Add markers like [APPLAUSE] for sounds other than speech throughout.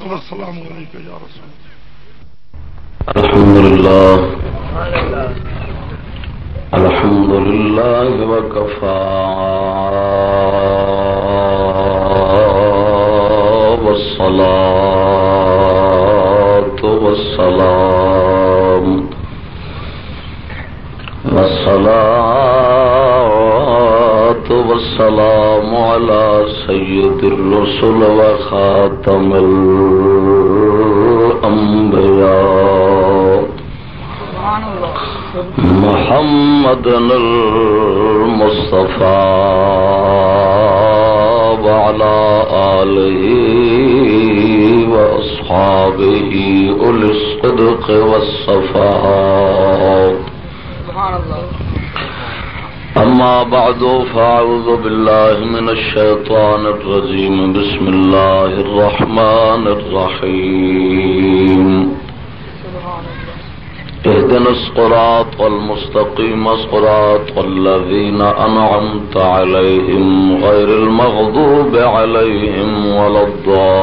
والسلام عليك يا رسول الحمد لله. الحمد لله وكفى. والصلاة والسلام. والصلاة والسلام على سيد الرسل وخاتم الأنبياء. محمد المصطفى وعلى آله وأصحابه أولي الصدق والصفاء. أما بعد، فأعوذ بالله من الشيطان الرجيم. بسم الله الرحمن الرحيم. اهدنا الصراط المستقيم، صراط الذين أنعمت عليهم غير المغضوب عليهم ولا الضالين.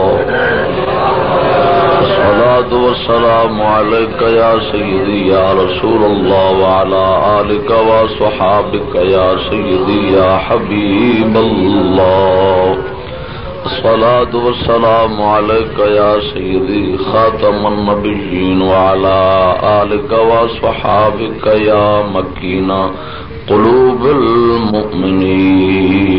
الصلاة والسلام عليك يا سيدي يا رسول الله وعلى آلك وصحابك يا سيدي يا حبيب الله. الصلاة والسلام عليك يا سيدي خاتم النبيين وعلى آلك وصحابك يا مكين قلوب المؤمنين.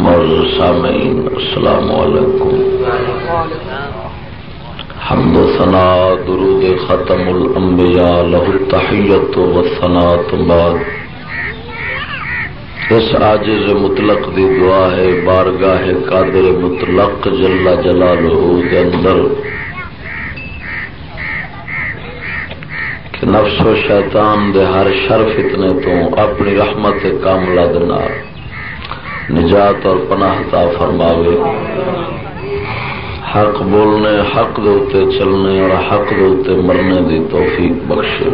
معزز سامعین، السلام علیکم۔ حمد و ثنا، درود ختم الانبیاء لہ التحیت و ثنا بعد۔ اس عاجز مطلق دی دعا ہے، بارگاہ قادر مطلق جل جلالہ دے اندر۔ کہ نفس و شیطان دے ہر شر فتنے تو اپنی رحمت کاملہ دے نال۔ نجات اور پناہ تا فرماوے۔ حق بولنے، حق دوتے چلنے اور حق دوتے مرنے دی توفیق بخشے۔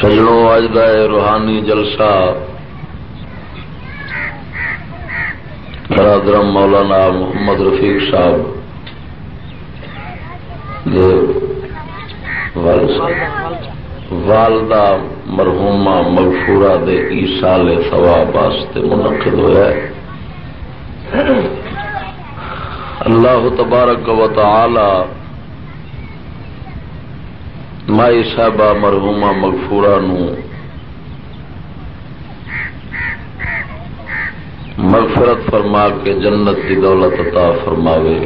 سجڑوں اجدہ روحانی جلسہ۔ برادرم مولانا محمد رفیق صاحب دے والد۔ صاحب والدہ مرحومہ مغفورہ دے ایسال ثواب واسطے منعقد ہوا ہے۔ اللہ تبارک و تعالی مائی صاحبہ مرحومہ مغفورہ نو مغفرت فرما کے جنت کی دولت عطا فرماوے۔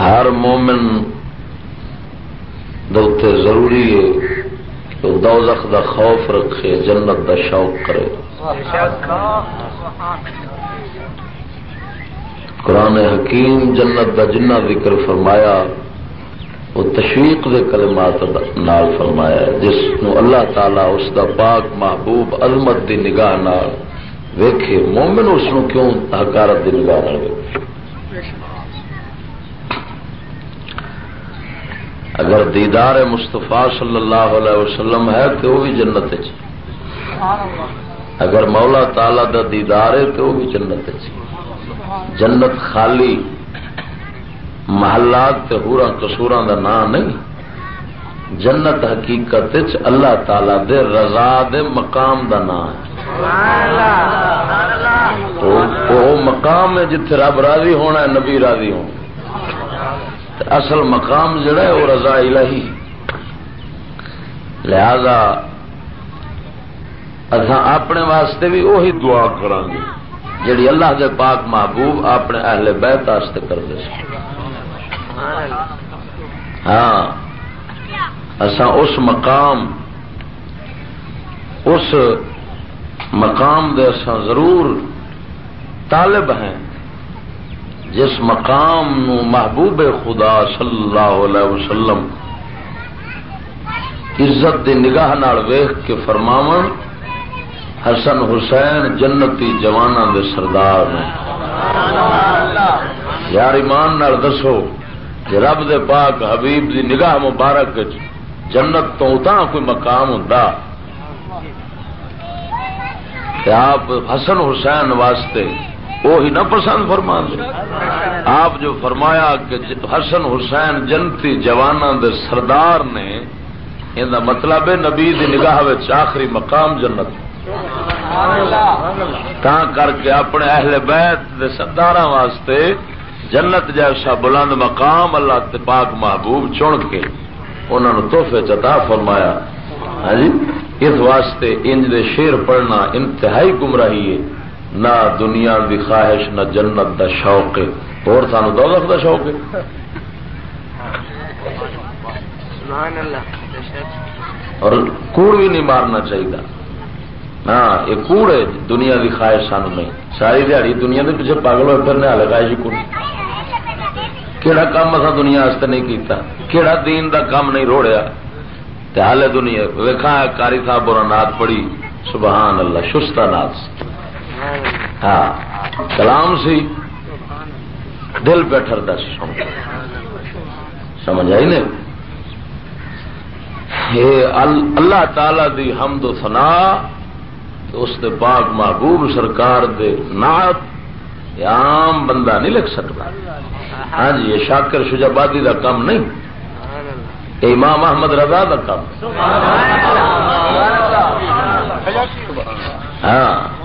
ہر مومن دوتے ضروری ہے کہ دوزخ دا خوف رکھے، جنت دا شوق کرے۔ قرآن حکیم جنت دا جنہ ذکر فرمایا وہ تشویق دے کلمات نال فرمایا، جس نو اللہ تعالی اس دا پاک محبوب عظمت دی نگاہ نال ویکھے، مومن اس نو کیوں حکارت دی نگاہ نال ویکھے؟ اگر دیدار مستفا صلی اللہ علیہ وسلم ہے تو وہ بھی جنت اگر مولا تالا دا دیدار ہے تو وہ بھی جنت جنت خالی محلات ہورا کسورا دا نام نہیں۔ جنت حقیقت اللہ تعالی دے رضا دے مقام دا نام ہے۔ وہ مقام ہے جتھے رب راضی ہونا ہے نبی راضی ہونا اصل مقام جڑا ہے وہ رضا الہی۔ لہذا اصا اپنے واسطے بھی وہی دعا کریں گے جڑی اللہ دے پاک محبوب اپنے اہل بیت واسطے کرتے ہاں اسا اس مقام اس مقام دے اسا ضرور طالب ہیں۔ جس مقام نو محبوب خدا صلی اللہ علیہ وسلم عزت دی نگاہ نال ویخ کے فرماو حسن حسین جنتی جوانا دے سردار نے یار ایمان نال دسو کہ رب دے پاک حبیب دی نگاہ مبارک جنت تو اتنا کوئی مقام ہوں آپ حسن حسین واسطے وہی نہ پسند فرما آپ جو فرمایا کہ حسن حسین جنتی جوانا دے سردار نے یہ مطلب ہے نبی دی نگاہ آخری مقام جنت۔ تا کر کے اپنے اہل بیت دے سردار واسطے جنت جیسا بلند مقام اللہ پاک محبوب چن کے انہوں نے تحفے چتا فرمایا۔ ہاں جی؟ اس واسطے انج دے شیر پڑھنا انتہائی گمراہی ہے۔ نہ دنیا دی خواہش، نہ جنت دا شوق ہے۔ اور سانو دولت دا شوق ہے؟ اور کوڑ بھی نہیں مارنا چاہیے۔ ہاں یہ کوڑ ہے، دنیا دی خواہش سانو نہیں۔ ساری دیہی دنیا کے پیچھے پاگل ہوئے پھرنے والے گائے جی کوڑ۔ کہڑا کام اصا دنیا نہیں کیتا۔ کہڑا دین دا کام نہیں روڑیا۔ حال دنیا ویکھا کاری صاحب برا نات پڑی سبحان اللہ، شستہ نات ہاں کلام سی، دل پہ ٹھرتا سمجھ آئی۔ نہیں؟ اللہ تعالی دی حمد و سنا اس دے پاک محبوب سرکار دے نات عام بندہ نہیں لکھ سکتا۔ ہاں جی یہ شاکر شجابادی دا کام نہیں۔ امام احمد رضا کا کام ہاں۔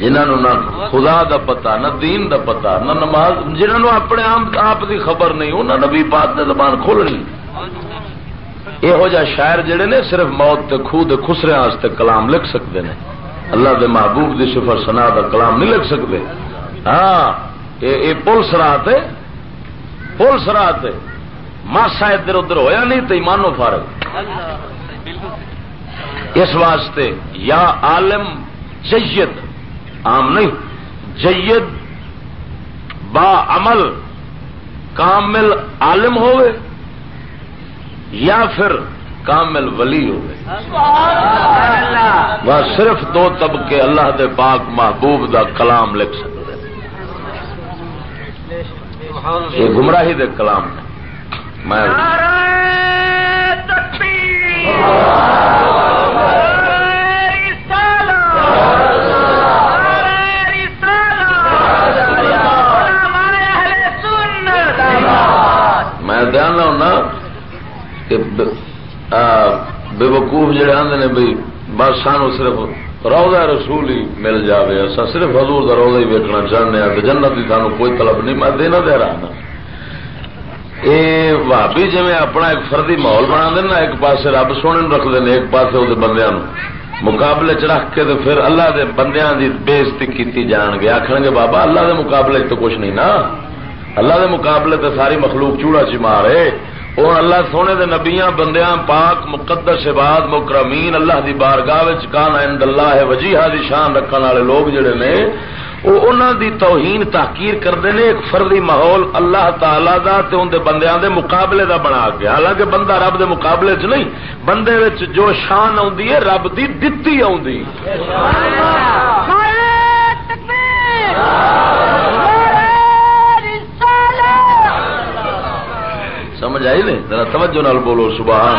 جنہوں نہ خدا دا پتا نہ دین دا پتا نہ نماز جنہوں اپنے آپ دی خبر نہیں انہوں نبی پاک دے زبان کھولنی یہو جہ شاعر جڑے نے صرف موت تے خو دے خسرے واسطے کلام لکھ سکتے ہیں اللہ دے محبوب دی صفر سنا دا کلام نہیں لکھ سکتے ہاں یہ پل سرات ہے۔ پل ماسا ادھر ادھر ہویا نہیں تو ایمانو فارغ۔ اس واسطے یا عالم جید عام نہیں۔ جید با عمل کامل عالم ہوئے یا پھر کامل ولی ہوئے۔ بس صرف دو طبقے اللہ دے پاک محبوب دا کلام لکھ سکتے یہ گمراہی دے کلام میں ہونا کہ بے وقوف جڑے آدھے نے بھائی بس سانو صرف روزہ رسول ہی مل جائے اصا صرف حضور کا روزہ ہی ویکنا چاہتے ہیں جنت کی سانو کوئی طلب نہیں، میں دینا دے رہا یہ بھابی جی اپنا ایک فردی ماحول بنا دینا ایک پاس رب سونے رکھتے ہیں ایک پاس وہ بندیا مقابلے چ رکھ کے پھر اللہ دے بندیاں دی بےزتی کی جان گے آخر گے بابا اللہ دے مقابلے تو کچھ نہیں نا۔ اللہ دے مقابلے تے ساری مخلوق چوڑا چمار ہے۔ اور اللہ سونے دے نبیاں بندیاں پاک مقدس عباد مکرمین اللہ دی بارگاہ وچ کان عند اللہ ہے۔ وجیہہ دی شان رکھن والے لوگ جڑے نے وہ انہاں دی توہین تحقیر کردے نے ایک فردی ماحول اللہ تعالی دا تے ان دے بندیاں دے مقابلے دا بنا کے۔ حالانکہ بندہ رب دے مقابلے چ نہیں بندے وچ جو شان اوندی ہے رب دی دتی اوندی سبحان اللہ! تکبیر سمجھ آئی نہیں؟ ذرا توجہ نال بولو سبحان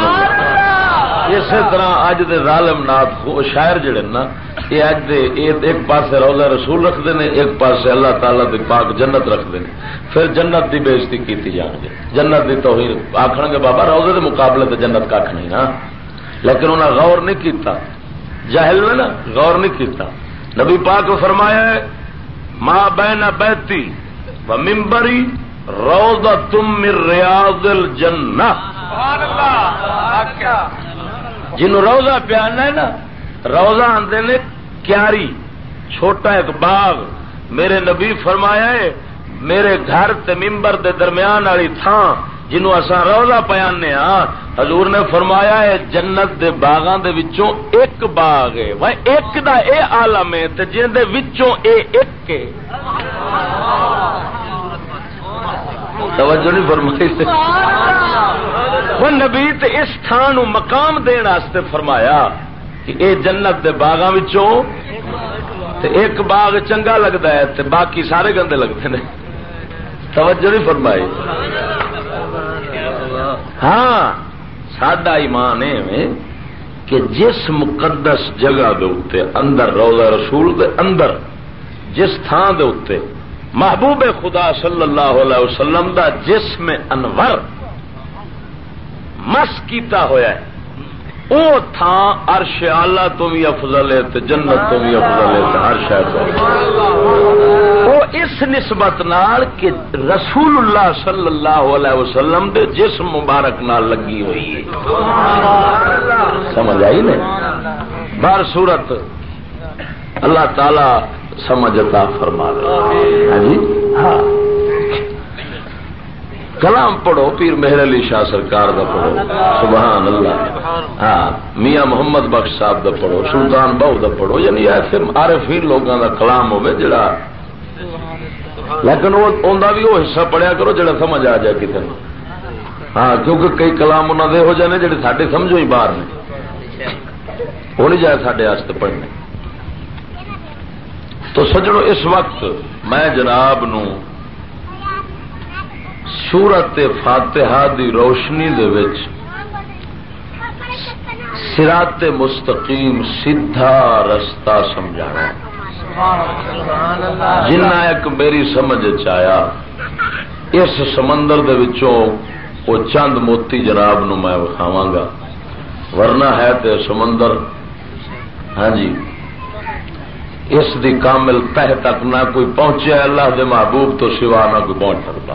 اسی طرح اج دے ظالم نات شاعر جڑے نا یہ اج دے ایک پاسے روزہ رسول رکھتے ہیں ایک پاسے اللہ تعالی دے پاک جنت رکھتے ہیں پھر جنت دی بےزتی کی جان گے جنت دی توہین آخر گے بابا روزے دے مقابلے تے جنت کھ نہیں نا۔ لیکن انہیں غور نہیں کیتا۔ جاہل نے نا غور نہیں کیتا۔ نبی پاک فرمایا ہے ماں بہن بیتی و ممبری روزہ تم ریاض الجنہ۔ جنوں روزہ پیانا ہے نا روزہ آدھے نے کیاری، چھوٹا ایک باغ۔ میرے نبی فرمایا ہے، میرے گھر تے ممبر دے درمیان والی تھان جنوں اصا روزہ پیانے ہاں حضور نے فرمایا ہے، جنت دے باغاں دے وچوں ایک باغ ہے۔ وہ ایک دا اے عالم ہے، تے جن دے وچوں اے ایک ہے۔ توجہ نہیں فرمائی وہ نبی تے اس تھان نو مقام دین واسطے فرمایا کہ اے جنت دے باغاں وچوں تے ایک باغ چنگا لگتا ہے تے باقی سارے گندے لگتے ہیں توجہ نہیں فرمائی۔ ہاں سڈا ایمان ہے کہ جس مقدس جگہ دے اتے اندر روزہ رسول دے اندر، جس تھان دے اتے محبوب خدا صلی اللہ علیہ وسلم دا جسم انور مس کیتا ہویا ہے۔ وہ تھان ارش آلہ تو بھی افضل ہے تو جنت تو بھی افضل ہے ہر شاید وہ اس نسبت نال کہ رسول اللہ صلی اللہ علیہ وسلم دے جسم مبارک نال لگی ہوئی ہے۔ سمجھ آئی نہیں؟ بار صورت اللہ تعالی سمجھتا فرما رہے ہاں جی؟ ہاں۔ کلام پڑھو، پیر مہر علی شاہ سرکار دا پڑھو۔ سبحان اللہ۔ ہاں۔ میاں محمد بخش صاحب دا پڑھو، سلطان بہو دا پڑھو یعنی ایسے عارفین لوگوں دا کلام ہوئے جڑا۔ لیکن وہ بھی وہ حصہ پڑھیا کرو جڑا سمجھ آ جائے کسی ہاں کیونکہ کئی کلام انہوں دے ہو جانے جڑے ساڈے سمجھو ہی باہر نے۔ وہ نہیں جائے سڈے پڑھنے۔ تو سجڑو اس وقت میں جناب نو سورت فاتحہ دی روشنی دے وچ سرات مستقیم سیدھا رستہ سمجھانا جنہ ایک میری سمجھ چایا اس سمندر دے وچوں وہ چند موتی جناب نو میں وکھاواں گا۔ ورنہ ہے تے سمندر ہاں جی اس دی کامل تہ تک نہ کوئی پہنچے، اللہ دے محبوب تو سوا نہ کوئی پہنچ سکتا۔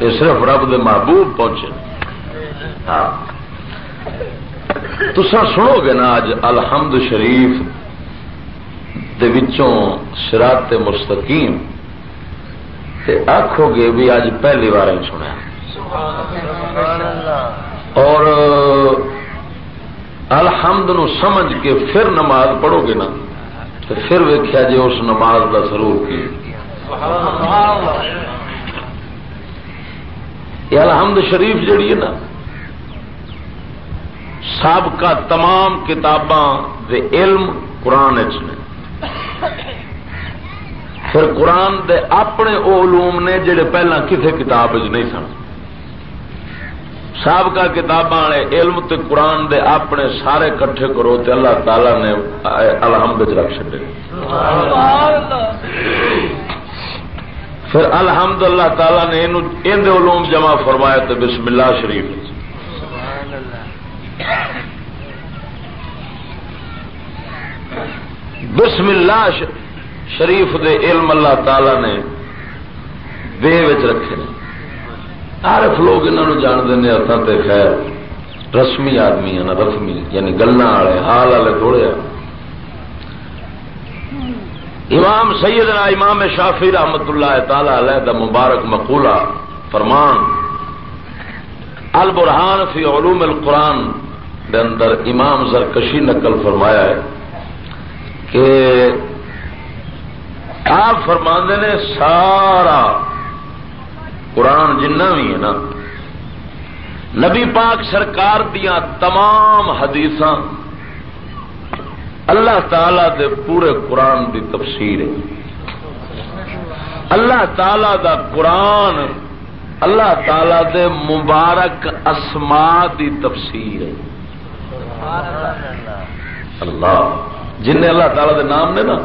یہ صرف رب دے محبوب پہنچے۔ ہاں۔ تو سنو گے نا اج الحمد شریف دے وچوں سرات مستقیم تے آخو گے بھی اج پہلی بار سنیا۔ اور الحمد نو سمجھ کے پھر نماز پڑھو گے نا۔ تو پھر ویکیا جی اس نماز کا سرور کی۔ یہ الحمد شریف جڑی ہے نا، سابقہ تمام کتاباں دے علم قرآن نے۔ پھر قرآن دے اپنے او علوم نے جڑے پہلا کسی کتاب نہیں سن۔ سابقہ کتاباں علم تے قرآن دے اپنے سارے کٹھے کرو تے اللہ تعالی نے الحمد رکھ چڈے پھر الحمد اللہ تعالی نے ان علوم جمع فرمایا تو بسم اللہ شریف۔ بسم اللہ شریف دے علم اللہ تعالی نے بے رکھے عارف لوگ انہوں جانتے ہیں اتنا تے خیر۔ رسمی آدمی ہیں نا، رسمی یعنی گلنا والے، حال والے تھوڑے امام سیدنا امام شافی رحمت اللہ تعالی علیہ دا مبارک مقولہ فرمان البرحان فی علوم القرآن دے اندر امام زرکشی نقل فرمایا ہے کہ آپ فرماندے نے سارا قرآن جنہ بھی ہے نا۔ نبی پاک سرکار دیا تمام حدیث اللہ تعالی دے پورے قرآن دی تفسیر ہے۔ اللہ تعالی دا قرآن اللہ تعالی دے مبارک اسما دی تفسیر ہے۔ اللہ۔ جن اللہ تعالی دے نام نے نا۔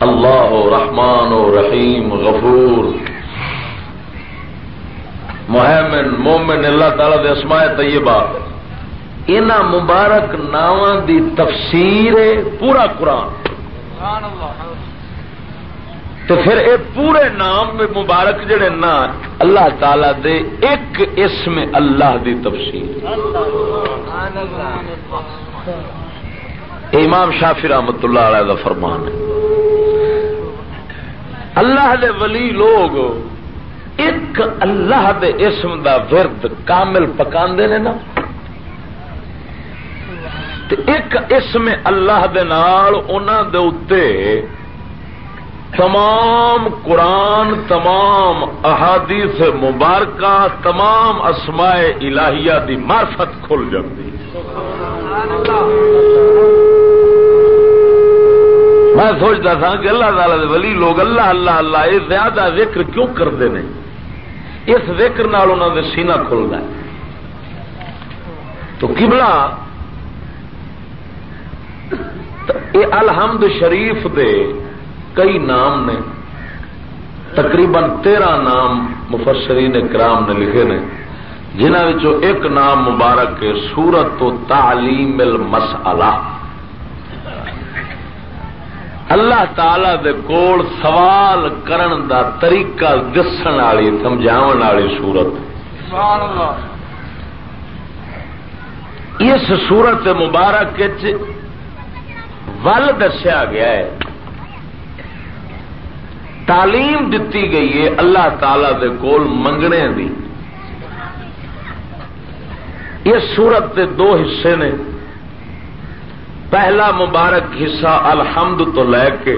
اللہ رحمان و رحیم غفور۔ محمن مومن، اللہ تعالی دے اسماء طیبہ۔ ان مبارک نام دی تفسیر پورا قرآن۔ تو پھر اے پورے نام مبارک جڑے نا، اللہ تعالی دے ایک اسم اللہ دی تفسیر۔ امام شافی رحمت اللہ علیہ دا فرمان ہے۔ اللہ دے ولی لوگ ایک اللہ دے اسم دا ورد کامل پکا نے نا۔ ایک اسم اللہ دے نال دے اتے تمام قرآن، تمام احادیث مبارکہ، تمام اسمائے الہیہ دی معرفت کھل جاتی میں سوچتا تھا کہ اللہ تعالی ولی لوگ اللہ اللہ اللہ، یہ زیادہ ذکر کیوں کرتے ہیں اس ذکر نال انہوں نے سینہ کھلتا ہے۔ تو کبلا یہ الحمد شریف دے کئی نام نے، تقریباً تیرہ نام مفسرین کرام نے لکھے نے جنہوں ایک نام مبارک ہے سورت تو تعلیم المسئلہ۔ اللہ تعالی دے کول سوال کرن دا طریقہ دسن والی سمجھا والی سورت اس سورت مبارک ول دسیا گیا ہے۔ تعلیم دیتی گئی ہے اللہ تعالی دے کول منگنے دی۔ یہ سورت کے دو حصے نے۔ پہلا مبارک حصہ الحمد تو لے کے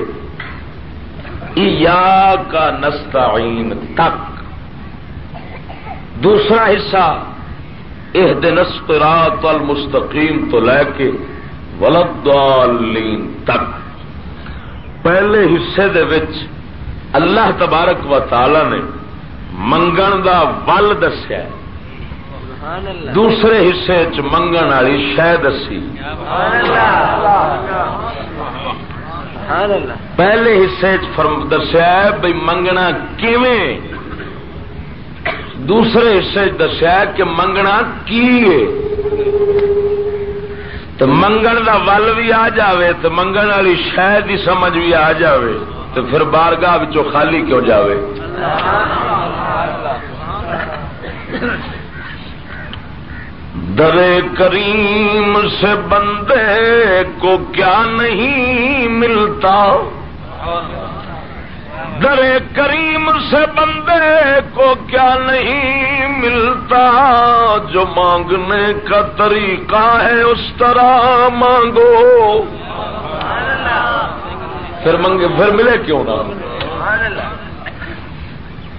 یا کا نستعین تک۔ دوسرا حصہ اح دن المستقیم تو لے کے ولدالین تک۔ پہلے حصے دے وچ اللہ تبارک و تعالی نے منگن دا ول دسیا دوسرے حصے چ منگن والی شہ دسی۔ پہلے حصے دسیا بھائی منگنا کیویں؟ دوسرے حصے دسیا کہ منگنا کی تو منگن دا ول بھی آ جاوے تو منگن والی شاید ہی سمجھ بھی آ جاوے تو پھر بارگاہ خالی کیوں جاوے؟ درے کریم سے بندے کو کیا نہیں ملتا؟ درے کریم سے بندے کو کیا نہیں ملتا؟ جو مانگنے کا طریقہ ہے اس طرح مانگو۔ پھر منگے، پھر ملے کیوں نہ؟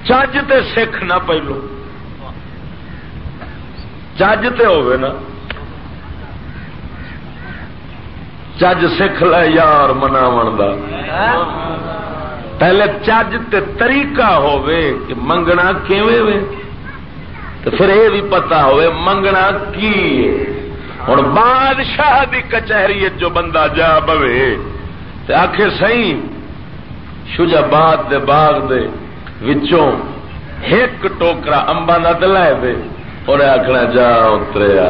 چج تے سکھ نہ پہلو۔ چج تے ہوئے نا چج سکھ لے یار مناو کا پہلے چج تے طریقہ ہوئے کہ منگنا کیویں تو پھر یہ بھی پتا ہوئے منگنا کی ہوں بادشاہ دی کچہری جو بندہ جا بوے تو آخر سی شجاباد دے باغ دے وچوں ایک ٹوکرا امبا کا دلائے دے اور آخنا جا اتریا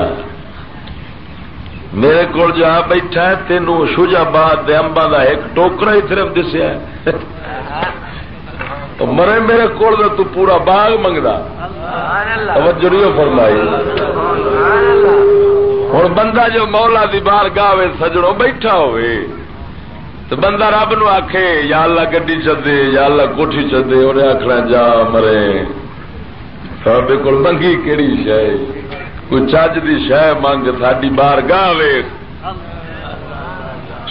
میرے کو جا بیٹھا تینوں شجاباد امبا کا ایک ٹوکرا ہی صرف دسیا تو مرے میرے کول تو پورا باغ منگتا توجہ نہیں فرمائی۔ ہوں بندہ جو مولا دی بار گاہ سجڑوں بیٹھا ہوئے تو بندہ رب نو آخ یا اللہ گڈی چدے یا اللہ کوٹھی چدے انہیں آخنا جا مرے۔ سب کو منگی کہڑی شہ کوئی چج کی شہ منگ ساری بار گاہ ویخ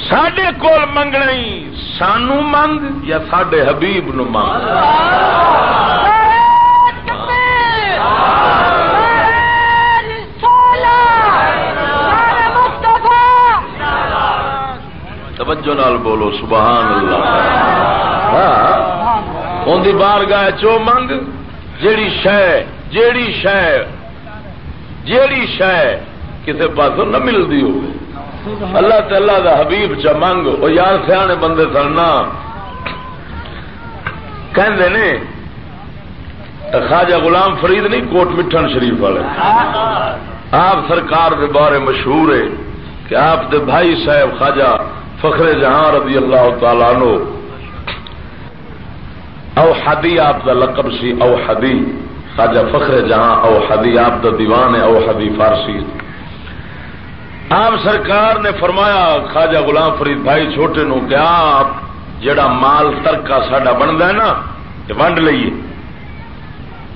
سڈے کول منگنا سانو منگ یا سڈے حبیب نو منگ توجہ نال بولو سبحان اللہ ہاں ان بار گاہ چو منگ جیڑی شہ جیڑی شہ جیڑی شہ کسی پاسوں نہ ملتی ہوگی اللہ تعالی دا حبیب چ منگ وہ یار سیانے بندے سننا کہ خواجہ غلام فرید نہیں، کوٹ مٹھن شریف والے۔ آپ سرکار کے بارے مشہور ہے کہ آپ دے بھائی صاحب خواجہ فخر جہاں رضی اللہ تعالی نو او حدی آپ دا لقب سی او حدی خواجہ فخر جہاں او حدی آپ دا دیوان ہے فارسی۔ آپ سرکار نے فرمایا، خواجہ غلام فرید بھائی چھوٹے نو، کہ آپ جڑا مال ترکا ساڈا بنتا ہے نا ونڈ لئیے۔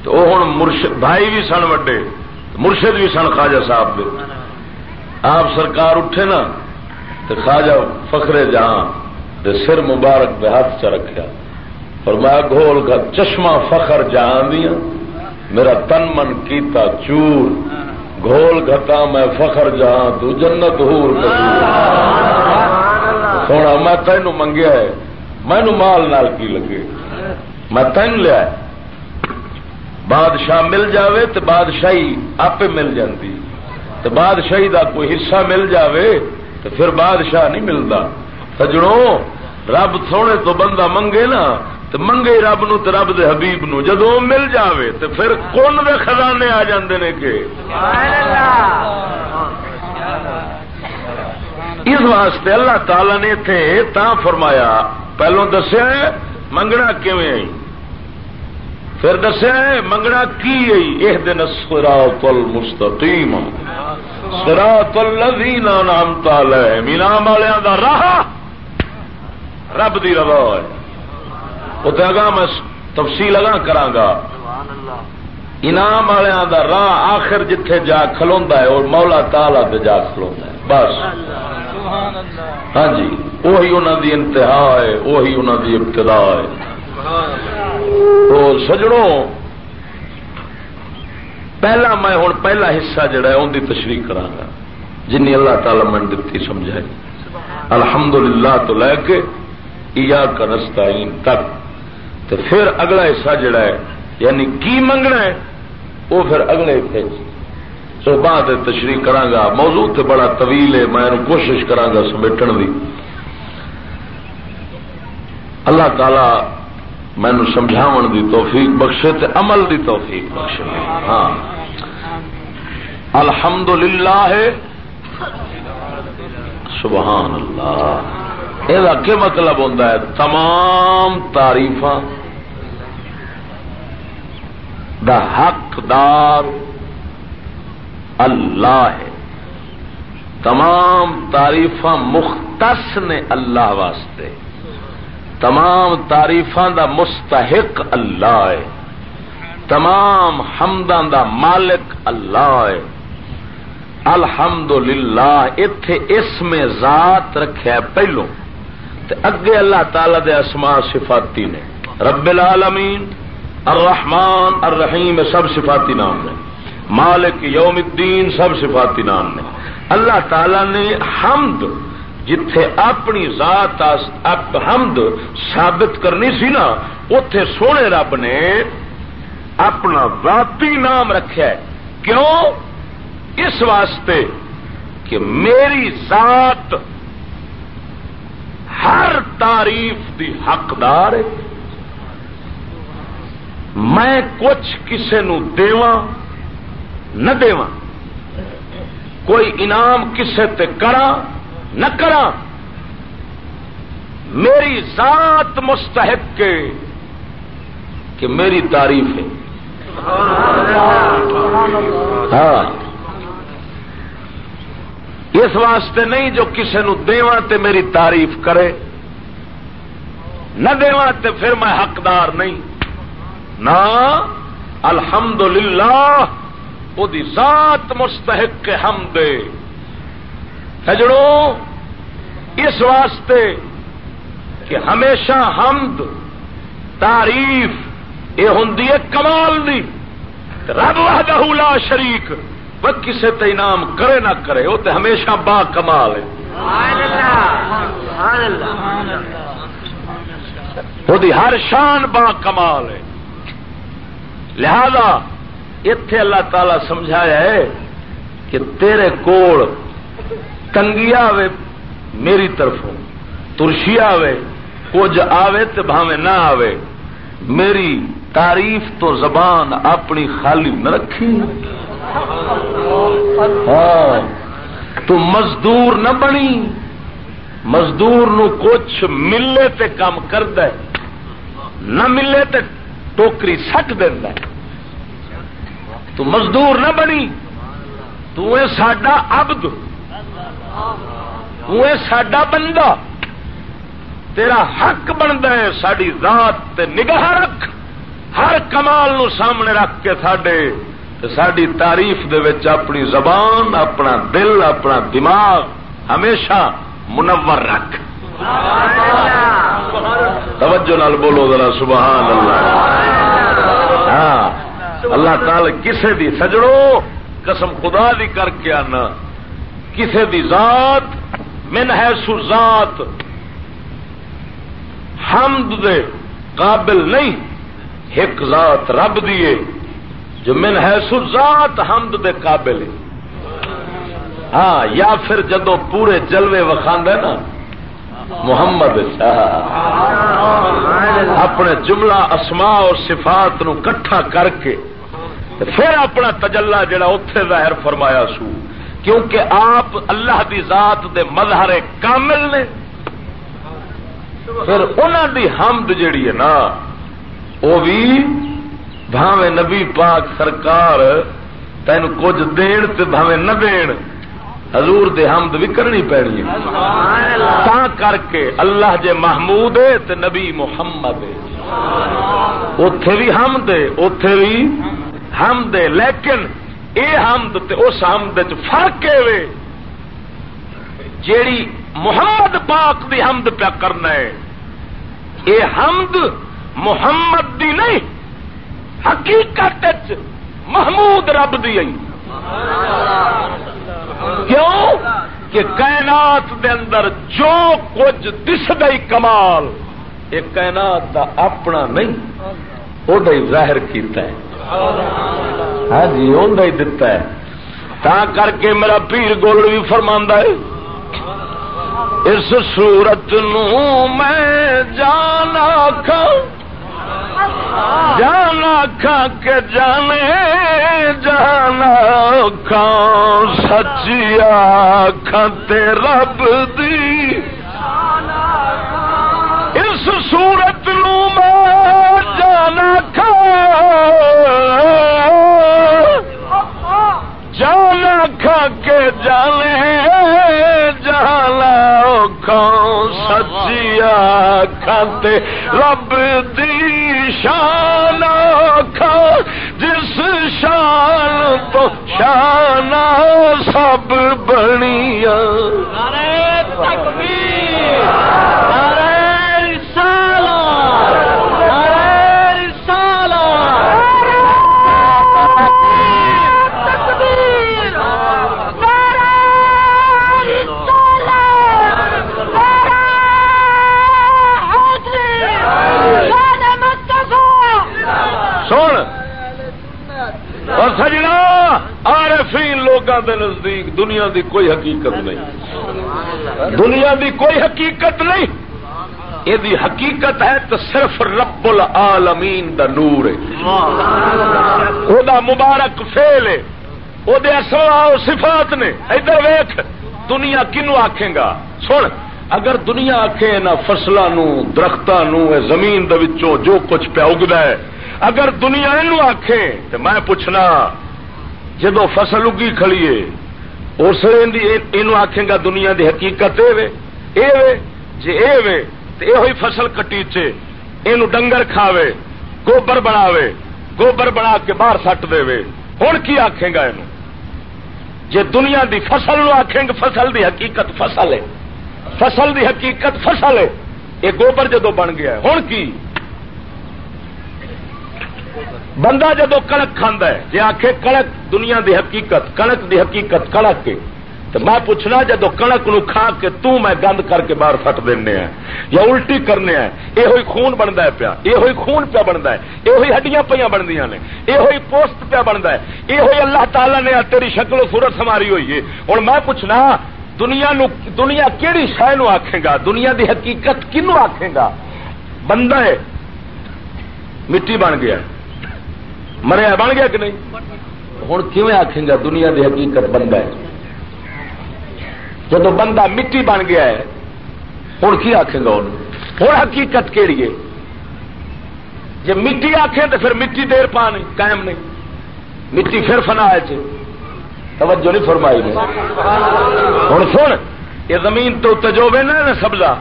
تو وہ ہوں مرشد بھائی بھی سن وڈے، مرشد بھی سن خواجہ صاحب دے۔ آپ سرکار اٹھے نا، تو خواجہ فخرے جہاں دے سر مبارک دے ہاتھ چ رکھا اور میں گھول کا چشمہ فخر جہاں دیا، میرا تن من کیتا چور۔ گھول گتا میں فخر جہاں تو جنت ہور سونا، میں تینو منگیا ہے۔ مینو مال نال کی لگے؟ میں تین لیا بادشاہ مل جاوے تو بادشاہی آپ مل جاتی تو بادشاہی دا کوئی حصہ مل جاوے تو پھر بادشاہ نہیں ملتا سجڑوں رب سونے تو بندہ منگے نا۔ تو منگے رب نو تو رب دے حبیب نو جدو مل جاوے تو پھر کون دے خزانے آ جاندے نے کہ اس واسطے اللہ تعالی نے تھے تا فرمایا پہلو دسیا منگنا کیویں آئی؟ پھر دسیا منگنا کی آئی؟ یہ دن سرا تل مستقیم سرا تل نام تال مینا والوں کا راہ رب دی روا ہے۔ اتنے اگا میں تفصیل اگا کرا انعام والوں کا راہ آخر جتھے جا کھلوا ہے اور مولا تالا تے جا کھلوا ہے۔ بس۔ ہاں جی وہی انہوں دی انتہا ہے وہی انہوں دی ابتدا ہے۔ تو سجڑوں پہلا میں ہوں پہلا حصہ جڑا ہے ان کی تشریح کرا گا۔ جن اللہ تعالی من دتی سمجھائے الحمدللہ تو لے کے ایا کا تک۔ تو پھر اگلا حصہ جڑا ہے یعنی کی منگنا ہے، وہ پھر اگلے سو بعد تشریح کرا موضوع تے بڑا طویل ہے، میں کوشش کرا سمیٹن کی اللہ تعالی مینو سمجھاو دی توفیق بخشے تے عمل دی توفیق بخشے۔ ہاں۔ الحمد للہ سبحان اللہ۔ یہ مطلب ہوتا ہے؟ تمام تعریف دا حقدار اللہ ہے۔ تمام تعریف مختص نے اللہ واسطے۔ تمام تعریفاں دا مستحق اللہ ہے۔ تمام حمدان دا مالک اللہ ہے۔ الحمد للہ اتے اس میں ذات رکھا پہلو اگے اللہ تعالی دے اسماء صفاتی نے۔ رب العالمین، الرحمن، الرحیم، سب صفاتی نام نے۔ مالک یوم الدین، سب صفاتی نام نے۔ اللہ تعالی نے حمد، جتھے اپنی ذات حمد ثابت کرنی سی نا اتے سونے رب نے اپنا ذاتی نام رکھا ہے۔ کیوں؟ اس واسطے کہ میری ذات ہر تعریف دی حقدار ہے۔ میں کچھ کسے نو دیواں، نہ دیواں۔ کوئی انعام کسے تے کرا نہ کرا میری ذات مستحق کے کہ میری تعریف ہے۔ ہاں۔ اس واسطے نہیں جو کسی نو دیواں تے میری تعریف کرے۔ نہ دیواں تے پھر میں حقدار نہیں۔ نہ الحمد للہ وہ ذات مستحق کے ہم دے۔ سجڑوں اس واسطے کہ ہمیشہ حمد، تعریف یہ ہوں کمال دی۔ رب وحدہ لا شریک۔ وہ کسے تے انعام کرے نہ کرے، وہ تے ہمیشہ با کمال ہے۔ وہ ہر شان با کمال ہے۔ لہذا اتے اللہ تعالی سمجھایا ہے کہ تیرے کوڑ تنگی آوے میری طرفوں، ترشی آوے، کچھ آوے تو بھاوے نہ آوے۔ میری تعریف تو زبان اپنی خالی نہ رکھی۔ ہاں تو مزدور نہ بنی۔ مزدور نو کچھ ملے تے کام کرد نہ ملے تے ٹوکری سٹ دینا تو مزدور نہ بنی۔ تو ساڈا ابد ساڈا بندہ۔ تیرا حق بنتا ہے ساری رات تے نگاہ رکھ۔ ہر کمال نو سامنے رکھ کے سڈے ساری تاریف دے اپنی زبان، اپنا دل، اپنا دماغ ہمیشہ منور رکھ۔ توجہ نال بولو ذرا، سبحان اللہ۔ ہاں اللہ تعالی کسے دی سجڑو قسم خدا دی کر کے آنا۔ کسے دی ذات، من ہے سو ذات حمد دے قابل نہیں۔ ایک ذات رب دیے جو من ہے سو ذات حمد دے قابل ہاں یا پھر جدو پورے جلوے وکھاند نا، محمد اپنے جملہ اسما اور صفات نو کٹھا کر کے، پھر اپنا تجلا جڑا اتے ظاہر فرمایا سو۔ کیونکہ آپ اللہ دی ذات دے مظہر کامل نے۔ پھر انہوں دی حمد جیڑی ہے نا وہ بھی بھاوے نبی پاک سرکار تین کچھ دین تے بھاوے نہ دین، حضور دے حمد بھی کرنی پڑنی تا کر کے اللہ جے محمود ہے تے نبی محمد ہے۔ اتے بھی حمد ہے اتے بھی حمد ہے، لیکن اے حمد تے اس حمد چ فرق ہے جیڑی محمد پاک دی حمد پیا کرنا ہے، اے حمد محمد دی نہیں، حقیقت محمود رب دی کیوں؟ کہ کائنات دے اندر جو کچھ دس گئی کمال، یہ کائنات دا اپنا نہیں وہ ظاہر کیتا ہے۔ ہاں جی وہ دتا ہے۔ تا کر کے میرا پیر گولڑ بھی فرما ہے، اس سورت نو میں جانا کھا جانا کھا کے جانے، جانا کھان سچیا کھتے رب دی۔ اس سورت نو میں جانا کھا۔ جانا کھا کے جانے کھان سچیا کھتے رب دی شان جس شان تو شان سب بنیا دے نزدیک دنیا دی کوئی حقیقت نہیں۔ دنیا دی کوئی حقیقت نہیں۔ یہ حقیقت ہے تو صرف رب العالمین دا نور ہے۔ او دا مبارک فیل ہے۔ وہ صفات نے۔ ادھر ویخ دنیا کنو آخے گا؟ سن اگر دنیا آخے نہ فصلوں درختوں زمین جو کچھ پیا اگتا ہے۔ اگر دنیا آخے تو میں پوچھنا جدو فصل اگی کھڑیے اس لیے آخے گا دنیا دی حقیقت جی یہ فصل کٹی چے۔ یہ ڈنگر کھاوے، گوبر بناوے، گوبر بنا کے باہر سٹ دے ہوں کی آخے گا یہ جی دنیا دی فصل نو آخیں گے فصل دی حقیقت فصل ہے۔ فصل دی حقیقت فصل ہے۔ یہ گوبر جدو بن گیا ہوں کی؟ بندہ جدو کڑک کھانا ہے جی آخ کڑک دنیا دی حقیقت کنک دی حقیقت کڑک کے۔ تو میں پوچھنا جدو کنک نو کھا کے تو میں گند کر کے باہر فٹ دینا یا الٹی کرنے ہیں، یہ ہوئی خون بنتا ہے پیا، یہ ہوئی خون پیا بنتا ہے، یہ ہوئی ہڈیاں پہ بنتی نے، یہ ہوئی پوسٹ پیا بنتا ہے، یہ ہوئی اللہ تعالی نے تیری شکل و صورت سماری ہوئی ہے۔ اور میں پوچھنا، دنیا نو، دنیا کہڑی شہ نو آخے گا؟ دنیا دی حقیقت کنو آخے گا؟ بندہ ہے، مٹی بن گیا۔ مریا بن گیا کہ نہیں؟ ہوں کیون آخیں گا دنیا کی حقیقت بندہ ہے۔ جب بندہ مٹی بن گیا ہے، ہوں کی آخے گا ہوں حقیقت کہڑی ہے؟ جی مٹی آخیں تو پھر مٹی دیر پا نہیں قائم نہیں۔ مٹی پھر فنا ہے توجہ نہیں فرمائی نے۔ ہوں سن، یہ زمین تو جو ون ہے نا سبزہ،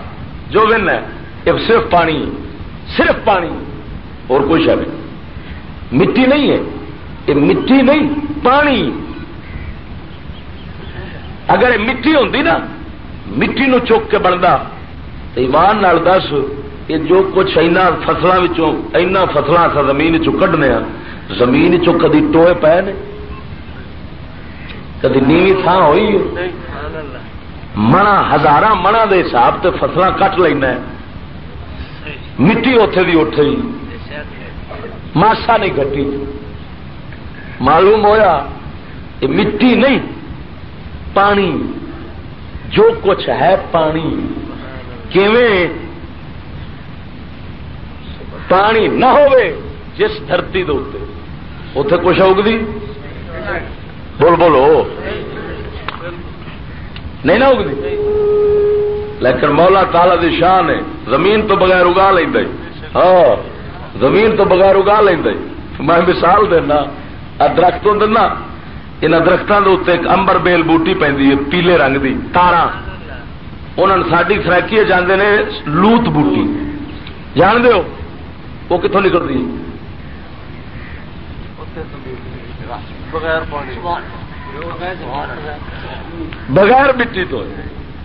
جو ون ہے، یہ صرف پانی صرف پانی، اور کچھ ہے نہیں۔ مٹی نہیں ہے، یہ مٹی نہیں، پانی۔ اگر یہ مٹی ہوں نا، مٹی نو چک کے بنتا تو ایمان نال دس، یہ جو کچھ اینا فصلوں اینا فصل زمین چڈنے ہاں، زمین چ کدی ٹوئے پے نے؟ کدی نیوی تھان ہوئی منا ہزار منا دے حساب سے فصل کٹ لینا مٹی اتے بھی اٹھ ماسا نہیں کٹی معلوم ہویا یہ مٹی نہیں، پانی۔ جو کچھ ہے پانی۔ کیویں؟ پانی نہ ہوئے جس دھرتی دے اتے کچھ اگتی بول بولو۔ نہیں نہ اگتی لیکن مولا تالا دی شان ہے، زمین تو بغیر اگا لینا ہاں۔ زمین تو بغیر اگا لینا میں مثال دینا درخت ہوں دینا ان درختوں کے اتنے ایک امبر بیل بوٹی پہ پیلے رنگ دی تارا انہوں نے ساری سرکی جانے نے لوت بوٹی۔ جان دو وہ کتوں نکلتی بغیر مٹی تو۔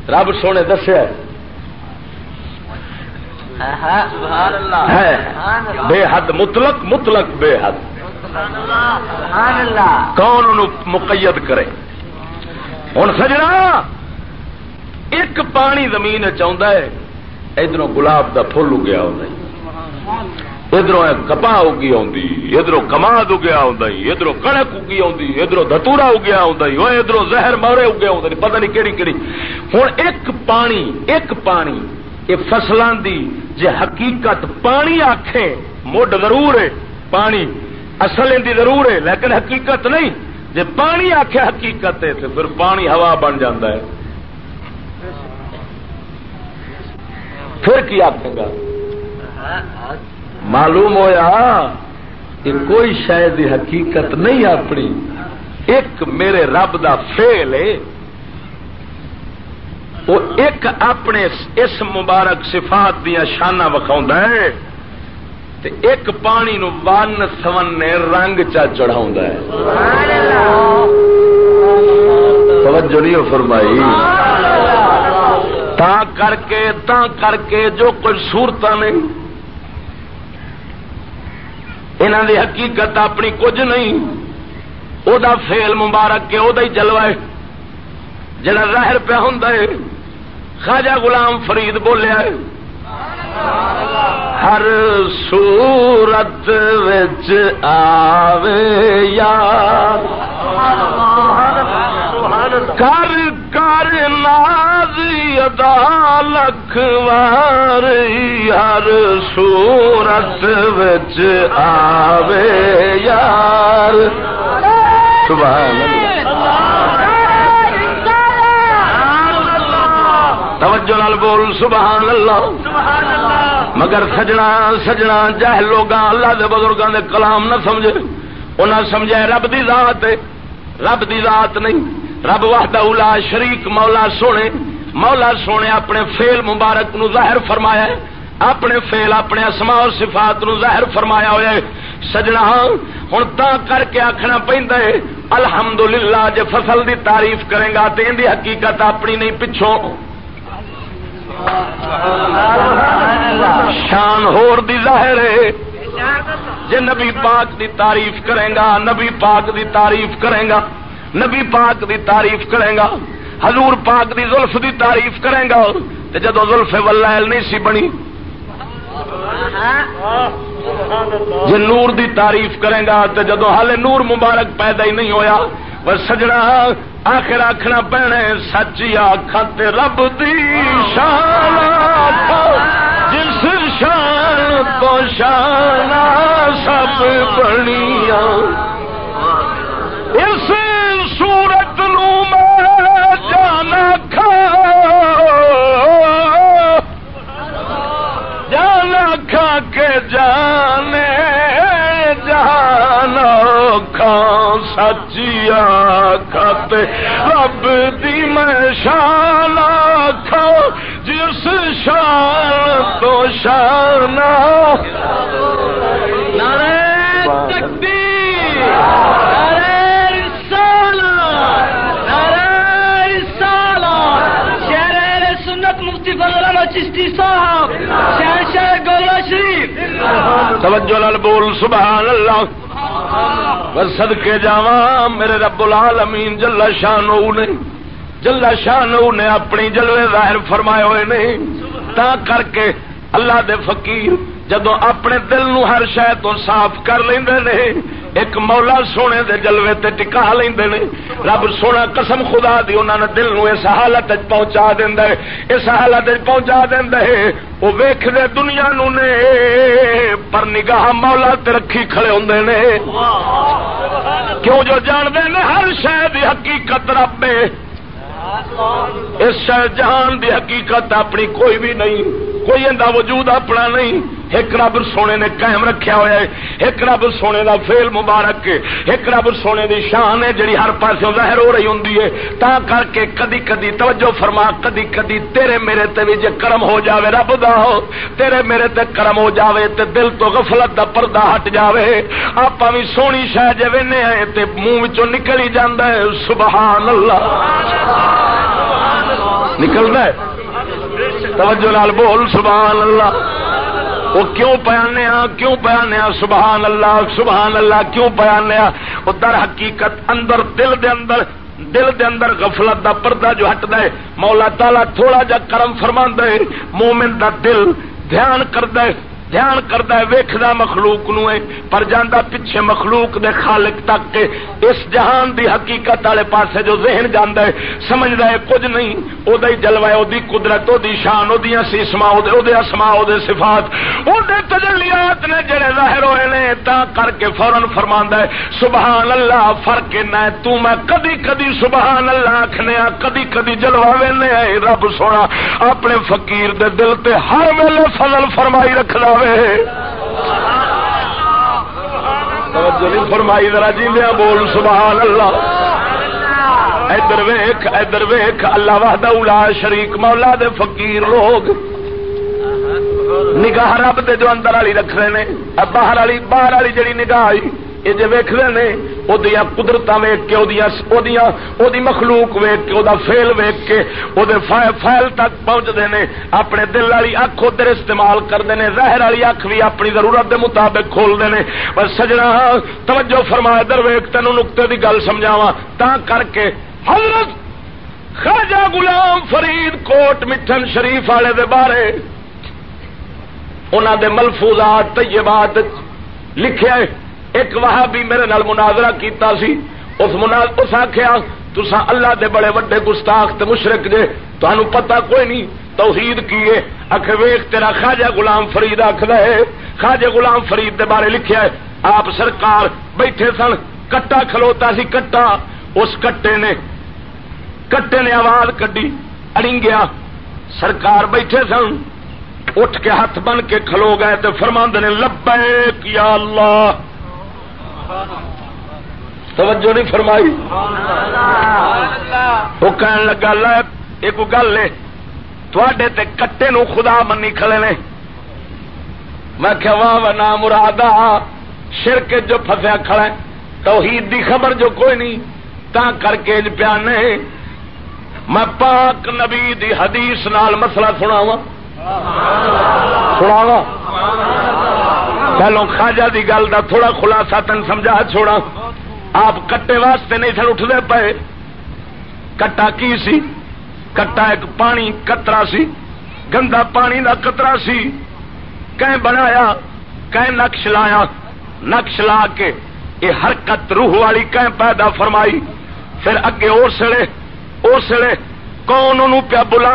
رب سونے دسیا بے حد مطلق مطلق بے حد. کون مقید کرے؟ ہوں سجنا ایک پانی زمین چاہتا ہے ادھر گلاب کا فل اگیا ہوتا ادھر کپا اگی ادھر کماد اگیا ادھر کڑک اگی ادھر دتورا اگیا ادھر زہر مورے اگے آدھے پتہ نہیں کہڑی کہڑی ہوں ایک پانی ایک پانی یہ فصلوں دی جی حقیقت پانی آخے مڈ ضرور ہے، پانی اصل ان ضرور ہے، لیکن حقیقت نہیں۔ جی پانی آخیا حقیقت ہے، تو پھر پانی ہوا بن جاتا ہے۔ پھر کی آخے گا؟ معلوم ہوا کہ کوئی شاید حقیقت نہیں اپنی۔ ایک میرے رب دا فیل ہے۔ وہ ایک اپنے اس مبارک صفات دیا شانہ وکھاؤں ہے تے ایک پانی نو ون سون نے رنگ چا چڑھا توجہ نہیں ہو فرمائی۔ تا کر کے، تا کر کے جو کچھ سورت نہیں انہوں دی حقیقت اپنی کچھ نہیں۔ او دا فیل مبارک کے او دا ہی جلوہ جڑا ظاہر پہ ہوں خواجہ غلام فرید بولیا ہر سورت وچ آوے یار کر کر نازی ادا لکھوار ہر سورت وچ آوے یار سبحان اللہ۔ توجہ نال بول، سبحان اللہ۔ مگر سجنا سجنا جہ لوگ اللہ دے بزرگوں دے کلام نہ سمجھے۔ انہیں سمجھے رب دی ذات رب دی ذات نہیں۔ رب وحدہ اولا شریک، مولا سونے۔ مولا سونے اپنے فیل مبارک نو ظاہر فرمایا ہے۔ اپنے فیل اپنے اسما اور صفات نو ظاہر فرمایا ہوا ہے۔ سجنا ہوں تا کر کے آخنا پہنتا ہے، الحمدللہ، جے فصل دی تعریف کرے گا تو ان حقیقت اپنی نہیں، پچھوں۔ شان ہور دی ظاہر ہے۔ جے نبی پاک دی تعریف کرے گا، نبی پاک دی تعریف کرے گا، نبی پاک دی تعریف کرے گا، حضور پاک دی زلف دی تعریف کرے گا۔ جدو زلف ولائل نہیں سی بنی جی نور دی تعریف کرے گا تو جدو ہال نور مبارک پیدا ہی نہیں ہویا بس سجنا آخر آخنا پینے سچی آخ رب دی شان جس شان تو شان سب بنیا اس سورت نو میں جانا کھا جانا کھا کے جانے سچیا کھت رب دی میں شان آخا جس شان تو شان چشتی صاحب، شہر شہر گولا شریف۔ توجہ لال بول، سبحان اللہ۔ سد کے جاوا میرے رب العالمین جلا شاہ نے جلا شاہ نے اپنی جلوے ظاہر فرمائے ہوئے نہیں تا کر کے اللہ دے فقیر جدو اپنے دل نو ہر شہ تو صاف کر لیں ایک مولا سونے دے جلوے تے ٹکا لیندے نے۔ رب سونا قسم خدا دی، انہاں نے دل نو اس حالت وچ پہنچا دیندا ہے۔ اس حالت وچ پہنچا دیندا ہے۔ او ویکھدے دنیا نو نے، پر نگاہ مولا تے رکھی کھڑے ہوندے نے۔ کیوں جو جان دے نے، ہر شے دی حقیقت رب ہے۔ اس شہ جہان دی حقیقت اپنی کوئی بھی نہیں۔ کوئی اندہ وجود اپنا نہیں۔ ایک رب سونے نے قائم رکھیا ہوا ہے۔ ایک رب سونے دا فیل مبارک ایک رب سونے دی شان ہے جڑی ہر پاس ظاہر ہو رہی ہوں تا کر کے کدی کدی توجہ فرما، کدی کدی تیرے میرے تے بھی جے کرم ہو جاوے رب دا۔ ہو تیرے میرے تے کرم ہو جاوے تے دل تو غفلت دا پردہ ہٹ جاوے۔ آپ بھی سونی شہ جی وے تے منہ نکل ہی جاندہ ہے۔ سبحان اللہ نکلنا ہے۔ توجہ لال بول سبحان اللہ وہ کیوں پیانے کیوں پیانے سبحان اللہ سبحان اللہ، کیوں پیانے وہ در حقیقت اندر دل دے اندر دل دے اندر غفلت دا پردہ جو ہٹ دے مولا تالا تھوڑا جا کرم فرما دے مومن دا دل دھیان کر دے دھیان کرتا ہے ویخنا مخلوق نو ہے، پر جانا پیچھے مخلوق دے خالق تک کے اس جہان دی حقیقت والے پاسے جو ذہن جانا ہے سمجھتا ہے کچھ نہیں۔ وہ جلوا ہے قدرت وہ شان وہ سیسما اسما وہ صفات۔ وہ تجلیات نے جڑے ظاہر ہوئے نے، تا کر کے فورن فرما ہے سبحان اللہ فرق نہ تو میں کدی کدی سبحان اللہ آخنے کدی کدی جلوا وے رب سونا، اپنے فقیر دے دل تے ہر ویلے فضل فرمائی رکھنا فرمائی، ذرا جی بول، سبحان اللہ۔ ادھر ویخ ادھر ویخ اللہ وحدہ اولا شریک، مولا دے فقیر لوگ۔ نگاہ رب دے جو اندر والی رکھ رہے ہیں باہر والی باہر والی جڑی نگاہ آئی یہ جی ویخ رہے ہیں وہ قدرت ویک کے مخلوق ویک کے وہ فیل ویک کے وہ فائل تک پہنچتے ہیں اپنے دل والی اک ادھر استعمال کرتے ہیں زہر والی اک بھی اپنی ضرورت کے مطابق کھولتے ہیں پر سجنا، توجہ فرما، ادھر ویک تین نقطے کی گل سمجھاوا تا کر کے حضرت خواجہ غلام فرید کوٹ مٹھن شریف والے دے بارے انہوں دے ملفوظات طیبات لکھے۔ ایک وہاں بھی میرے نال مناظرہ کیتا سی، اس اس آخیا تسا اللہ دے بڑے وڈے گستاخ تے مشرق جے تہن پتا کوئی نہیں، توحید کیے اخ ویخ تیرا خواجہ غلام فرید آخر ہے۔ خواجہ غلام فرید دے بارے لکھیا ہے، آپ سرکار بیٹھے سن، کٹا کھلوتا سی، کٹا۔ اس کٹے نے کٹے نے آواز کڈی، اڑنگیا۔ سرکار بیٹھے سن، اٹھ کے ہاتھ بن کے کھلو گئے تو فرماند نے، لبیک یا اللہ توجہ نہیں فرمائی۔ وہ کہنے لگا لا گل ہے؟ تھوڑے تے کٹے نو خدا منی کھڑے نے۔ میں کہ واہ واہ نام مراد شرک جو فسیا کھڑا ہے توحید دی خبر جو کوئی نہیں تا کر کے پیا نہیں میں پاک نبی دی حدیث نال مسئلہ سناوا سناوا پہلو خاجا دی گل دا تھوڑا خلاصہ تین سمجھا چھوڑا۔ آپ کٹے واسطے نہیں سن اٹھتے پے کٹا کی سی؟ کٹا ایک پانی کترا سی۔ گندا پانی دا کترا سی۔ کہیں بنایا، کہیں نقش لایا۔ نقش لا کے یہ حرکت روح والی کہیں پیدا فرمائی۔ پھر اگے اور سڑے اور سڑے۔ کون ان پیا بلا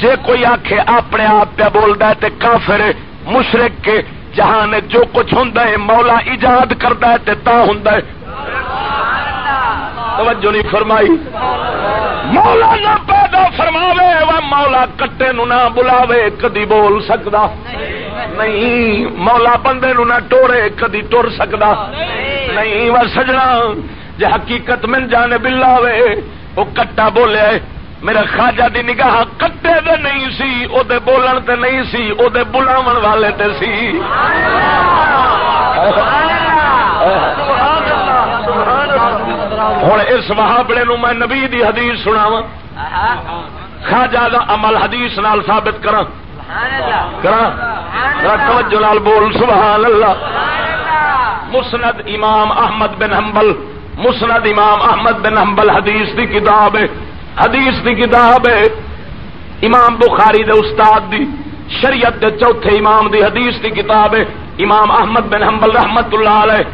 جے کوئی آخے اپنے آپ پیا بولتا ہے تو کافر مشرق کے جہان جو کچھ ہوں مولا ایجاد کرتا ہے تا ہوں توجہ نہیں فرمائی۔ مولا نہ پیدا فرماوے و مولا کٹے نو نہ بلاوے کدی بول سکتا نہیں۔ مولا بندے نو نہ ٹورے کدی ٹر سکتا نہیں۔ و سجنا جی حقیقت من جانے بلاوے وہ کٹا بولے۔ میرا خاجا دی نگاہ کٹے دے نہیں سی، او دے بولن تے نہیں سی، او دے بلاون والے تے سی۔ ہوں اس محابڑے نو میں نبی دی حدیث سنا خواجہ دا عمل حدیث نال ثابت کرا کرا توجہ بول، سبحان اللہ۔ مسند امام احمد بن حنبل، مسند امام احمد بن حنبل حدیث دی کتاب ہے۔ حدیث دی کتاب ہے، امام بخاری دے استاد دی، شریعت دے چوتھے امام دی حدیث دی کتاب ہے، امام احمد بن حنبل رحمت اللہ علیہ۔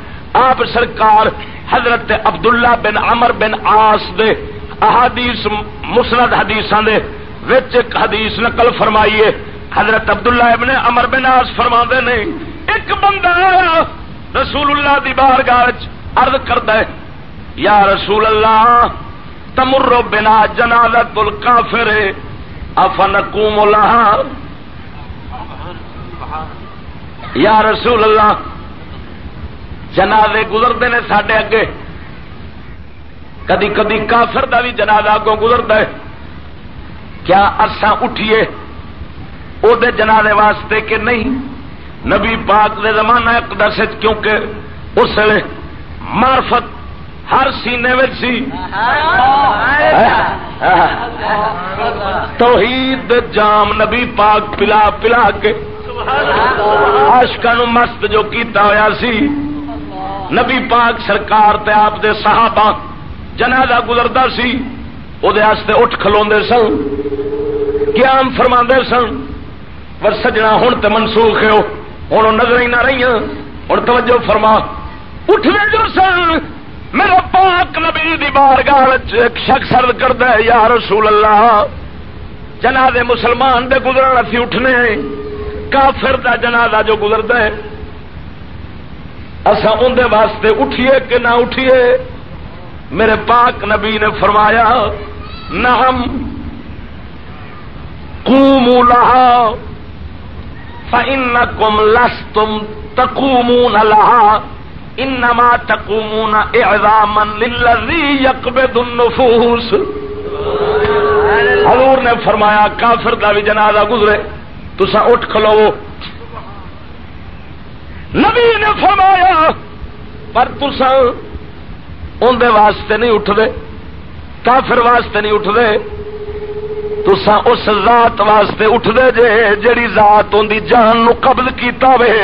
آپ سرکار حضرت عبداللہ بن عمر بن آس دے احادیث، مسند حدیثاں دے وچ ایک حدیث نقل فرمائیے۔ حضرت عبداللہ ابن عمر بن آس فرما دے نے، ایک بندہ آیا رسول اللہ دی بارگاہ عرض کردا ہے، یا رسول اللہ تمر بنا جنازت الکافر افنقوم لها یا رسول اللہ، جنازے گزرتے ہیں سڈے اگے۔ کدی کدی کافر دا بھی جنازہ اگوں گزرتا ہے۔ کیا اصا اٹھیے وہ جنازے واسطے کہ نہیں؟ نبی پاک دے زمانہ اقدس کیونکہ اس ویلے مارفت ہر سینے میں سی۔ توحید جام نبی پاک پلا پلا کے۔ آشکا مست جو کیتا ہوا سی۔ نبی پاک سرکار تے آپ دے صحابہ جنازہ گزرتا سی۔ وہ اٹھ کھلو سن۔ قیام فرما سن۔ پر سجنا ہوں تو منسوخ ہو ہوں نظر ہی نہ رہی ہوں توجہ فرما۔ اٹھ جو سن۔ میرا پاک نبی دی بارگاہ ایک شخص ارد کرتا ہے، یا رسول اللہ، جناب مسلمان دے گزرن اسی اٹھنے کافر دا جنازہ جو گزرتا ہے اصا اندر واسطے اٹھیے کہ نہ اٹھیے؟ میرے پاک نبی نے فرمایا نہ ہم کوم لہا فن کم لس تم لہا انما تقومون اعظاما للذي يقبض النفوس. حضور نے فرمایا، کافر دا بھی جنازہ گزرے تسا اٹھ کھلو نبی نے فرمایا، پر تسا اندر واسطے نہیں اٹھ دے کافر واسطے نہیں اٹھ دے تسا اس ذات واسطے اٹھ دے جے جڑی ذات ان دی جان نو قبض کیتا وے۔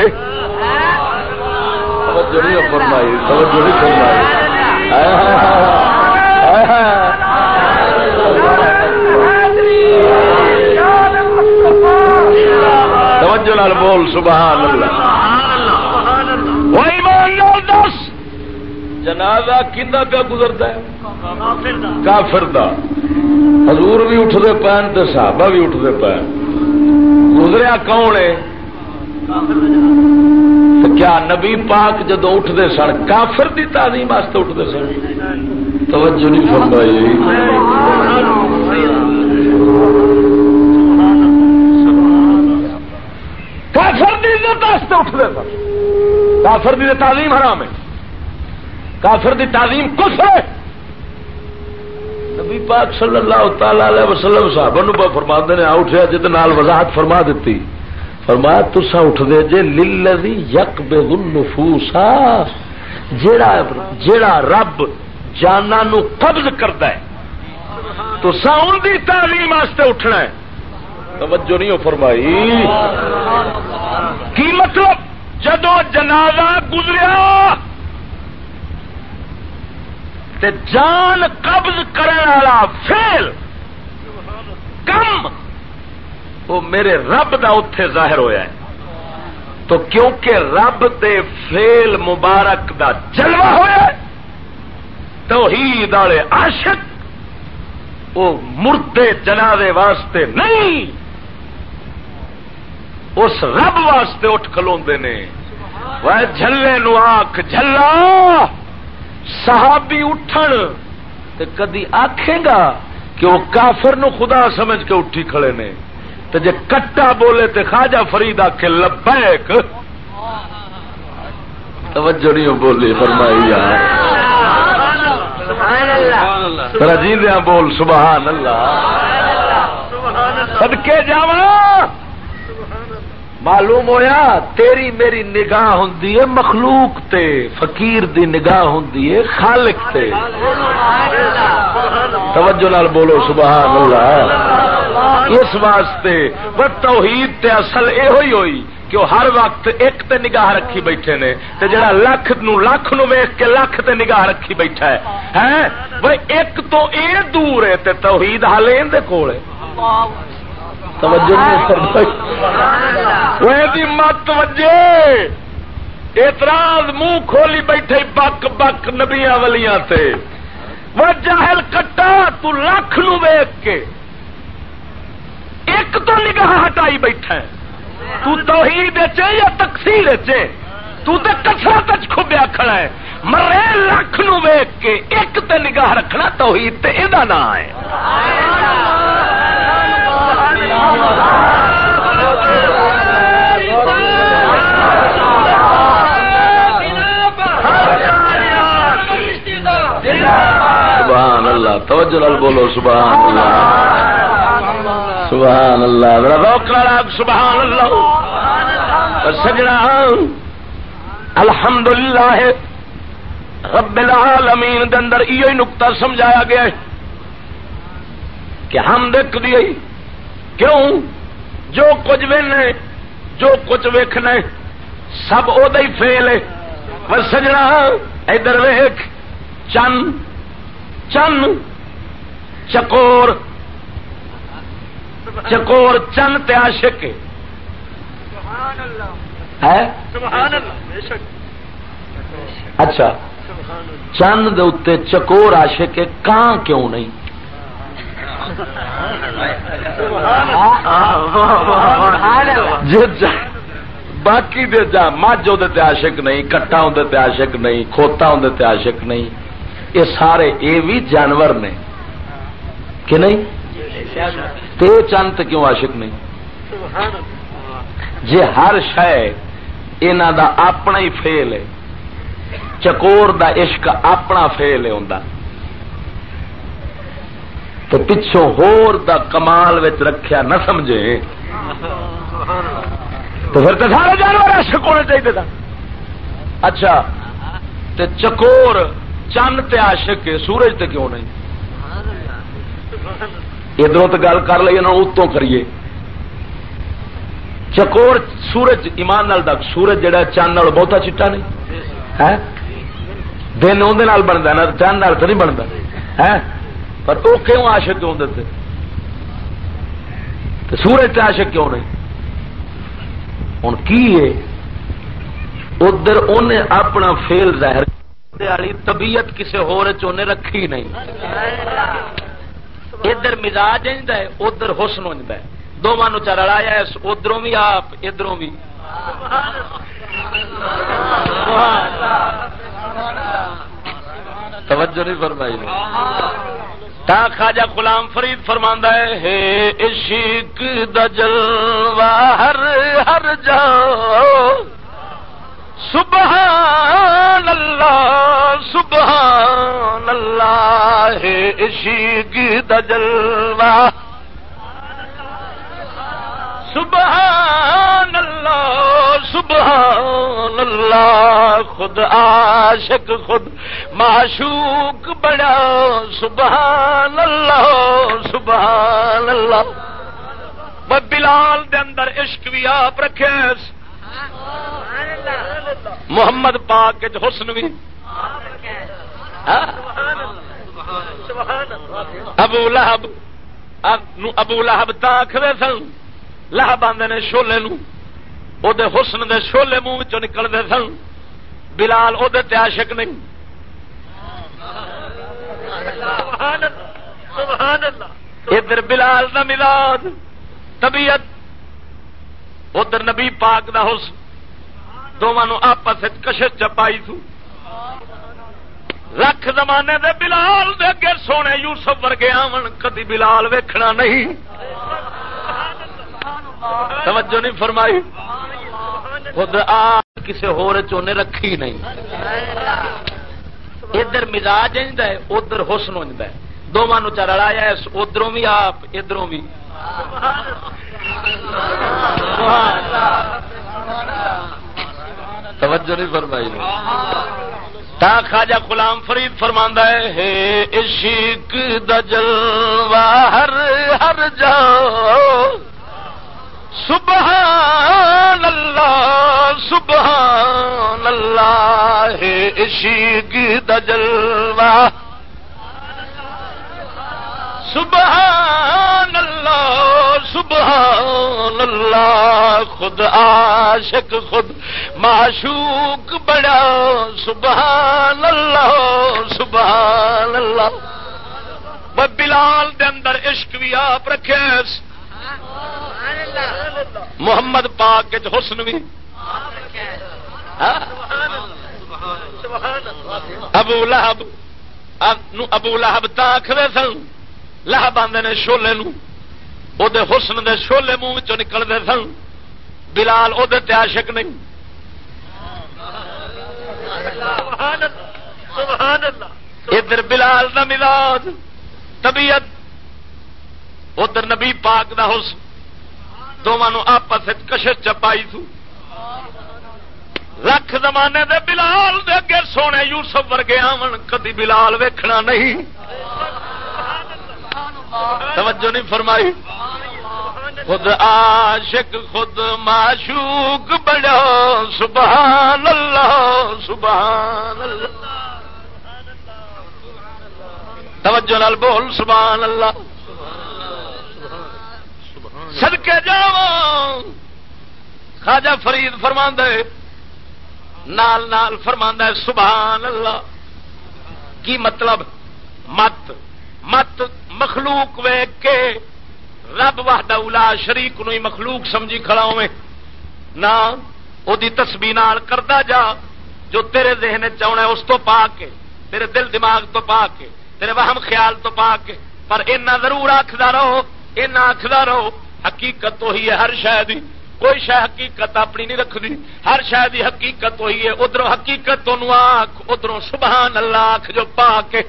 توجہ نہیں فرمائی، توجہ نہیں فرمائی۔ توجہ نال بول، سبحان اللہ۔ دس، جنازہ کھا پہ گزرتا ہے؟ کافر دا۔ حضور بھی اٹھتے پین تو صحابہ بھی اٹھتے پین گزریا کون ہے؟ کیا نبی پاک جدو اٹھتے سن، کافر کی تعلیم واسطے اٹھتے سن؟ توجہ نہیں فرمائی۔ کافر کی عزت واسطے اٹھتے سن۔ کافر کی تعلیم حرام ہے۔ کافر کی تعلیم کچھ ہے۔ نبی پاک صلی اللہ تعالی علیہ وسلم صاحب فرما نے اٹھیا جہد وضاحت فرما دیتی۔ فرمایا تسا اٹھ دے جے للذی یقبض النفوسا جیڑا جیڑا رب جانا نو قبض کرتا ہے تو ساؤن دی تعلیم واسطے اٹھنا ہے۔ توجہ نہیں ہو فرمائی۔ کی مطلب؟ جدو جنازہ گزریا تے جان قبض کرنے والا فیل کم وہ میرے رب دا اتے ظاہر ہویا ہے۔ تو کیونکہ رب دے فیل مبارک دا جلوہ ہوا تو ہی دالے عاشق وہ مردے جنازے واسطے نہیں، اس رب واسطے اٹھ کلو نے۔ وہ جلے نو آخ جلا صحابی اٹھن، تے کدی آخے گا کہ وہ کافر نو خدا سمجھ کے اٹھی کھڑے نے۔ تو جے کٹا بولے تو خواجہ فرید آ کے لبیک توجہ نہیں بولی فرمائی یار۔ بول سبحان اللہ۔ سدکے جا معلوم ہویا تیری میری نگاہ ہوں مخلوق تے فقیر دی نگاہ ہوں خالق تے۔ توجہ نال بولو سبحان اللہ۔ اس واسطے وہ توحید تے اصل یہ ہوئی ہوئی کہ وہ ہر وقت ایک تے نگاہ رکھی بیٹھے نے۔ تے جڑا لکھ نو لکھ نو ویخ کے لکھ تے نگاہ رکھی بیٹھا ہے۔ ہیں وہ ایک تو اے دور ہے تے توحید حال دے کول ہے۔ توجہ نہیں فرمائی۔ وہ دی مت وجے اعتراض منہ کھولی بیٹھے بک بک نبیاں ولیاں تے۔ وہ جاہل کٹا تو لکھ نو ویخ کے ایک تو نگاہ ہٹائی بیٹھا ہے۔ تو توحید چے یا تقسیر چے تو تے کثرت اچ کھبیا کھڑا ہے۔ مرے لکھ نو ویخ کے ایک تے نگاہ رکھنا توحید تے ادا نام ہے۔ سبحان اللہ، توجہ لال بولو، سبحان اللہ۔ سبحان اللہ. روک سبحان اللہ. سجنا الحمد للہ رب العالمین دے اندر یہ نقطہ سمجھایا گیا ہے کہ ہم دیکھ دی کیوں؟ جو کچھ وینے، جو کچھ ویکھنا سب وہ فیل ہے۔ پر سجنا، ادھر ویخ چند چند چکور چکور چند تشک اچھا۔ چند دے چکور آشک کان کیوں نہیں؟ باقی دے جا مجھ وہ عاشق نہیں کٹا اندر عاشق نہیں کھوتا اندر عاشق نہیں۔ یہ سارے یہ بھی جانور نے۔ کہ نہیں؟ تے چند کیوں عاشق نہیں؟ جی ہر شہ دا اپنا ہی فیل ہے چکور دا عشق اپنا فیل ہے ہوں تو پچھوں ہور دا کمال وچ رکھیا نہ سمجھے تو پھر تو سارے جانور عاشق ہونے چاہیے تھا اچھا تے چکور چند تے عاشق ہے سورج تے کیوں نہیں؟ ادھر تو گل کر لیے نا اتوں کریے۔ چکور سورج، ایمان نال دک سورج جہا چند بہتا چٹا نہیں۔ دن اندر بنتا نا چند نال تو نہیں بنتا ہے؟ پر وہ کیوں عاشق کیوں دیتے سورج تے کیوں نہیں؟ ہوں کی ہے؟ ادھر انہیں اپنا فیل ظاہر والی طبیعت کسی ہو رکھی نہیں۔ ادھر مزاج ہے، ادھر حسن ہے۔ دونوں چا رلایا ادھروں بھی آپ، ادھروں بھی۔ توجہ نہیں فرمائی تا خواجہ غلام فرید فرماندا ہے عشق دجل ہر ہر جاؤ سبحان اللہ سبحان اللہ ہے عشق دجلوا سبحان اللہ سبحان اللہ، خود عاشق، خود معشوق بڑا سبحان اللہ سبحان اللہ۔ بلال دے اندر عشق بھی آپ رکھے محمد پاک حسن بھی ابو لہب ابو لہب تخر سن۔ لہب آدھے نے شولے نو۔ دے حسن دے شولے منہ چ نکلتے سن۔ بلال وہ عاشق نہیں ادھر بلال دا ملاد طبیعت ادھر نبی پاک دا حسن دونوں آپس کشش چپائی تھی لکھ زمانے دے بلال دے اگے سونے یوسف ورگے آن کدی بلال ویکھنا نہیں۔ توجہ نہیں فرمائی۔ خود آ کسی ہور چونے رکھی نہیں۔ ادھر مزاج ہے، ادھر حسن ہے۔ دونوں چا رلایا ادھروں بھی آپ، ادھروں بھی۔ توجہ نہیں فرمائی تا خواجہ غلام فرید فرما ہے عشق دجل ہر ہر جاؤ۔ سبحان اللہ سبحان اللہ عشق دجلوا سبحان اللہ سبحان اللہ، خود عاشق، خود معشوق بڑا، سبحان اللہ سبحان اللہ۔ بلال دے اندر عشق بھی آپ رکھے محمد پاک حسن بھی۔ ہاں؟ ابو لہب ابو لہب تخر سن۔ لہب آدھے نے شولے نو دے حسن دے شولے منہ چ نکلتے سن۔ بلال وہ عاشق نہیں۔ ادھر بلال کا ملاج طبیعت۔ ادھر نبی پاک دا حسن۔ دونوں آپس کشش چپائی تھی لکھ زمانے دے بلال دے اگے سونے یوسف ورگے آمن، کدی بلال ویکھنا نہیں۔ توجہ نہیں فرمائی۔ خود عاشق، خود معشوق بڑا سبحان اللہ سبحان اللہ توجہ نال بول سبحان اللہ سدکے جا خاجا فرید فرما نال نال فرما سبحان اللہ کی مطلب؟ مت مت مخلوق ویگ کے رب وحدہ اولا شریک نو مخلوق سمجھی کھڑا ہوئے نہ وہ تسبی نال کرتا جا جو تیرے ذہن چاہنا اس تو پا کے تیرے دل دماغ تو پا کے تیرے وہم خیال تو پا کے پر اینا ضرور آخر رہو، اینا آخر رہو، حقیقت تو ہی ہے ہر شاید کوئی شہ حقیقت اپنی نہیں رکھتی ہر شاید حقیقت ہوئی ہے۔ ادھر حقیقت آخ ادھر سبحان اللہ آخ جو پا کے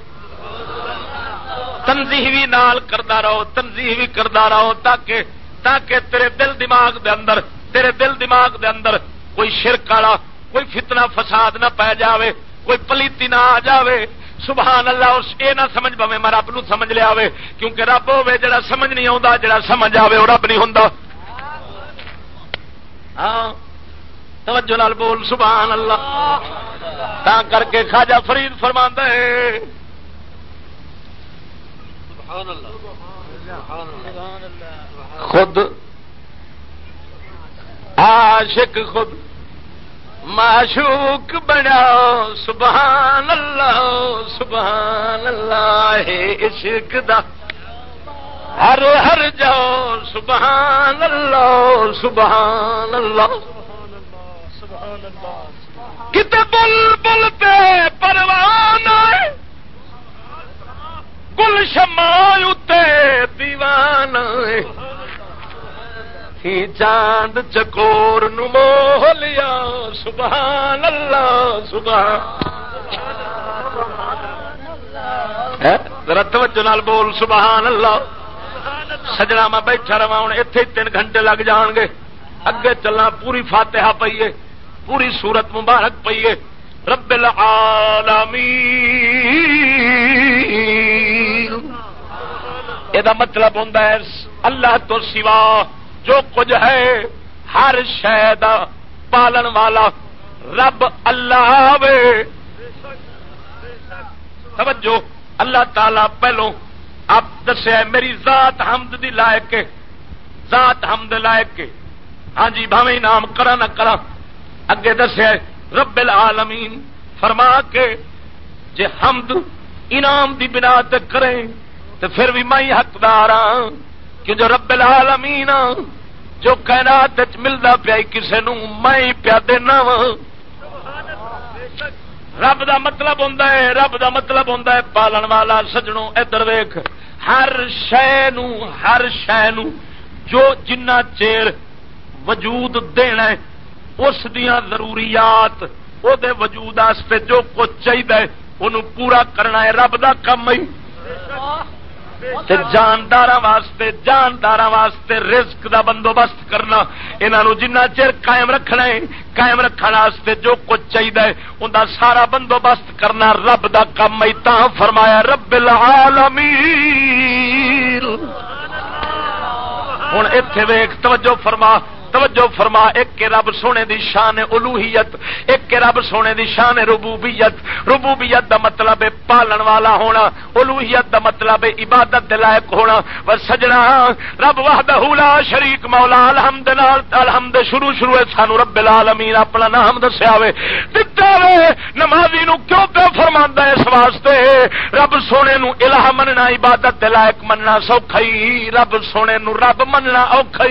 تنظیح بھی نال کرتا رہو تنظیح بھی کرتا رہو تاکہ تاکہ تیرے دل دماغ دے اندر تیرے دل دماغ دے اندر کوئی شرک والا کوئی فتنہ فساد نہ پی جاوے کوئی پلیتی نہ آ جاوے۔ سبحان اللہ اس یہ نہ سمجھ پوے میں رب نو سمجھ لیا کیونکہ رب ہوے جڑا سمجھ نہیں آتا جڑا سمجھ آئے وہ رب نہیں ہوں ہاں توجہ لال بول سبحان اللہ۔ تا کر کے خواجہ فرید فرما خود عاشق خود معشوق بڑا سبحان اللہ. سبحان اللہ. عشق دا. ہر ہر جاؤ. سبحان اللہ. سبحان اللہ. کت بل بل پہ پروان گل شما دیوان چاند چکور نمو لیا، سبحان اللہ، سبحان ہاں؟ رت نال بول، سبحان اللہ۔ سجنا میں بیٹھا رہا، ہوں اتے تین گھنٹے لگ جان گے۔ اگے چلنا، پوری فاتحہ پیے پوری سورت مبارک پیے رب العالمین۔ یہ مطلب ہوں اللہ تو سوا جو کچھ ہے ہر شاید پالن والا رب اللہ توجہ اللہ تعالی پہلو آپ دسیا میری ذات حمد دی لائق ذات حمد لائق ہاں جی بھاوے نام کرا نہ کرا اگے دسیا رب العالمین، فرما کے جے حمد انعام دی بنا تے کریں تو پھر بھی میں حقدار ہاں کہ جو رب العالمین ہاں، جو کائنات ملتا پیا کسی نو میں پیا دینا وا رب دا مطلب ہوں رب دا مطلب ہوں پالن والا سجنوں، ادھر ویخ ہر شہ ہر شہ جو جنہ چیر وجود دینا اس دیا ضروریات وہ وجود جو کچھ چاہیے انہوں پورا کرنا ہے، رب دا کم ہی جاندار واسطے جاندار واسطے رزق دا بندوبست کرنا۔ انہوں جنہ چر قائم رکھنا ہے، قائم رکھنے جو کچھ چاہیے ان سارا بندوبست کرنا رب دا کم ہی تا فرمایا، رب العالمین۔ ہوں اتے ویخ توجہ فرما۔ توجہ فرما، ایک کے رب سونے دی شان الوحیت ایک کے رب سونے دی شان ربوبیت. ربوبیت دا مطلب ہے پالن والا ہونا الوحیت دا مطلب ہے عبادت لائق ہونا. بس سجنا، رب وحدہ لا شریک، مولا الحمد الحمد شروع شروع سانو رب العالمین اپنا نام دسیا وے. دتا وے، نمازی نو کیوں پہ فرماندا ہے اس واسطے؟ رب سونے نو الہ مننا، عبادت لائق مننا سوکھا رب سونے نو رب مننا اوکھا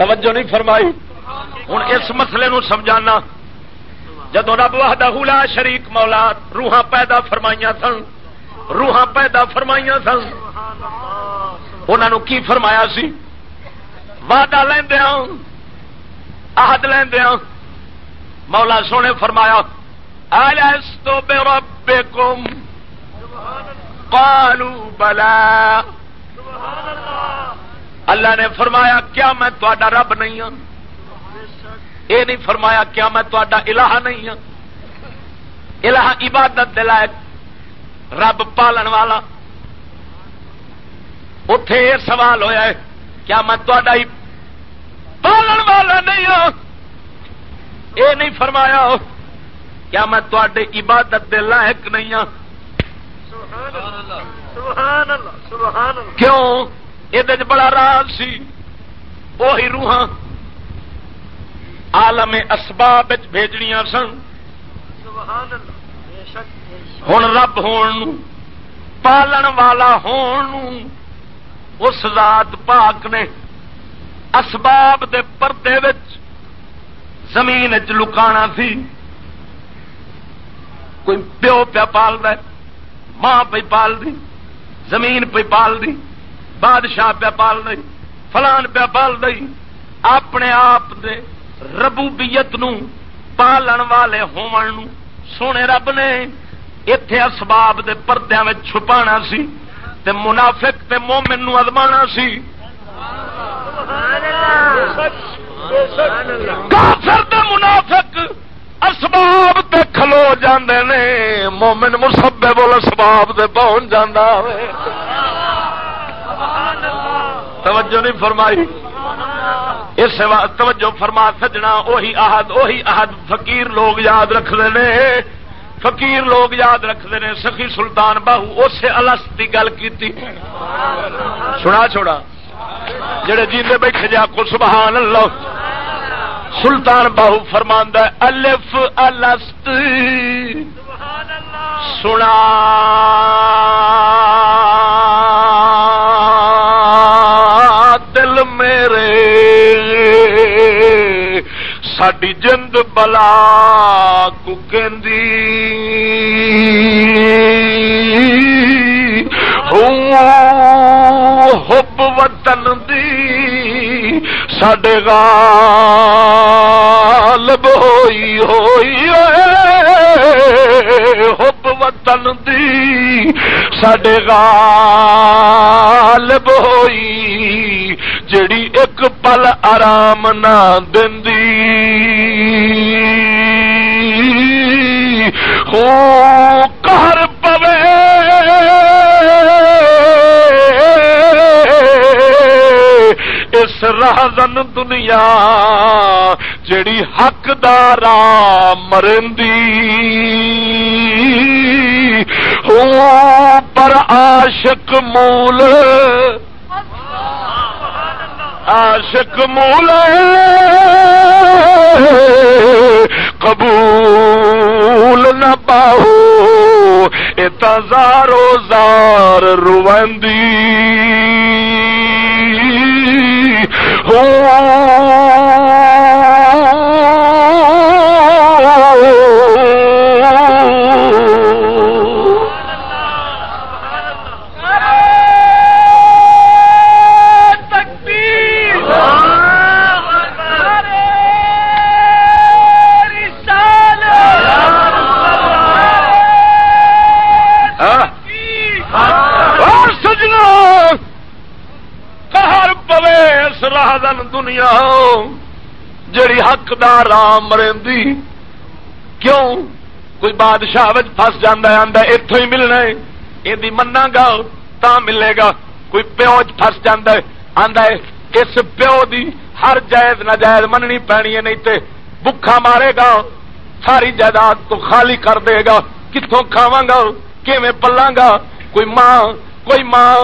توجہ نہیں فرمائی۔ ہوں اس مسئلے نو سمجھانا۔ جدو رب وحدہ لا شریک مولا، روحاں پیدا فرمائیاں سن۔ روحاں پیدا فرمائیاں سن۔ انہوں کی فرمایا سی؟ وعدہ لیندیا آہد لیندیا مولا سونے فرمایا آلس تو بے رب قالوا بلا۔ اللہ نے فرمایا کیا میں تا رب نہیں ہوں یہ نہیں فرمایا کیا میں تا الہ نہیں ہوں الہ عبادت دلائق رب پالن والا۔ اتے یہ سوال ہویا ہے کیا میں تا پالن والا نہیں ہوں یہ نہیں فرمایا کیا میں تے عبادت دے لائق نہیں ہوں کیوں؟ یہ بڑا راز سی وہی روحاں آلم اسباب بھیجنیا سن ہوں رب ہون پالن والا ہون اس ذات پاک نے اسباب دے پردے وچ زمین چ لکانا سی کوئی پیو پیا پال ماں پہ پال دی زمین پہ پال دی بادشاہ پیا پال دئی فلان پیا پال دئی اپنے آپ دے ربوبیت نو پالن والے ہون نو سونے رب نے اتے اسباب دے پردے میں چھپانا سی تے منافق تے مومن نو ادما سی۔ کافر تے منافق اسباب تے کھلو جاندے نے، مومن مسبے بول اسباب تے پہنچ جاندہ ہوئے توجہ نہیں فرمائی۔ اس توجہ فرما سجنا وہی آہد وہی آہد فقیر لوگ یاد رکھتے ہیں فقیر لوگ یاد رکھتے ہیں سخی سلطان باہو اسے الس کی گل کی سنا چھوڑا۔ جڑے جیندے بیٹھے جا کو سبحان اللہ۔ سلطان باہو فرماندہ الف الست۔ سنا۔ ساڈی جند بلا حب وطن دی ساڈے غالب ہوئی ہوئی حب وطن دی ساڈے غالب ہوئی جڑی ایک پل آرام نہ کر پوے۔ اس رازن دنیا جڑی حقدار مرندی۔ ہو پر عاشق مول۔ عاشق مولا قبول نہ پاؤ اتارو زار روندی ہو۔ دنیا جڑی حقدار مرندی، کیوں؟ کوئی بادشاہ پس جانا آتا اتوں ہی ملنا ہے یہ منا گا تا ملے گا۔ کوئی پیو فس جا اس پیو دی ہر جائز نجائز مننی پینی ہے، نہیں تے بکھا مارے گا، ساری جائیداد تو خالی کر دے گا۔ کتوں کھاوا گا؟ کیویں پلا گا کوئی ماں کوئی ماں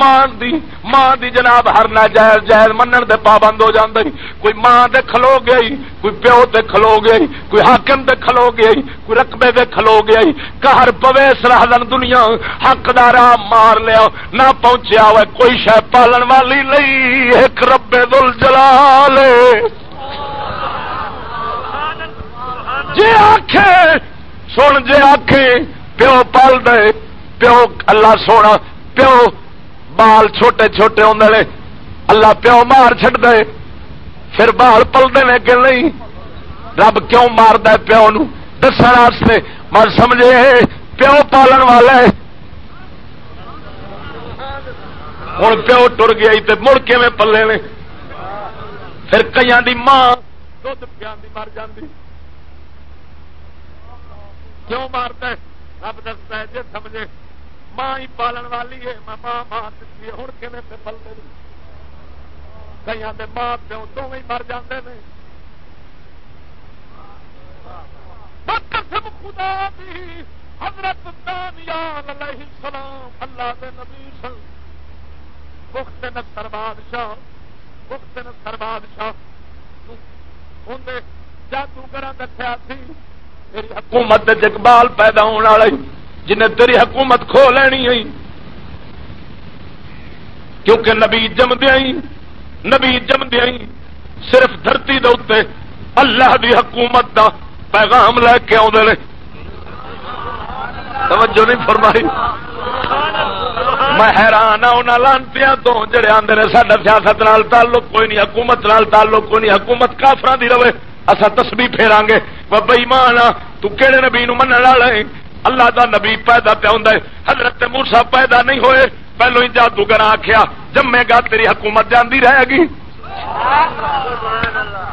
ماں دی ماں دی جناب ہر نہ جائز جائز منن دے پابند ہو جاندے۔ کوئی ماں دے کھلو گئی، کوئی پیو تے کھلو گئی، کوئی حاکم دے کھلو گئی، کوئی رقبے دے کھلو گئی۔ کہر پوے سرحدن دنیا حق دارا مار لیا، نہ پہنچیا ہوئے۔ کوئی شہ پالن والی نہیں، ایک رب دل جلال جی آخ سن جی آخ پیو پال دے، پیو اللہ سونا۔ پیو بال چھوٹے چھوٹے آدھے اللہ پیو مار چڈ دے، پھر بال پلتے ہیں کہ نہیں؟ رب کیوں مار دے پیو نو؟ مر سمجھے، پیو پالن والے۔ ہوں پیو ٹر گیا مڑ کے میں پلے نے۔ پھر کئی دی ماں دھد پیا مر جاتی کیوں مارتا رب دستا ہے جی سمجھے۔ ماں ہی پالن والی ہے، میں ماں ماں دیتی ہے۔ ہوں کہ پلتے کئی آتے ماں پیو تو ہی مر جاتے ہیں خدا دی حضرت دانیال علیہ السلام اللہ دے نبی سن۔ بخت نصر بادشاہ بخت نصر بادشاہ۔ انہیں جادوگر دسیا سی میری حکومت اقبال پیدا ہونے والے جنہیں تیری حکومت کھو لینی ہے کیونکہ نبی جمدیا ہی، نبی جمدیا ہی، صرف دھرتی دے اللہ دی حکومت دا پیغام لے کے آدھے توجہ نہیں فرمائی۔ میں حیران ہوں انہوں تو، جڑے آدھے نے سڈا سیاست نال تعلق، کوئی نہیں حکومت نال تعلق، کوئی نہیں حکومت کافران دی رہے۔ اصا تسبی پھیرا گے بئی مان ہاں، تو کہڑے نبی نو من والا اللہ دا نبی پیدا پیا ہوں حضرت مورسا پیدا نہیں ہوئے۔ پہلو ہی جادوگر آخیا جمے گا تیری حکومت جاندی رہے گی۔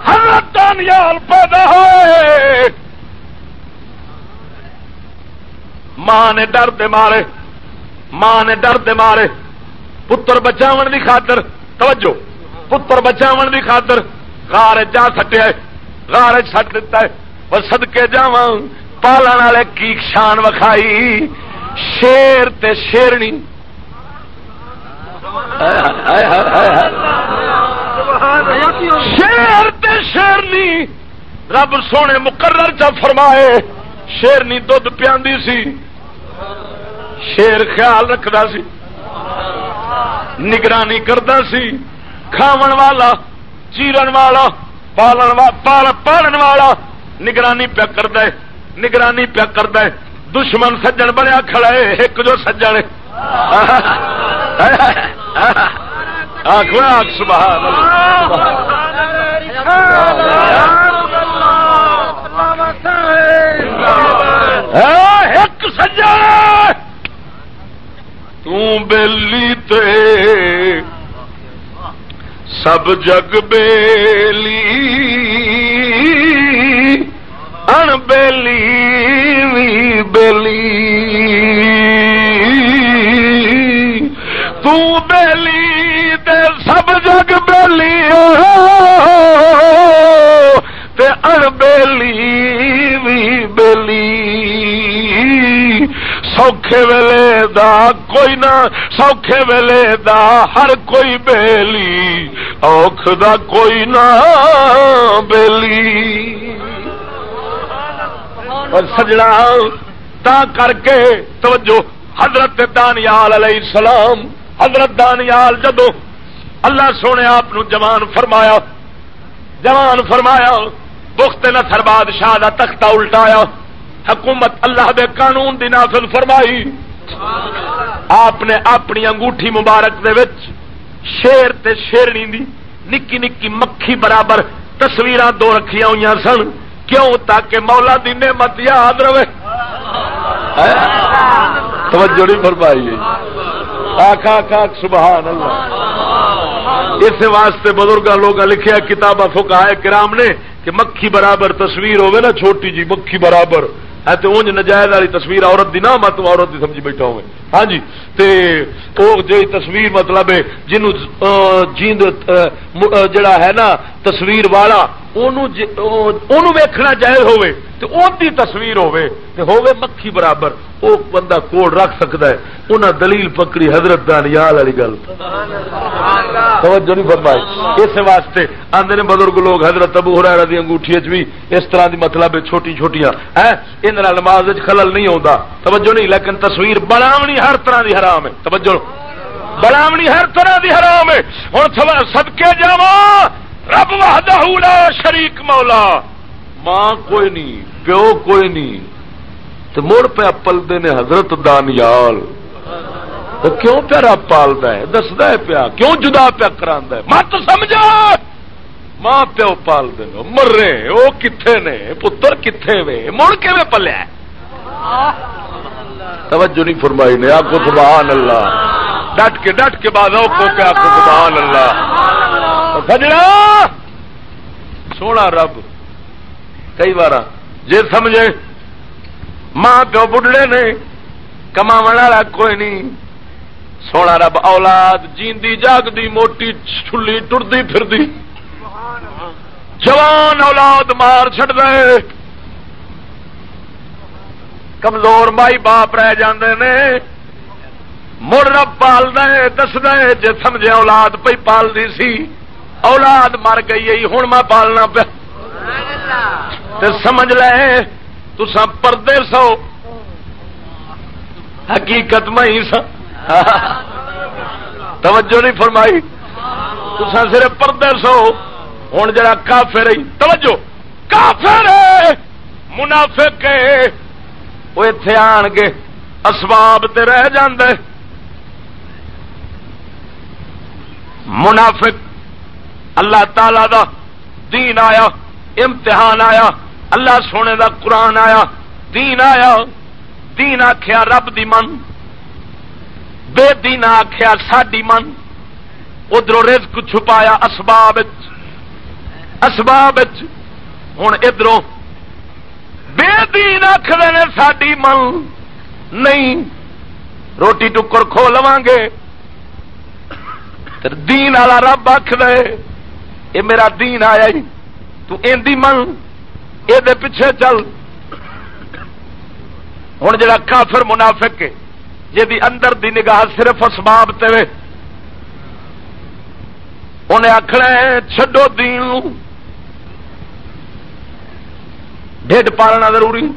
حضرت دانیال پیدا ہوئے۔ ماں نے ڈر دے مارے۔ ماں نے ڈر دے مارے۔ پتر بچاو دی خاطر۔ توجہ، پتر بچاو دی خاطر۔ غار جا سٹیا غار سٹ دیتا ہے۔ وہ سدکے جا پالن والے کی شان وکھائی؟ شیر تے شیرنی شیر تے شیرنی رب سونے مقرر چا فرمائے شیرنی دھد پیاندی سی۔ شیر خیال رکھتا سی۔ نگرانی کرتا سی۔ کھاون والا، چیرن والا، پالن پالن والا نگرانی پیا کر نگرانی پیا کر دشمن سجن بنیا کھڑا ہے، ایک جو سجن آخر آخ سبحان ایک سجن۔ تیلی تے سب جگ بیلی۔ ان بیلی وی بیلی تیلی تے سب جگ بیلی تے ان بیلی وی بیلی سوکھے ویلے دا کوئی نہ سوکھے ویلے دا ہر کوئی بیلی اوکھ دا کوئی نہ بیلی اور سجنا تا کر کے توجہ حضرت دانیال علیہ السلام، حضرت دانیال جدو اللہ سونے آپ جوان فرمایا جوان فرمایا، بخت نسر بادشاہ کا تختہ الٹایا، حکومت اللہ دے قانون دی نافذ فرمائی۔ آپ نے اپنی انگوٹھی مبارک دے وچ شیر تے شیرنی دی نکی نکی مکھی برابر تصویر دو رکھیا ہوئی سن۔ کیوں تاکہ مولا دی نعمت یاد رہے؟ توجہ نہیں فرمائی آخ آخ سبحان اللہ۔ اس واسطے بزرگ لوگ لکھیا کتاب فکا ہے کرام نے کہ مکھی برابر تصویر ہوگی نا، چھوٹی جی مکھی برابر۔ ہے تو اونج نجائز والی تصویر عورت دی نہ مت عورت دی سمجھی بیٹھا ہوئے۔ ہاں جی تے او جی تصویر مطلب ہے جنوں جیند جڑا ہے نا تصویر والا اونوں ویکھنا جائز ہوئے تے او دی تصویر ہوئے تے ہوئے مکھی برابر او بندہ کوڑ رکھ سکتا ہے انہاں دلیل پکڑی حضرت دانیال والی گل سبحان توجہ نہیں فرمائی اس واسطے آندے نے بزرگ لوگ حضرت ابو ہریرہ دی انگوٹھی وچ بھی اس طرح دی مطلب ہے چھوٹی چھوٹیاں ہیں ان نماز وچ خلل نہیں ہوندا توجہ نہیں لیکن تصویر بناونی ہر طرح دی حرام ہے۔ توجہ۔ بناونی ہر طرح دی حرام ہے۔ ہن صدکے جاواں رب وحدہ لا شریک مولا۔ ماں کوئی نہیں، پیو کوئی نہیں۔ تو مڑ پہ پلتے نے حضرت دانیال۔ تو کیوں پیارا پالتا ہے؟ دستا ہے پیا، کیوں جدا پیا کرا مت سمجھا۔ ماں پیو پال دے مرے وہ کتنے نے، پتر کتنے وے، مڑ کے پلیا توجہ نہیں فرمائی نے آپ کو سبحان اللہ۔ ڈٹ کے ڈٹ کے بعد کو پہ آپ کو سبحان اللہ۔ سجنا سونا رب۔ کئی بار جی سمجھے، ماں پیو بڑھے نے کما والا کوئی نہیں۔ سونا رب اولاد جیندی جاگتی موٹی، چھلی ٹرتی پھر جوان اولاد مار چڈ دے کمزور مائی باپ رہ جاندے نے۔ مڑ رب پال دے دس دے جی سمجھے اولاد پہ پالتی سی۔ اولاد مر گئی ہوں میں پالنا پیا۔ سمجھ لے تسا پردے سو۔ حقیقت میں سا۔ توجہ نہیں فرمائی۔ تسا صرف پردے سو۔ ہوں جا کافر توجہ۔ کافر منافق وہ اتے آن کے اسباب تے رہ جاندے۔ منافق، اللہ تعالی دا دین آیا، امتحان آیا، اللہ سونے دا قرآن آیا، دین آیا۔ دین آخیا رب دی من، بے دین آخیا ساڈی من۔ ادھر رزق چھپایا اسباب اسباب ہوں ادھر بے دین آخر نے ساڈی من نہیں۔ روٹی ٹکر کھو لو گے۔ دین والا رب آخ دے یہ میرا دین آیا ہی۔ تو من یہ پیچھے چل۔ ہوں جا کافر منافق جی اندر دی نگاہ صرف اسباب تے انہیں آخنا چڈو دین۔ ڈیڈ پالنا ضروری۔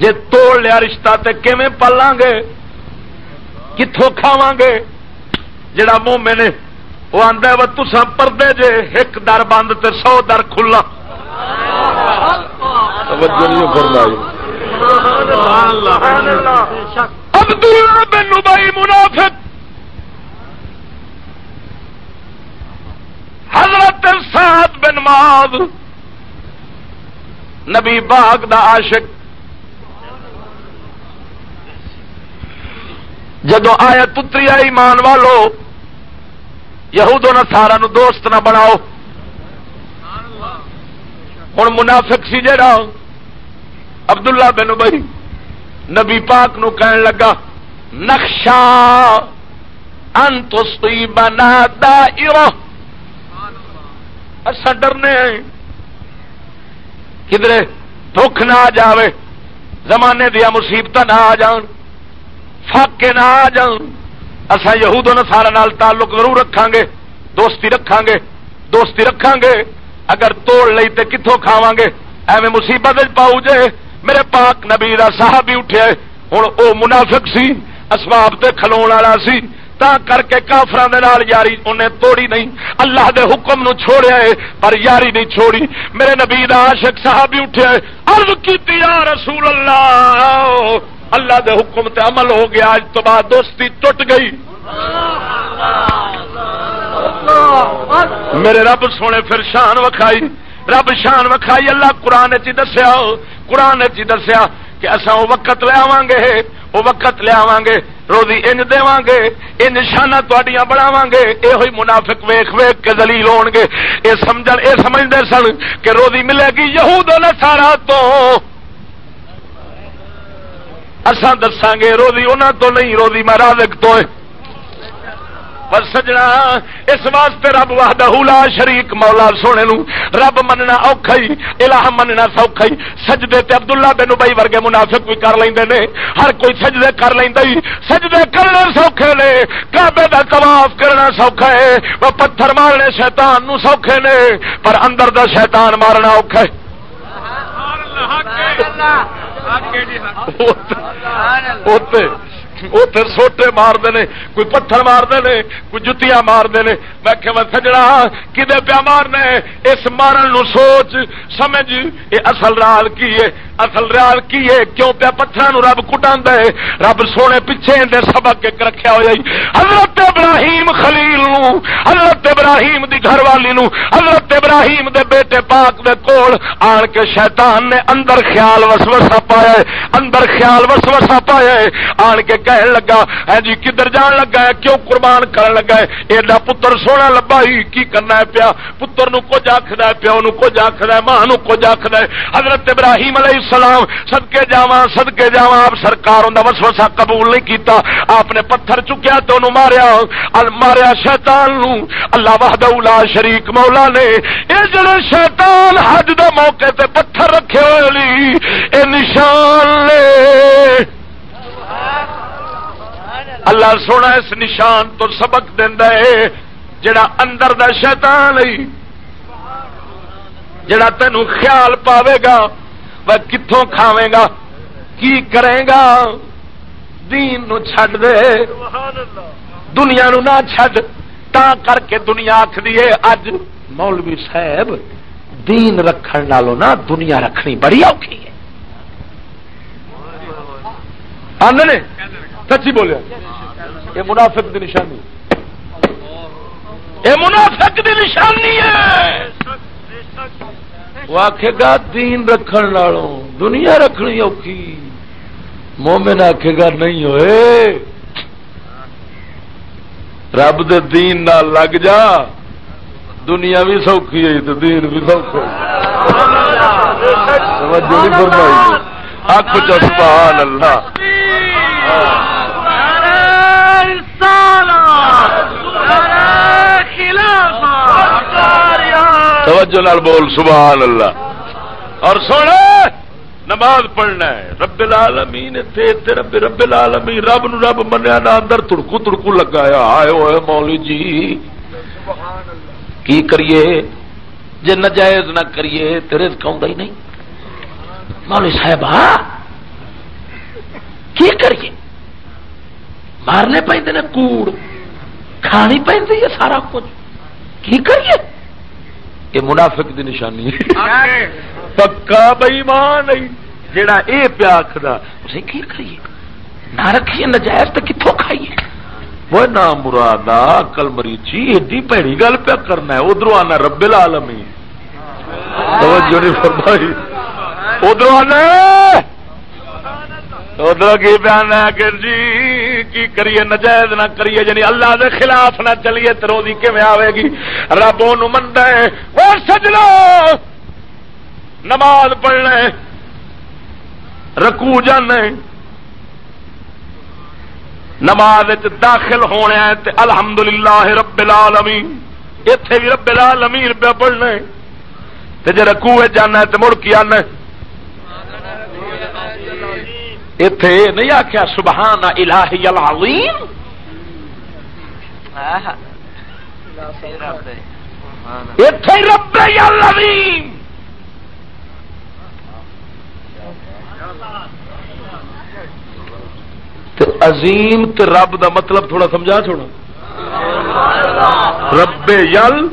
جی توڑ لیا رشتہ تے کیویں پالیں گے؟ کتوں کھاو گے؟ جڑا مومے نے وہ آدھا و تسا پردے جے ایک در بند تے سو در کھلا۔ بن منافق۔ حضرت سعد بن ماد نبی باغ دا عاشق. جدو آیا پتری آئی مان والو، یہود سارا دوست نہ بناؤ۔ ہوں منافق سی جڑا، عبداللہ بن بھائی نبی پاک نو کہن لگا نقشا انتوستی بنا اصا ڈرنے کدھر دکھ نہ آ جائے زمانے دیا مصیبت نہ آ جان، فاقے نہ آ جان۔ اصا یہود سارا نال تعلق ضرور رکھا گے دوستی رکھا گے دوستی رکھا گے اگر توڑ لئی تے کتوں کھاوا گے ایویں مصیبت پاؤ جے۔ میرے پاک نبی کا صاحب بھی اٹھے ہوں وہ منافق سی، اسباب تے کھلو والا سی۔ تا کر کے کافران یاری انہیں توڑی نہیں۔ اللہ دے حکم نو چھوڑیا ہے، پر یاری نہیں چھوڑی۔ میرے نبی دا عاشق صاحب بھی اٹھے عرض کی یا رسول اللہ اللہ دے حکم تے عمل ہو گیا، آج تو بعد دوستی ٹوٹ گئی۔ میرے رب سونے، پھر شان وکھائی۔ رب شان وکھائی، اللہ قرآن چی دسیا۔ قرآن چی دسیا۔ کہ اصا وہ وقت لیا گے وہ وقت لیا گے، روزی انج دے گے یہ نشانہ تڈیاں بناو گے یہ ہوئی منافق ویخ ویخ کے دلیل ہو گے۔ یہ سمجھ یہ سمجھتے سن کہ روزی ملے گی یہود سارا تو۔ اسان دساں گے، روزی انہوں تو نہیں، روزی مہاراج تو ہے۔ پر سجنا۔ اس واسطے رب وحدہ لا شریک مولا سونے نو۔ رب مننا اوکھا ہی الہ مننا سوکھا ہی سجدے تے عبداللہ بن ابئی ورگے منافق بھی کر لیندے نے۔ ہر کوئی سجدے کر لیندا ہی سجدے کرنا سوکھے نے۔ کعبے دا طواف کرنا سوکھا ہے۔ وہ پتھر مارنے شیطان نو سوکھے نے۔ پر اندر دا شیطان مارنا اوکھا ہے۔ اوتے وہ پھر سوٹے مارتے ہیں کوئی پتھر مارتے ہیں کوئی جتیاں مارتے ہیں میں کہ سجڑا، کدے پیا مارنے اس مارن نو سوچ، سمجھ، یہ اصل رال کی ہے۔ اصل رال کی ہے؟ کیوں پیا پتھر رب کٹا ہے؟ رب سونے پیچھے دے سبق ایک رکھا ہوا حضرت ابراہیم خلیل نو، حضرت ابراہیم دی گھر والی نو، حضرت ابراہیم دے بیٹے پاک دے کول آن کے شیطان نے اندر خیال وسوسا پایا اندر خیال وسوسا پایا آن کے کہن لگا ہے جی کدھر جان لگا ہے؟ کیوں قربان کرن لگا ہے؟ ایڈا پتر سونا لبا ہی کی کرنا ہے پیا؟ پتر نو کچھ آخر ہے، پیو نو کچھ آخر ہے، ماں نو کچھ آخر ہے۔ حضرت ابراہیم علیہ السلام سدکے جاوا سدکے جاوا آپ سرکار ان وسوسا قبول نہیں کیتا۔ آپ نے پتھر چکیا تو انہوں ماریا ماریا شیطان نو۔ اللہ وحدہ لا شریک مولا نے۔ یہ جڑے شیطان حج دے موقع تے پتھر رکھے ہوئے لی اے نشان لے اللہ سونا اس نشان تو سبق دینا ہے، جڑا اندر دا شیطان لئی جڑا تینوں خیال پاوے گا۔ وہ کتوں کھاوے گا کی کرے گا دین نو چھڈ دے دنیا نو نہ چھڈ تا کر کے دنیا آخری اج مولوی صاحب دین رکھن نالوں نا دنیا رکھنی بڑی اوکھی ہے آنے سچی بولے یہ منافق دی نشانی یہ منافق دی نشانی ہے وہ آخے گا دین رکھن لالوں دنیا رکھنی اوکھی۔ مومن آخے گا نہیں ہوئے۔ رب دے دین نہ لگ جا۔ دنیا بھی سوکھی ہے تو دین بھی سوکھا آخ چسپال اللہ۔ توجہ نال بول، سبحان اللہ۔ اور سونا نماز پڑھنا ہے۔ رب العالمین، تے تے رب رب العالمین، رب نو رب منیا نہ اندر تڑکو تڑکو لگایا۔ آئے ہوئے مولوی جی۔ کی کریے؟ جے نجائز نہ کریے تیرے کہوں ہی نہیں۔ مولوی صاحب ہاں کی کریے؟ مارنے پہ کوڑ، کھانی پہ سارا کچھ۔ کی کریے؟ یہ منافق دی نشانی پکا بئی ماں نہیں جڑا اے پیا آخر اسے کی کریے نہ رکھیے نجائز تو کتوں کھائیے؟ وہ نہ مراد کل مریچی ایڈی پیڑی گل پیا کرنا ہے۔ ادھر آنا رب العالمین۔ توجہ نہیں فرمائی۔ ادھر آنا ادھر کی بیان ہے کہ جی کی کریے نجائز نہ کریے یعنی اللہ دے خلاف نہ چلیے، تو روزی کیون آئے گی؟ رب منڈ ہے وہ سجنا نماز پڑھنا رکو جانا نماز داخل ہونے تے الحمدللہ رب العالمین۔ اتے بھی رب العالمین پہ پڑھنا تے جے رکو جانا تے مڑ کے آنا اتے نہیں آخیا سبحان الہی العظیم؟ اتے رب العظیم؟ عظیم تے رب دا مطلب تھوڑا سمجھا چھوڑا۔ رب یل،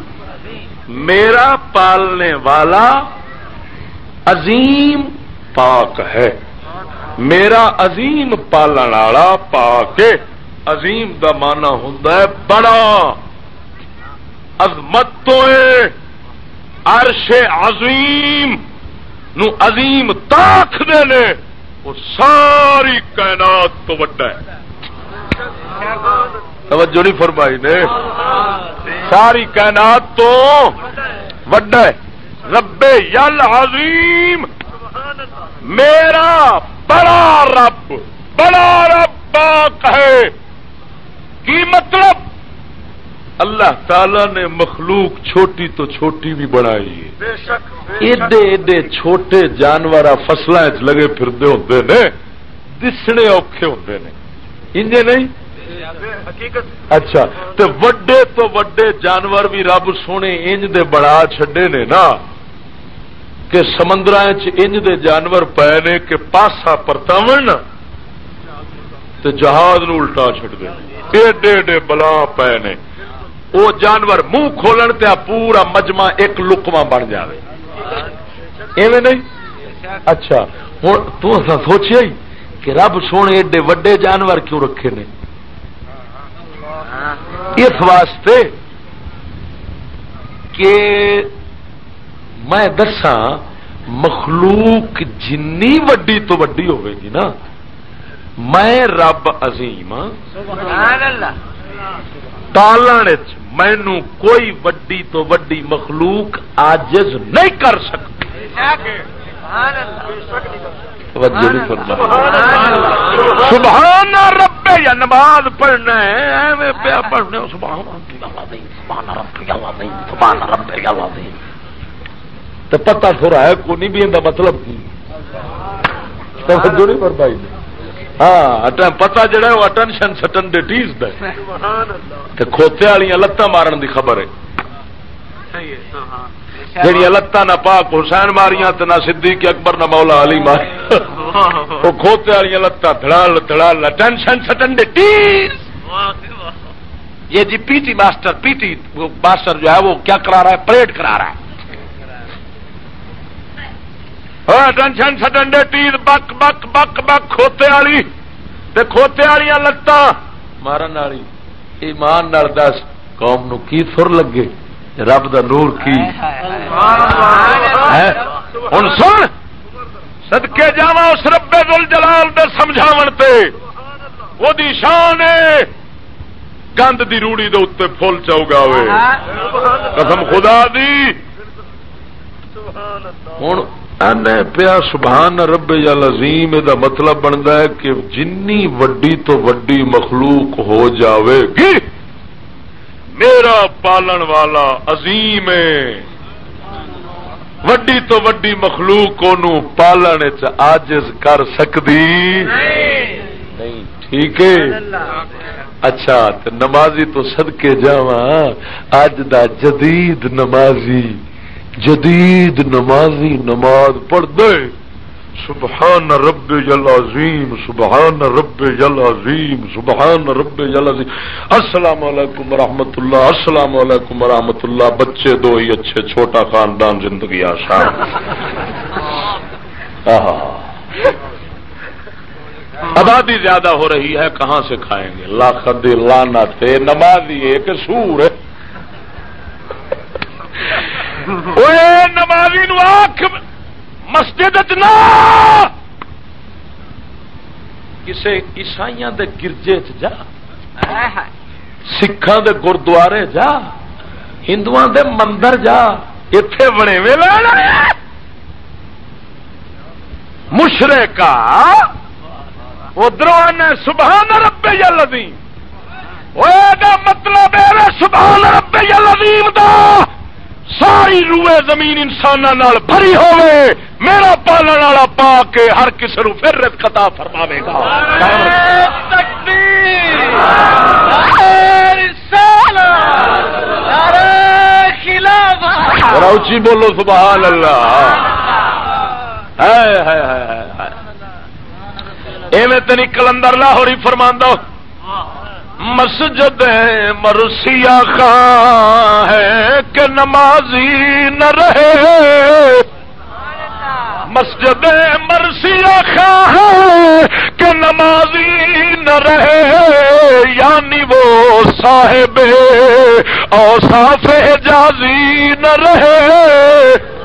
میرا پالنے والا عظیم پاک ہے۔ میرا عظیم پالن والا پا کے عظیم دا مانا ہوں بڑا۔ عظمت تو عرش عظیم نو عظیم تاخ دے وہ ساری کائنات تو وڈا ہے۔ توجہ نہیں فرمائی نے۔ ساری کائنات تو وڈا ہے۔ رب یل عظیم۔ میرا بڑا رب بڑا رب پاک ہے۔ کی مطلب؟ اللہ تعالی نے مخلوق چھوٹی تو چھوٹی بھی بنائی ہے۔ ایڈے ایڈے چھوٹے جانور فصل لگے پھرتے ہوتے نے، دسنے اوکھے ہوتے نے۔ انجے نہیں؟ اچھا تو وڈے تو وڈے جانور بھی رب سونے انج دے بڑا چھڈے نے نا۔ کہ سمندر انج دے جانور پے نے کہ پاسا پرتاون تو جہاز نو الٹا چڈ دے۔ ایڈے ایڈے بلا پے نے۔ وہ جانور منہ کھولن تے پورا مجمع ایک لکما بن جائے ایویں نہیں؟ اچھا ہوں تو سوچیا کہ رب سونے ایڈے وڈے جانور کیوں رکھے نے؟ اس واسطے کہ میں دسا مخلوق جنی وڈی تو وڈی ہوے گی نا۔ میں رب عظیم ٹالن مینو کوئی وڈی تو وڈی مخلوق آجز نہیں کر سکتی۔ سبحان رب یا نماز پڑھنا ہے پیا پڑھنے تو پتا تھوڑا ہے، کو نہیں بھی مطلب نہیں پر بھائی ہاں پتا جڑا وہ اٹینشن سٹن ڈیٹیز کھوتے والی لتان مارن دی خبر ہے۔ جہی لتان نہ پاک حسین ماریاں تو نہ صدیق اکبر نہ مولا علی ماری وہ کھوتے والی لتان دڑال دڑال اٹینشن سٹن ڈیٹیز یہ جی P T master P T master جو ہے، وہ کیا کرا رہا ہے؟ پریڈ کرا رہا ہے۔ ٹینشن سٹن ڈیٹیز بک بک بک بک کھوتے والی کھوتے والی لتان مارن والی ایمان دس قوم نو کی سر لگے رب دا نور کی ہوں سن سدکے جا اس ربے دل جلال دے سمجھاو تے وہ دی شان گند دی روڑی دے اتنے فل چاؤگا قسم خدا دی ہوں پیا سبحان رب یا لذیم دا مطلب بنتا ہے کہ جنی وڈی تو وڈی مخلوق ہو جاوے گی۔ میرا پالن والا عظیم ہے۔ وڈی تو وڈی مخلوق پالن آجز کر سکتی نہیں، ٹھیک ہے۔ اچھا نمازی تو سدکے جا اج دا جدید نمازی۔ جدید نمازی نماز پڑھ دے۔ سبحان رب جل عظیم سبحان رب جل عظیم سبحان رب جل عظیم السلام علیکم ورحمۃ اللہ السلام علیکم ورحمۃ اللہ بچے دو ہی اچھے، چھوٹا خاندان، زندگی آسان۔ آبادی زیادہ ہو رہی ہے، کہاں سے کھائیں گے؟ لاکھ لانا تھے، نمازی ایک سور ہے۔ نمازی نو آخ مسجد کسی عیسائی دے گرجے چ جا۔ سکھان دے گردوارے جا۔ ہندو دے مندر جا۔ اتے بنے مشرے کا ادھر سبحان رب لدی مطلب سبحان رب لدیم دا۔ ساری روئے زمین انسان بھری ہوئے میرا پالن والا پا کے ہر کسی نو پھر رت کتا فرماوے گا۔ اچھی بولو، سبحان اللہ۔ ایویں تو نہیں کلندر لاہوری فرماندہ۔ مسجد مرسیا خاں ہے کہ نمازی نہ رہے۔ مسجد مرسیا خاں ہے کہ نمازی نہ رہے۔ یعنی وہ صاحب اوصاف جازی نہ رہے۔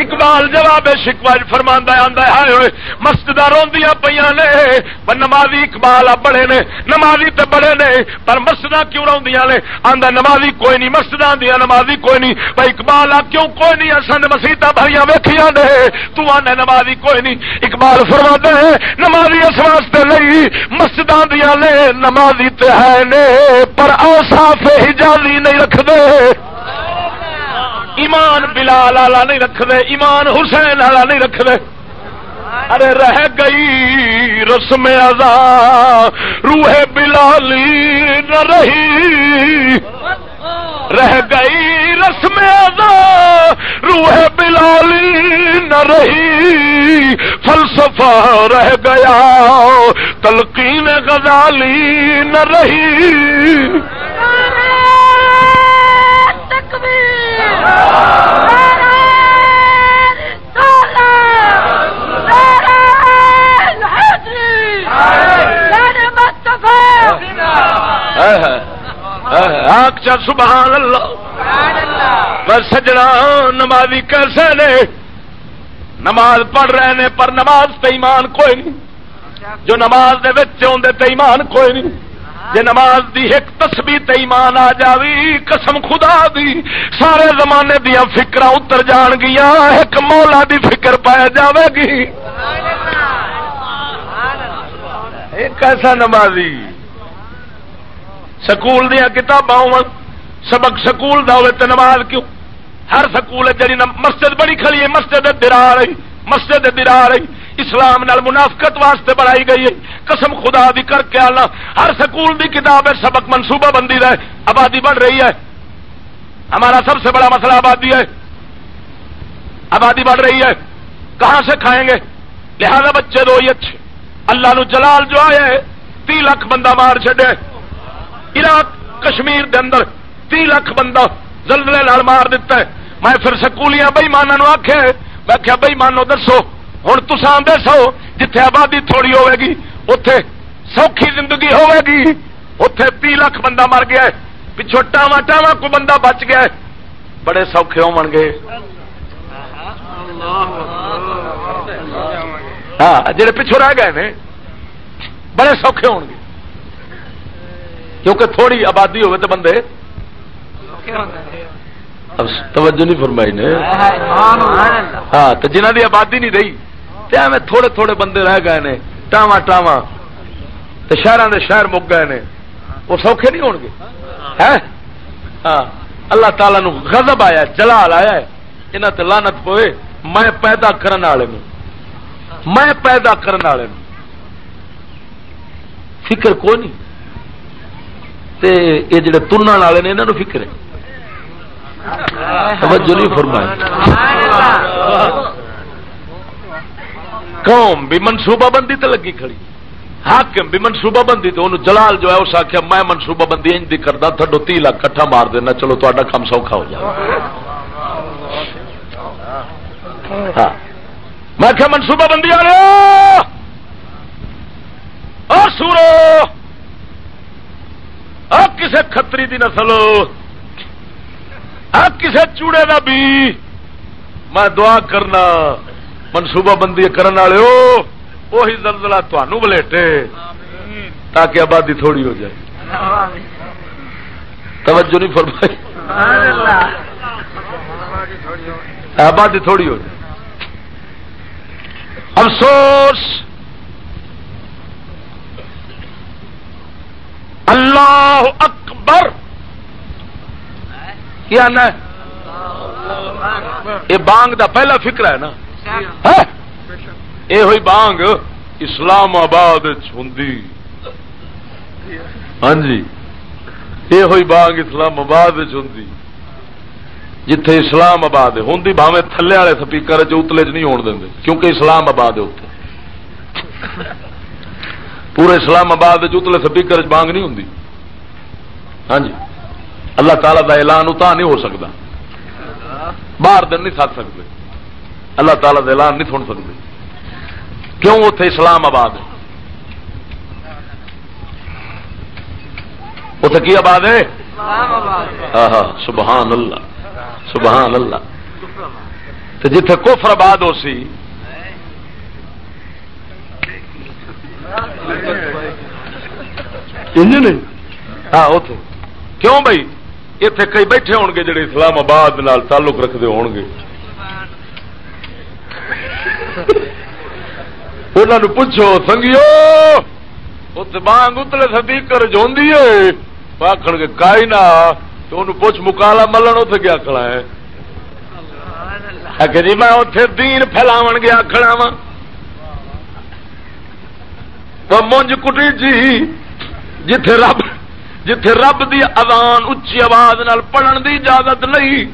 اقبال جواب شکواج فرما آدھا ہوئے مسجد روندیا پہ نے۔ پر نمازی اقبال بڑے نے، نمازی تے بڑے نے، پر مسجد کیوں روندیا نے؟ آدھا نمازی کوئی نہیں مسجد دیا نمازی کوئی نہیں۔ پر اقبال آ کیوں کوئی نہیں اصل مسیح بھائی ویخیا نے۔ تو آنے نمازی کوئی نہیں۔ اقبال فرما دے نمازی اس واسطے نہیں مسجد دیا نے، نمازی تے ہے نے۔ پر اوساف حجازی نہیں رکھ دے ایمان بلال والا نہیں رکھ دے ایمان حسین والا نہیں رکھ دے ارے رہ گئی رسم ادا روح بلالی نہ رہی۔ رہ گئی رسم ادا روح بلالی نہ رہی۔ فلسفہ رہ گیا، تلقین غزالی نہ رہی۔ سبحان اللہ میں سجنا نمازی کیسے نے نماز پڑھ رہے نے پر نماز تے ایمان کوئی نہیں جو نماز دے تے ایمان کوئی نہیں جے نماز دی ایک تسبیح تے ایمان آ جاوی، قسم خدا دی، سارے زمانے دیا فکر اتر جان گیا ایک مولا دی فکر پایا جاوے گی۔ ایک ایسا نمازی۔ سکول دیا کتاباں سبق سکول دا ہوئے تے نماز کیوں؟ ہر سکول جی مسجد بڑی کھڑی ہے، مسجد درا رہی مسجد درا رہی اسلام نال منافقت واسطے بنائی گئی ہے۔ قسم خدا بھی کر کے آنا ہر سکول دی کتاب ہے، سبق منصوبہ بندی رہے آبادی بڑھ رہی ہے۔ ہمارا سب سے بڑا مسئلہ آبادی ہے۔ آبادی بڑھ رہی ہے۔ کہاں سے کھائیں گے؟ لہذا بچے دو ہی اچھے اللہ نو جلال جو آئے تی لاکھ بندہ مار چڈے عراق، کشمیر دے اندر تی لاکھ بندہ زلزلے لال مار دیتا ہے۔ میں پھر سکولیاں بئی مانا آخیا میں کیا بئی مانو دسو۔ ہوں تسا دسو جتھے آبادی تھوڑی ہوے گی اتے سوکھی زندگی ہوے گی۔ اتے تی لاکھ بندہ مر گیا ہے پچھو ٹاوا ٹاوا کو بندہ بچ گیا ہے۔ بڑے سوکھے ہو گے۔ ہاں جڑے پچھو رہ گئے نے بڑے سوکھے ہو گے۔ کیونکہ تھوڑی آبادی ہوئے تو بندے توجہ نہیں فرمائی نے۔ ہاں تو جنہ دی آبادی نہیں رہی میں تھوڑے تھوڑے بندے رہ گئے نے ٹاوا ٹاوا تو شہر دے شہر مک گئے نے۔ وہ سوکھے نہیں ہو گے؟ ہاں اللہ تعالی نو غضب آیا جلال آیا یہاں تے لانت پوئے، میں پیدا کرنے والے میں پیدا کرنے والے فکر کو نہیں؟ تے یہ جڑے ترن والے نے یہاں فکر ہے۔ توجہ نہیں فرمایا قوم بھی منصوبہ بندی تے لگی کھڑی۔ حاکم بھی منصوبہ بندی تو انہوں جلال جو ہے اس آخیا میں منصوبہ بندی انج دی کردا، تھڈو 30 لاکھ کٹھا مار دینا، چلو تہاڈا کام سوکھا ہو جائے ہاں۔ میں کیا منصوبہ بندی آ رہے اور سورو! اور کسے کھتری دی نسل! کسے چوڑے کا بھی میں دعا کرنا۔ منصوبہ بندی کرنے والے وہی زلزلہ تمہوں بلیٹے تاکہ آبادی تھوڑی ہو جائے۔ توجہ نہیں فرمائی۔ آبادی تھوڑی ہو جائے۔ افسوس۔ اللہ اکبر۔ کیا یہ بانگ دا پہلا فکر ہے نا۔ ہاں؟ یہ ہوئی بانگ اسلام آباد ہوں ہاں جی۔ یہ ہوئی بانگ اسلام آباد ہوں جتھے اسلام آباد ہے ہوں بھاوے تھلے والے سپیکر اتلے چ نہیں ہون دیں کیونکہ اسلام آباد ہے اتنے پورے اسلام آباد اتلے سپیکر بانگ نہیں ہوں ہاں جی۔ اللہ تعالی کا اعلان اتنا نہیں ہو سکتا باہر دن نہیں سک سکتے اللہ تعالی کا اعلان نہیں سن سکتے۔ کیوں اتے اسلام آباد؟ ہے اتے کی آباد ہے؟ ہاں سبحان اللہ سبحان اللہ۔ تو جتھے کوفر آباد ہو سی نہیں ہاں اتے کیوں بھائی اتے کئی بیٹھے ہون گے جڑے اسلام آباد تعلق رکھتے ہون گے انہوں پوچھو سنگیو اتنے بانگ اتلے سدی کر جی آخر گے کائی نہ تو انہوں پوچھ مکالا ملن اتنے کیا کھڑا ہے کہ جی میں اتے دین پھیلاو گیا کھڑا وا تو مونج کٹی جی جتھے رب جتھے رب دی اذان اچھی آواز نال پڑھن دی اجازت نہیں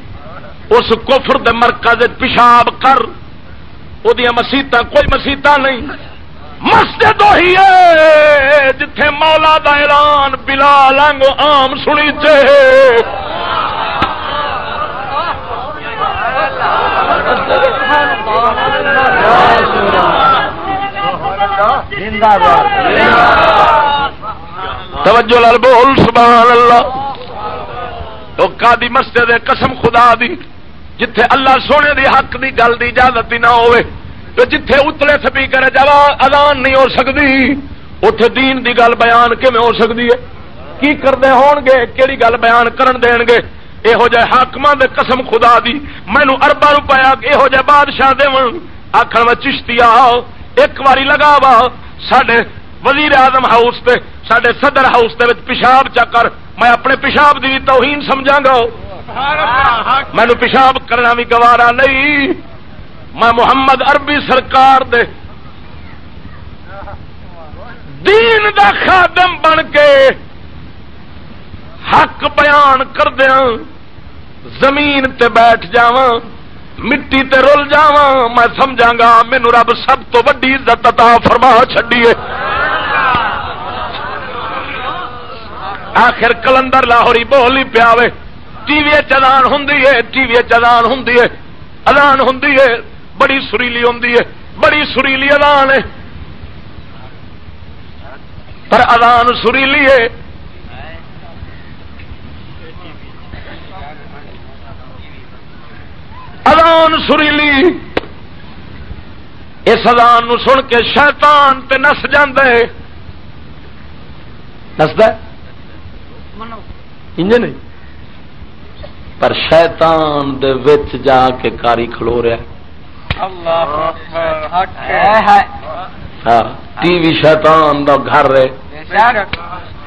اس کفر دے مرکز پیشاب کر وہ مسیت کوئی مسیت نہیں مسجد وہی ہے جتھے مولا دا اعلان بلا لنگ آم سنی چے توجہ لال بول سبحان اللہ تو کا دی مسجد قسم خدا دی جتھے اللہ سونے دی حق دی گل دی اجازت نہ ہوئے، تو جتھے اتلے سپیکر جب اذان نہیں ہو سکتی۔ اتے دین دی گل بیان کیون ہو سکتی ہے؟ کی کرتے ہون گے؟ کیڑی گل بیان کرن دین گے؟ یہو جہ حاقم دے قسم خدا دی مینو اربا روپیہ یہو جہ بادشاہ دے آخر میں چشتی آؤ، ایک واری لگا وا سڈے وزیر اعظم ہاؤس تے سڈے صدر ہاؤس دے پیشاب چکر میں اپنے پیشاب کی توہین سمجھا گا۔ مینو پیشاب کرنا بھی گوارا نہیں. میں محمد عربی سرکار دے دین دا خادم بن کے حق بیان کر دیا زمین تے بیٹھ جا مٹی تے رول جا میں سمجھا گا مینو رب سب تو وڈی عزت عطا فرما چڈیے آخر کلندر لاہوری بول ہی پیا ٹی وی چلان ہوں ٹی وی چلان ہوں ادان ہوں بڑی سریلی ہوں بڑی سریلی ادان ہے۔ پر ادان سریلی ہے۔ ادان سریلی۔ اس ادان سن کے شیطان تے نس جاندے نسد نہیں پر شیطان دے وچ جا کے کاری کھلو رہا ہاں ٹی وی شیطان دا گھر رہے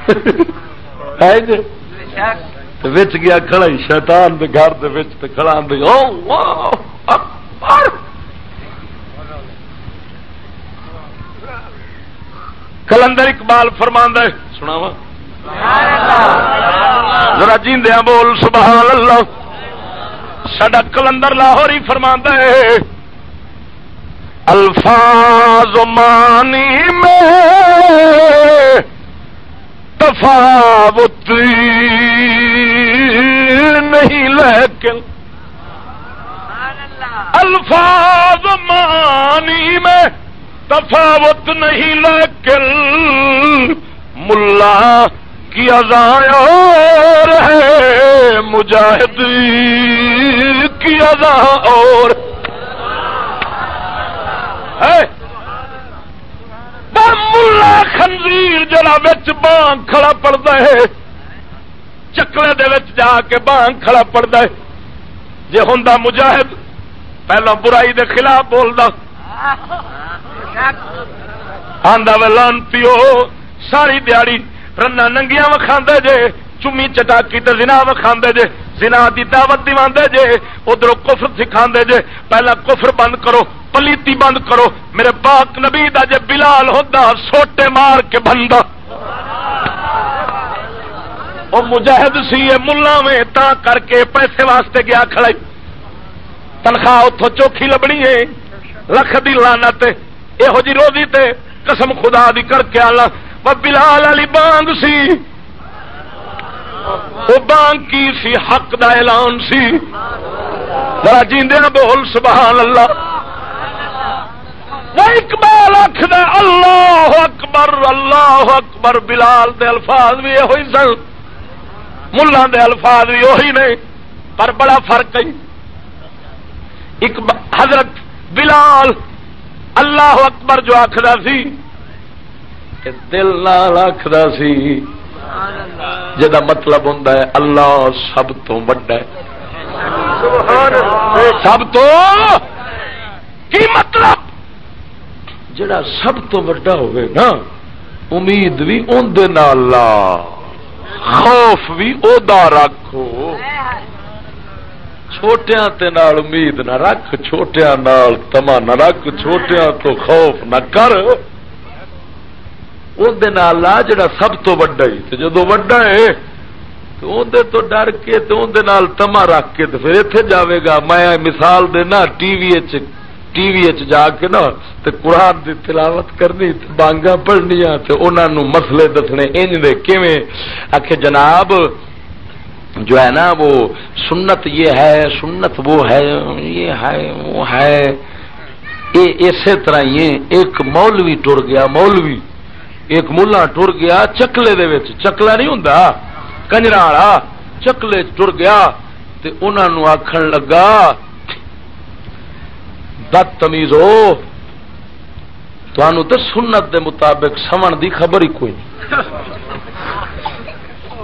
[LAUGHS] وچ گیا کھڑا ہی شیطان دے گھر دے وچ تے کھڑا دے۔ او کلندر اقبال فرماندا ہے۔ سناواں۔ ذرا جیندیا بول سبحان اللہ سڈا کلندر لاہور ہی فرما ہے۔ الفاظ مانی میں تفاوت نہیں، لیکن الفاظ مانی میں تفاوت نہیں، لیکن ملا کی اور ہے مجاہد کی ازا اور ملا خنزیر جڑا بچ بانگ کھڑا پڑتا ہے۔ چکلے دے وچ جا کے بانگ کھڑا پڑتا ہے۔ جی ہوں مجاہد پہلو برائی دے خلاف بولتا آدھا ویلان پیو ساری دیہڑی رنا ننگیا وکھا جے، چومی چٹاکی تو زنا وکھا جے، زنا دی دعوت دے جے، ادھر کفر سکھا جے، پہلا کفر بند کرو، پلیتی بند کرو، میرے پاک نبی دا جے بلال ہوتا، سوٹے مار کے بندہ۔ وہ مجاہد سی ملا میں تا کر کے پیسے واسطے گیا کھڑائی۔ تنخواہ اتوں چوکھی لبنی ہے، لکھ دی لانت یہو جی روزی تے قسم خدا دی کر کے آلہ۔ بلال علی بانگ سی۔ وہ بانگ کی سی؟ حق دا اعلان سی۔ ذرا جیندے بول، سبحان اللہ۔ اقبال اکھد اللہ اکبر اللہ اکبر۔ بلال دے الفاظ بھی یہ سن۔ ملا دے الفاظ بھی وہی نہیں پر بڑا فرق ہے۔ حضرت بلال، اللہ اکبر جو آخر سی دل نال آخر سی جا مطلب ہوں اللہ سب تو وڈا سب تو کی مطلب جڑا سب تو وڈا ہوئے نا امید بھی اندر خوف بھی ادا رکھو چھوٹیاں تے نال امید نہ رکھ چھوٹیاں نال تما نہ رکھ چھوٹیاں تو خوف نہ کر اندر جڑا سب تو وڈا ہی جدو وڈا ہے تو اندر تو ڈر کے تو اندر تما رکھ کے تو پھر اتنے جاوے گا میں مثال دینا ٹی وی ٹی وی جا کے نا تے قرآن دی تلاوت کرنی بانگا پڑھنی تے انہوں مسلے دسنے انج دے کیویں آخ جناب جو ہے نا وہ سنت یہ ہے سنت وہ ہے یہ ہے وہ ہے اسی طرح یہ ایک مولوی ٹر گیا مولوی ایک ملا ٹر گیا چکلے دے وچ، چکلا نہیں ہوں کنجرا والا، چکلے ٹر گیا تے انہوں آخر لگا بد تمیز ہو تو سنت دے مطابق سمن دی خبر ہی کوئی نہیں۔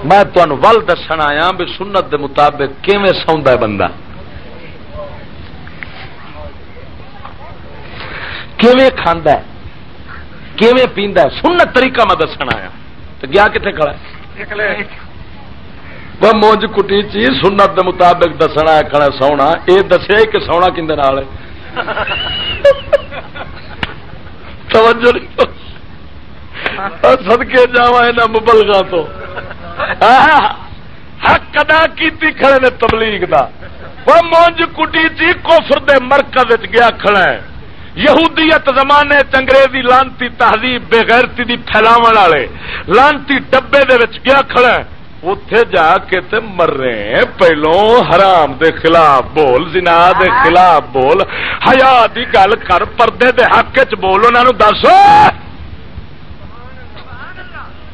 میں تمہیں ول دسن آیا بھی سنت دے مطابق کیویں سوندا ہے بندہ؟ کیویں کھاندا ہے؟ کیویں پیندا ہے؟ سنت طریقہ میں دسن آیا۔ تو گیا کتنے کھڑا ہے؟ وہ مونج کٹی چی سنت دے مطابق دسنا کھڑا سونا۔ یہ دسیا کہ سونا کھندے نال ہے؟ توجہ سدکے جا مبلغا تو۔ حق ادا کی کھڑے نے تبلیغ دا۔ وہ مونج کٹی چی کوفر دے مرکز گیا کھڑا ہے۔ یہودیت زمانے انگریزی لانتی تہذیب بےغیرتی دی پھیلاو والے، لانتی ڈبے دے وچ گیا کھڑا اتے جا کے تے مر رہے ہیں پہلو حرام دے خلاف بول، زنا دے خلاف بول ہیا دی گل کر، پردے دے حق چ بول انہوں دس۔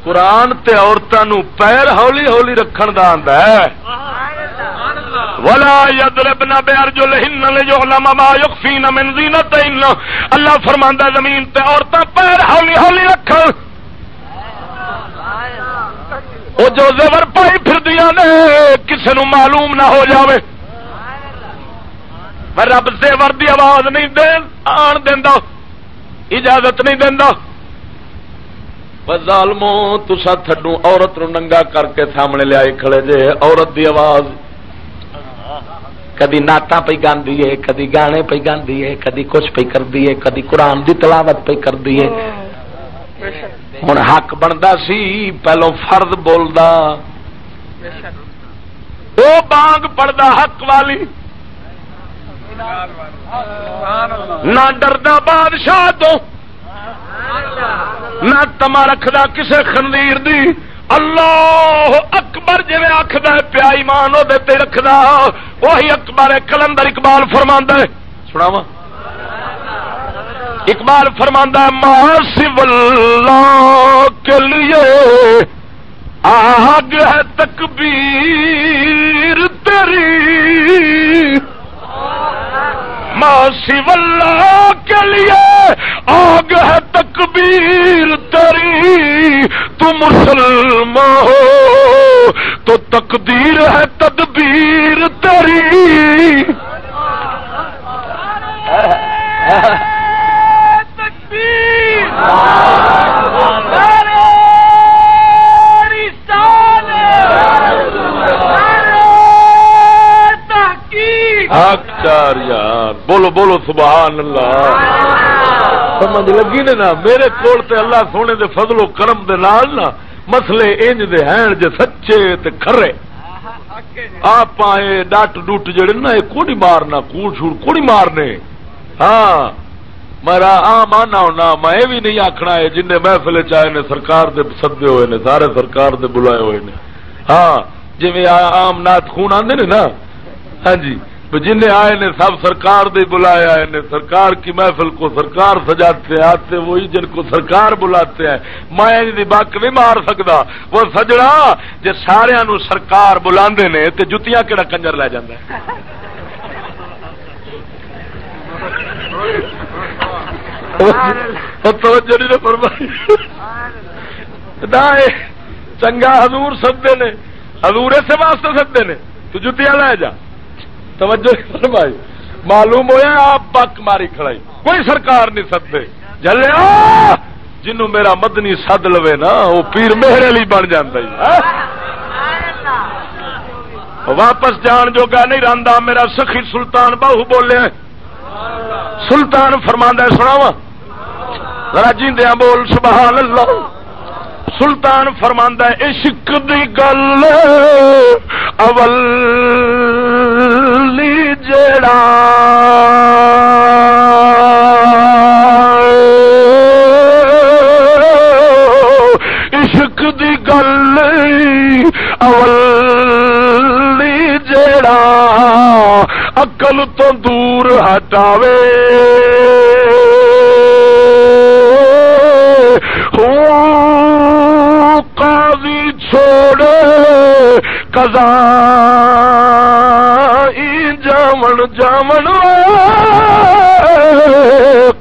قرآن تے عورتوں پیر ہولی ہولی رکھن دا آندا ہے۔ ولا يضربن بارجلهن ليعلم ما يخفين من زينتهن اللہ فرماندا زمین تے عورتاں پیر ہولی ہولی رکھن۔ وہ جو زبر پائی پھر دیا نے، کسی نو معلوم نہ ہو جاوے۔ میں رب زیور دی آواز نہیں دے، آن دینا اجازت نہیں دینا ظالمو تسا تھڈو عورت نو ننگا کر کے سامنے لیا کھڑے جے، عورت دی آواز کدی نعت پہ گاندی ہے، کدی گانے پہ گاندی ہے، کدی کچھ پہ کر دی ہے، کدی قرآن دی تلاوت پہ کر ہے۔ ہوں حق بنتا سی، پہلو فرد بولتا وہ بانگ پڑتا حق والی۔ نہ ڈردا بادشاہ تو، نہ تما رکھدا کسے خندیر دی۔ اللہ اکبر جی آخد پیا ایمان وہ رکھدا، وہی اکبر کلندر اقبال فرما ہے۔ سنا وا اقبال فرماندہ ماسب اللہ کے لیے آگ ہے تکبیر تیری۔ ماسب اللہ کے لیے آگ ہے تکبیر تیری تو مسلمان ہو تو تقدیر ہے تدبیر تیری چار یار بولو بولو سبحان اللہ۔ سمجھ لگی نے نا، میرے کول تے اللہ سونے دے فضل و کرم دے نال نا مسلے انج دے ہیں، جے سچے تے کھرے۔ آپ ڈٹ ڈٹ جڑے نا، یہ کوڑی مارنا، کوڑ چھوڑ کوڑی مارنے۔ ہاں میرا آم آنا ہونا، میں یہ بھی نہیں آخنا ہے جن محفل چائے نے، سرکار دے سدے ہوئے نے، سارے سرکار دے بلائے ہوئے نے۔ ہاں جی آم نات خون آدھے نے نا۔ ہاں جی۔ جن آئے نے سب سرکار دے بلائے آئے نے سرکار کی محفل کو سرکار سجاتے آتے وہی جن کو سرکار بلاتے ہیں۔ میں بک نہیں مار سکتا وہ سجڑا جی سارا سرکار بلا نے تو جتیاں کہڑا کنجر لے فرمائی۔ چنگا حضور سدے نے حضور سے واسطے سدے نے۔ تو جتیا لے جا۔ توجہ نہیں فرمائی۔ معلوم ہوا آپ پک ماری کھڑائی۔ کوئی سرکار نہیں سدے جلیا جنوں میرا مدنی سد لوے نا وہ پیر میرے لیے بن جا ہاں؟ واپس جان جوگا نہیں رہتا میرا سخی سلطان باہو بولے۔ سلطان فرما سنا وا ذرا بول، سبحان اللہ۔ سلطان فرما عشق دی گل اول۔ جڑا عشق دی گل اول جڑا اکل تو دور ہٹاوے۔ قاضی چھوڑے کزا جامن جامن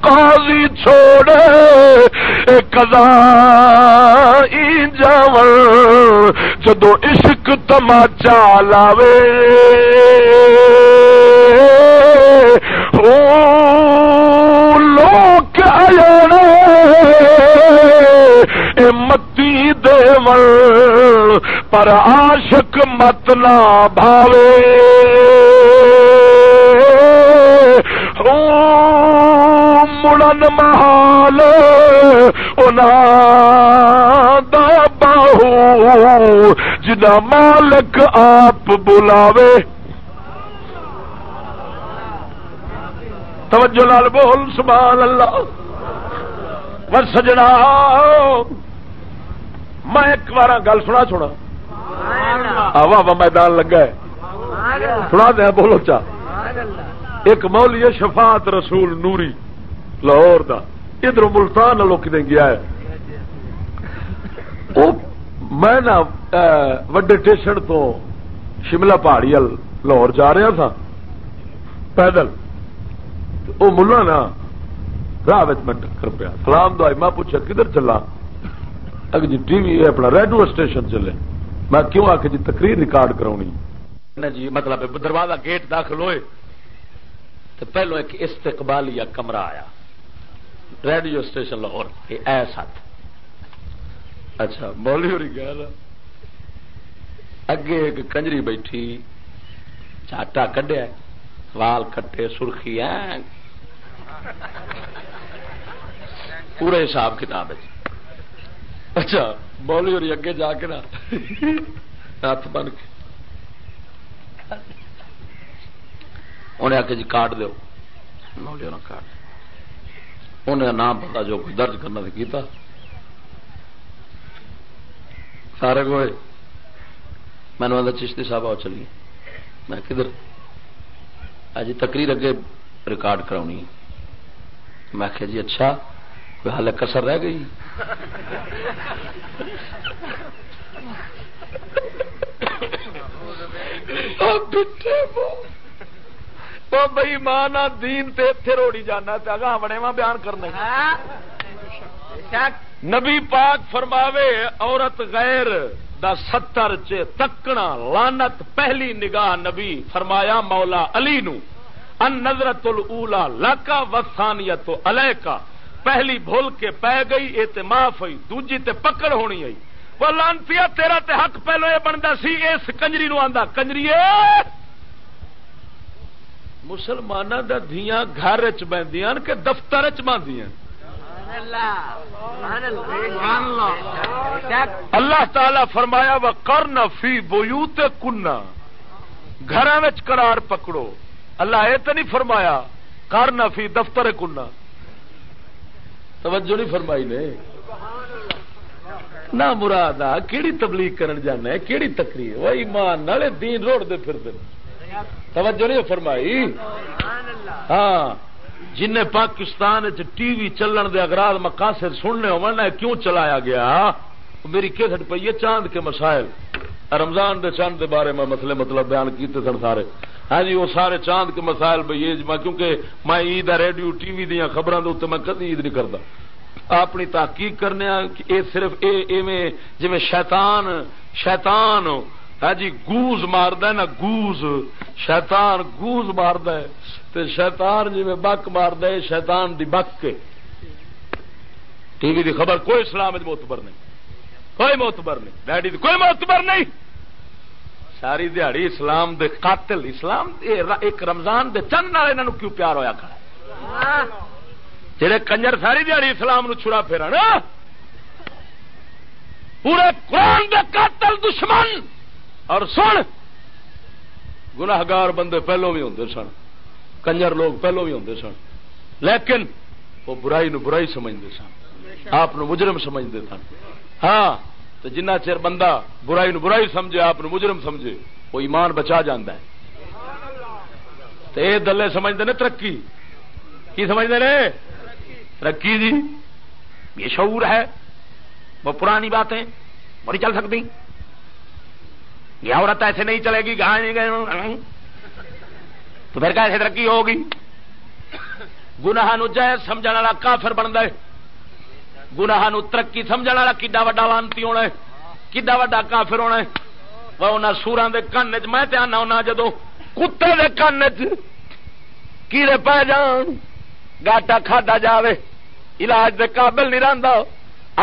قاضی چھوڑے کزا جامن، جدو عشق تماچا لاوے۔ لوگ آیا متی دے پر عاشق مت نہ بھاوے۔ مڑن محال باہو جنا مالک آپ بلاوے۔ توجہ لال بول سبحان اللہ۔ ور سجنا۔ میں ایک بار گل سنا چھوڑا واہ میدان لگا ہے۔ سنا دیا بولو چا۔ ایک مولی شفاعت رسول نوری، لاہور دا۔ ادھر ملتان لوگ گیا ہے؟ میں نا وڈے اسٹیشن تو شملہ پہاڑی لاہور جا رہا تھا، پیدل۔ وہ ملا نا راہ میں ٹکر پیا۔ سلام دعائی، میں پوچھا، کدھر چلا؟ اگر جی ٹی وی، اپنا ریڈیو اسٹیشن چلے۔ میں کیوں آ کے جی تقریر ریکارڈ کرا جی مطلب دروازہ گیٹ داخل ہوئے۔ تو پہلو ایک استقبالیہ کمرہ آیا۔ ریڈیو اسٹیشن لاہور ایسا اچھا بولی ہو رہی اگے ایک کنجری بیٹھی، چاٹا کڈیا، وال کٹے، سرخی پورے حساب کتاب جی۔ اچھا بولی اور اگے جا کے نا، ہاتھ بن کے۔ انہیں آ کے جی کاٹ دو مولی کاٹ۔ انہیں نام پتا جو کوئی درج کرنا کیتا۔ سارے کو میں نے چشتی صاحب آؤ چلیے۔ میں کدھر اج تقریر اگے ریکارڈ کرا میں آخیا جی اچھا کوئی حال کسر رہ گئی؟ بھائی ماں دین تے اتے روڑی جانا گاہ بڑے ماں بیان کرنے۔ نبی پاک فرماوے عورت غیر دا ستر چ تکنا لانت پہلی نگاہ نبی فرمایا مولا علی نو۔ ان نظرت الا لاکا وسانیت الے کا پہلی بھول کے پی گئی یہ تے معاف ہوئی دوجی تے پکڑ ہونی آئی وہ لانتی تیرا تے حق پہلو یہ بنتا سی اس کنجری نو آندا کنجری مسلمانوں دا دھیاں گھر چ کہ دفتر چ اللہ تعالی فرمایا و کرن فی بوت کنا گھر قرار پکڑو۔ اللہ یہ تو نہیں فرمایا کرن فی دفتر کنا توجہ نہیں فرمائی نے۔ نہ مراد آ کہڑی تبلیغ کرن جانا ہے کہڑی تقریر۔ وہ ایمان نالے دین روڑ دے پھر دن توجہ نہیں فرمائی؟ ہاں جن پاکستان ٹی وی چلن دے اگراد مقاصد سننے ہونا کیوں چلایا گیا؟ میری کیسٹ پی ہے چاند کے مسائل۔ رمضان دے چاند دے بارے میں مسئلے مطلب بیان کیتے سن سارے۔ ہاں جی وہ سارے چاند کے مسائل بھائی کیونکہ میں عید ریڈیو، ٹی وی دیا خبروں کے میں کدی عید نہیں کرتا اپنی تحقیق کرنے کہ اے صرف اے، ایویں جی شیطان شیطان ہاں جی گوز مارد نا، گوز. شیطان گوز مارد شیطان جی میں بک مارد شیطان دی بک کے ٹی وی دی خبر کوئی اسلام موتبر نہیں. کوئی موتبر نہیں. ڈیڈی دی کوئی موتبر نہیں. ساری دیہڑی اسلام دے قاتل، اسلام ایک رمضان دے چند نال انہوں کیوں پیار ہویا کھڑا جہے کنجر ساری دیہڑی اسلام نو چھڑا پھر پورے قرآن دے قاتل دشمن! اور سن! گناہگار بندے پہلو بھی ہوں سن۔ کنجر لوگ پہلو بھی ہوں سن۔ لیکن وہ برائی نو برائی سمجھتے سن۔ آپ مجرم سمجھتے سن۔ ہاں تو جنہ چر بندہ برائی نو برائی سمجھے، آپ مجرم سمجھے، وہ ایمان بچا جانا ہے۔ تو یہ دلے سمجھتے ہیں ترقی۔ کی سمجھتے ہیں ترقی جی یہ شعور ہے۔ وہ پرانی باتیں، بڑی چل سکتی۔ یہ عورت ایسے نہیں چلے گی کہاں نہیں گئے۔ تو پھر کیسے ترقی ہوگی؟ گناہ نو جائز سمجھ والا کافر بن گئے گناہ نو ترقی سمجھ والا کڈا وا لانتی ہونا کڈا وا کافر ہونا سورا دے کن چ میں آنا ہونا جدو کتے دے کن کیڑے پی جان، گاٹا کھادا جاوے، علاج دے قابل نہیں رہتا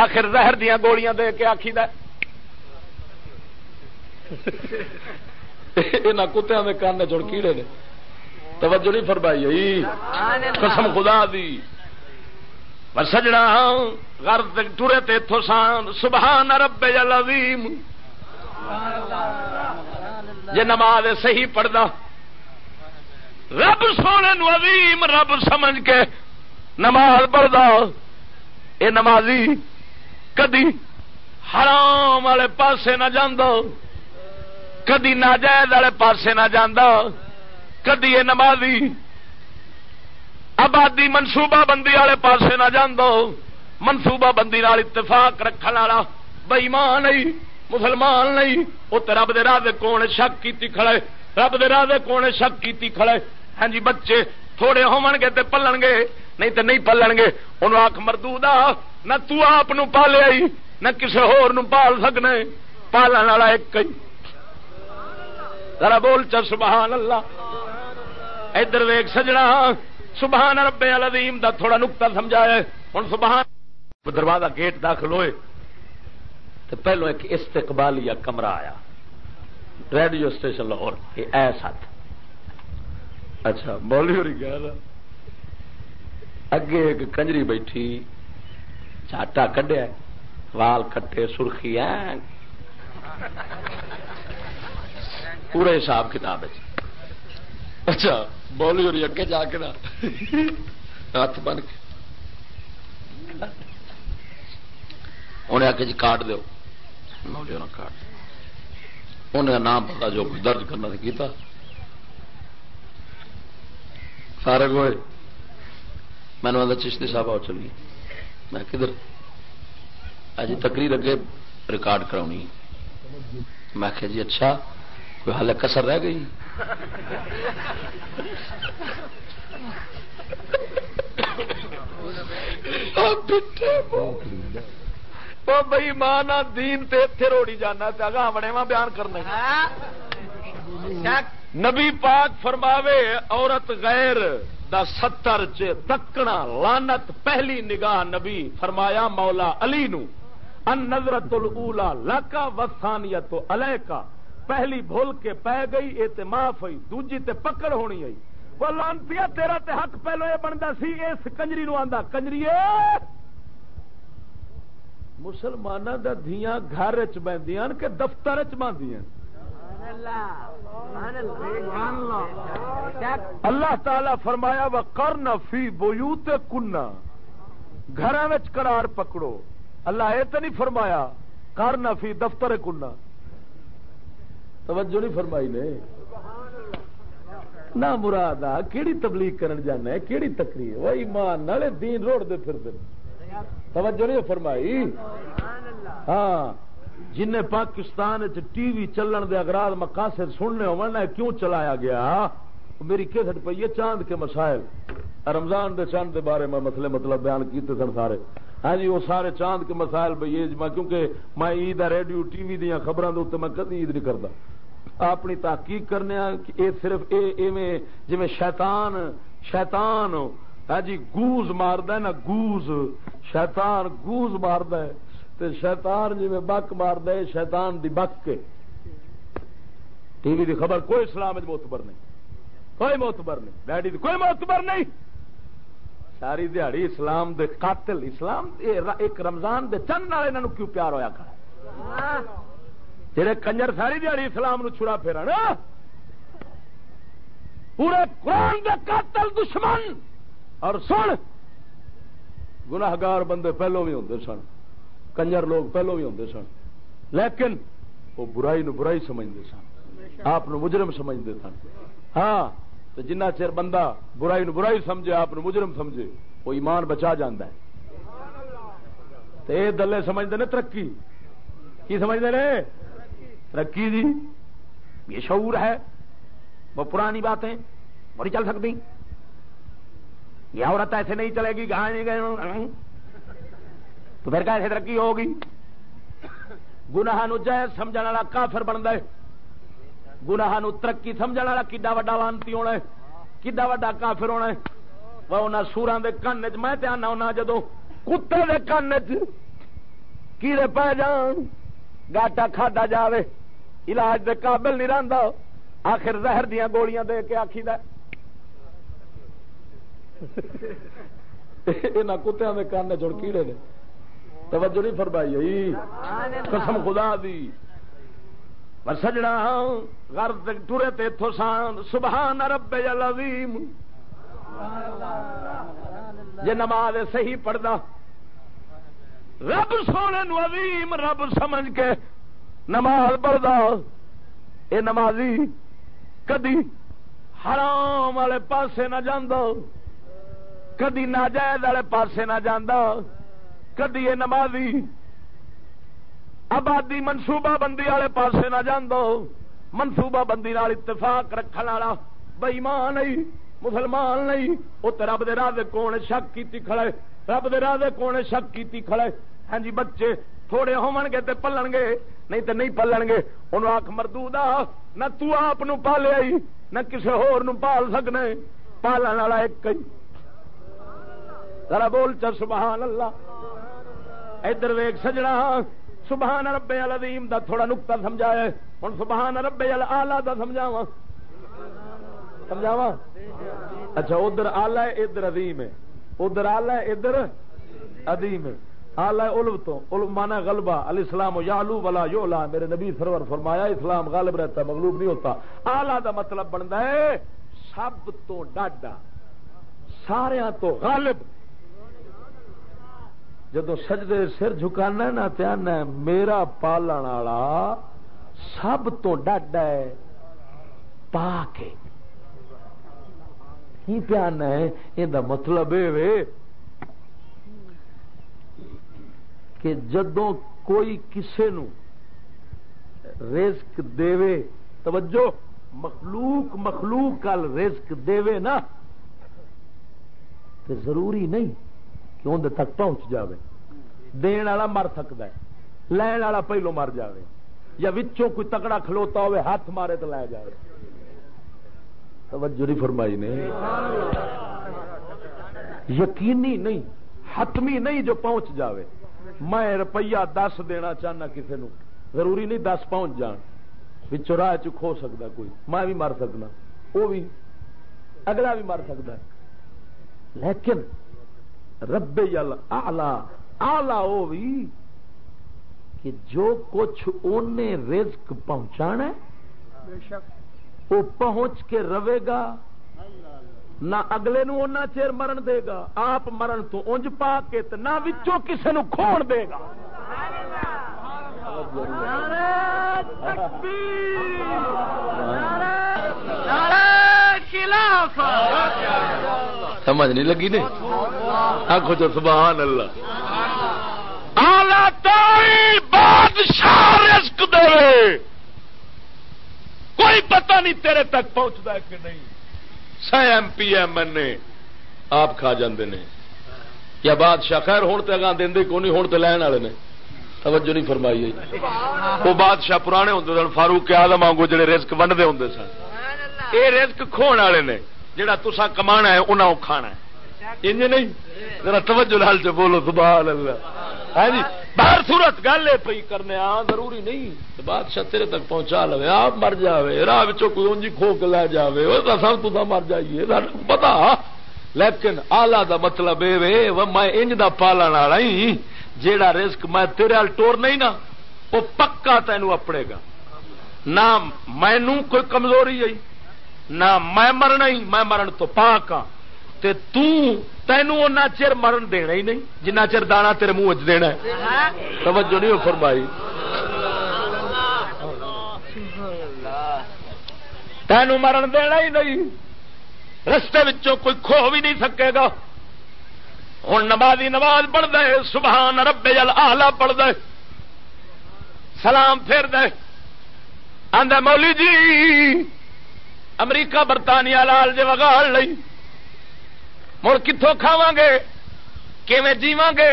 آخر زہر دیا گولیاں دے کے آخی د یہاں کتیا کے کان چڑ کیڑے نے۔ توجہ نہیں فرمائی قسم خدا دی۔ سجنا ہاں، گھر ٹورے تے اتو سان۔ سبحان رب العظیم۔ جے نماز صحیح پڑھدا رب سونے نو عظیم رب سمجھ کے نماز پڑھدا۔ اے نمازی، کدی حرام والے پاسے نہ جاندو کدی ناجائز والے پاسے نہ جانا کدی یہ نمازی آبادی منصوبہ بندی والے پاسے نہ جانا منصوبہ بندی نال اتفاق رکھنے والا بئیمان نہیں، مسلمان نہیں وہ تو رب دے راہ کون شک کی کھڑے، رب دے راہ کون شک کی کھڑے۔ ہاں جی بچے تھوڑے ہون گے تے پلن گے، نہیں تے نہیں پلن گے انہوں آخ مردو نہ تو آپ پالے آئی، نہ کسی ہور پال سکنے، پالن والا ایک ہی۔ ذرا بول چل، سبحان اللہ۔ ادھر ویگ سجنا۔ سبحان رب العظیم دا تھوڑا نقطہ سمجھایا ہوں سبحان دروازہ گیٹ داخل ہوئے۔ تو پہلو ایک استقبالیہ کمرہ آیا۔ ریڈیو اسٹیشن لاہور ایسا اچھا بولی ہو رہی گیا اگے ایک کنجری بیٹھی۔ چاٹا کڈیا۔ وال کٹے، سرخی ہے پورے حساب کتاب جی۔ اچھا بولی ہو رہی اگے جا کے نا۔ ہاتھ بن کے۔ انہیں آ جی کاٹ دو کاٹ۔ انہیں نام پتا جو درج کرنا کیتا۔ فارغ ہوئے۔ میں نے چشتی صاحب، آؤ چلیے۔ میں کدھر؟ اج تقریر اگے ریکارڈ کرا میں کہ جی اچھا۔ کوئی حال کسر رہ گئی؟ [COUGHS] بھائی ماں دین تے روڑی جانا اگاں بڑے ماں بیان کرنا نبی پاک فرماوے، عورت غیر دا ستر چ تکنا لانت پہلی نگاہ نبی فرمایا مولا علی نو۔ ان نظرت الاولا لکا وسانیت علیکا۔ پہلی بھول کے پی گئی یہ معاف ہوئی، دوجی تے پکڑ ہونی آئی وہ لانتی تیرا تے حق پہلو یہ بنتا سی، اس کنجری نو آندا، کنجری مسلمانوں دا دھیاں گھر چ کہ دفتر چ باندیاں اللہ تعالی فرمایا و کرن فی بویوت کننا گھر قرار پکڑو۔ اللہ یہ تو نہیں فرمایا کرن فی دفتر کننا توجہ نہیں فرمائی نے؟ نہ مراد آ، کیڑی تبلیغ کرن جانا ہے، کیڑی تقریر؟ وہ ایمان نالے دین روڑ دے پھر دن توجہ نہیں فرمائی؟ ہاں جن پاکستان ٹی وی چلن دے اگراد مقاصد سننے ہونا کیوں چلایا گیا؟ میری کیسٹ پی ہے، چاند کے مسائل۔ رمضان دے چاند دے بارے میں مسئلے مطلب بیان کیتے سن سارے۔ ہاں جی وہ سارے چاند کے مسائل بھائی جی، کیونکہ میں عید ریڈیو، ٹی وی دیا خبروں کے اتنے میں کدی عید نہیں کرتا۔ اپنی تحقیق کرنے اے صرف اے، ایویں جی شیطان شیطان ہاں جی گوز مارد نا، گوز، شیطان گوز مارد تے شیطان جی میں بک مارد شیطان دی بک کے ٹی وی دی خبر کوئی اسلام موتبر نہیں، کوئی موتبر نہیں، ڈیڈی دی کوئی موتبر نہیں۔ ساری دیہڑی اسلام دے قاتل، اسلام ایک رمضان دے چند والے انہوں کیوں پیار ہویا کھڑا جہے کنجر ساری دیہڑی اسلام نو چھڑا پھیرا نا پورے قرآن دے قاتل دشمن۔ اور سن، گناہگار بندے پہلو بھی ہوں سن۔ کنجر لوگ پہلو بھی ہوں سن۔ لیکن وہ برائی نو برائی سمجھتے سن۔ آپ مجرم سمجھتے سن۔ ہاں تو جنہ چر بندہ برائی نو برائی سمجھے، آپ مجرم سمجھے، وہ ایمان بچا جاندہ ہے۔ تو یہ دلے سمجھتے ہیں ترقی۔ کی سمجھتے ہیں ترقی جی یہ شعور ہے۔ وہ پرانی باتیں بڑی چل سکتی۔ یہ عورت ایسے نہیں چلے گی، گاہ نہیں گئے۔ تو پھر کیسے ترقی ہوگی؟ گناہ نو جائز سمجھنے والا کافر بنتا ہے گناہ نو ترقی سمجھ والا کڈا وا لانتی ہونا کڈا وا کافر ہونا وہ سورا کے کن چ میں آنا ہونا جدو کتے کے کن چیڑے پی جان، گاٹا کھادا جائے علاج دے قابل نہیں رہتا آخر زہر دیا گولیاں دے کے آخی د کتیا کے کن چڑ کیڑے نے۔ توجہ نہیں فرمائی قسم خدا دی۔ سجنا ہاں، غرض ٹورے تے اتو سان۔ سبحان رب العظیم۔ جے نماز صحیح پڑھدا رب سونے نو عظیم رب سمجھ کے نماز پڑھدا، اے نمازی، کدی حرام والے پاسے نہ جاندو کدی ناجائز والے پاسے نہ جاندو کدی اے نمازی آبادی منصوبہ بندی والے پاسے نہ جانو منصوبہ بندی نال اتفاق رکھنے والا بئیمان نہیں، مسلمان نہیں وہ تو رب دے راہ کون شک کی کھڑے رب دے راہ کون شک کی کھڑے ہاں جی بچے تھوڑے ہون گے تے پلن گے نہیں تے نہیں پلن گے۔ انہوں آخ مردو نہ تو آپ پالے آئی، نہ کسی ہور نو پال سکنے۔ پالن والا ایک ذرا بول چل، سبحان اللہ۔ ادھر ویگ سجنا سبحان رب العظیم دا تھوڑا نقطہ سمجھایا ہوں سبحان رب آلہ دا سمجھاوا سمجھاوا اچھا ادھر آلہ ادھر عظیم ہے۔ ادھر آلہ ادھر عظیم ہے۔ آلہ الو تو الو مانا غلبہ علی السلام یالو ولا یو میرے نبی سرور فرمایا، اسلام غالب رہتا، مغلوب نہیں ہوتا۔ آلہ دا مطلب بنتا ہے، سب تو ڈاڈا سارا تو غالب۔ جدو سجدے سر جھکانا نا پیانا میرا پالن والا سب تو ڈڈ ہے پا کے کی پیانا ہے؟ یہ مطلب یہ کہ جدو کوئی کسے نو رزق دے توجہ، مخلوق مخلوق کل رزق دے نا، تو ضروری نہیں کہ اندر تک پہنچ جاوے۔ دین والا مر سکتا ہے، لین والا پہلو مر جاوے۔ یا وچوں کوئی تکڑا کھلوتا ہوئے، ہاتھ مارے تو لے جائے توجہ نہیں فرمائی نے۔ یقینی نہیں، حتمی نہیں جو پہنچ جاوے۔ میں روپیہ دس دینا چاہنا کسی نو۔ ضروری نہیں دس پہنچ جان۔ بچوں راہ چو سکتا کوئی۔ میں بھی مر سکنا۔ وہ بھی۔ اگلا بھی مر سکتا ہے۔ لیکن رب آلہ آلہ وہ بھی کہ جو کچھ انہیں رزق پہنچانا وہ پہنچ کے رہے گا۔ نہ اگلے نو اُنہ چیر مرن دے گا، آپ مرن تو انج پا کے نہ وچوں کسے نو کھون دے گا۔ سمجھ نہیں لگی نے؟ آخو جو سبحان اللہ۔ آلہ بادشاہ رزق دے۔ کوئی پتہ نہیں تیرے تک پہنچتا کہ نہیں۔ س M P M L A آپ کھا جاندے نے۔ کیا بادشاہ خیر ہوں تو اگاں دیں کو نہیں؟ ہوں تو لین والے نے۔ توجہ نہیں فرمائی وہ بادشاہ پرانے ہوں سن، فاروق آدم آگو جڑے رزق ونڈتے ہوں سن۔ یہ رزق کھون والے نے جہاں تسا کما ہے انہوں کھانا ہے۔ انج نہیں؟ ذرا توجہ لال چ بولو، سبحان اللہ۔ ہاں جی؟ باہر صورت گل ہے پی کرنے، آ، ضروری نہیں۔ بادشاہ تیرے تک پہنچا لو آپ مر جائے راہ کوئی اونجی کھو کے لے جائے سب تو مر جائیے پتا۔ لیکن آلہ دا مطلب یہ میں انج دا پالن والا ہی، جیڑا رزق میں تیرے ٹور نہیں نا وہ پکا تینوں اپڑے گا۔ نہ مینو کوئی کمزوری آئی، نہ میں مرنا ہی، میں مرن تو پاک ہاں۔ تے تینوں اُنہ چر مرن دینا ہی نہیں جنہ چر دانا تیرے منہ دینا توجہ نہیں فرمائی۔ تینوں مرن دینا ہی نہیں۔ رستے کوئی کھو بھی نہیں سکے گا۔ ہوں نمازی نماز پڑھ دے سبحان رب جل آلہ پڑھ دے سلام پھر دے آدھا مولی جی امریکہ برطانیہ لال جی وگاڑ لئی۔ مڑ کتوں کھاوا گے؟ کیویں جیواں گے؟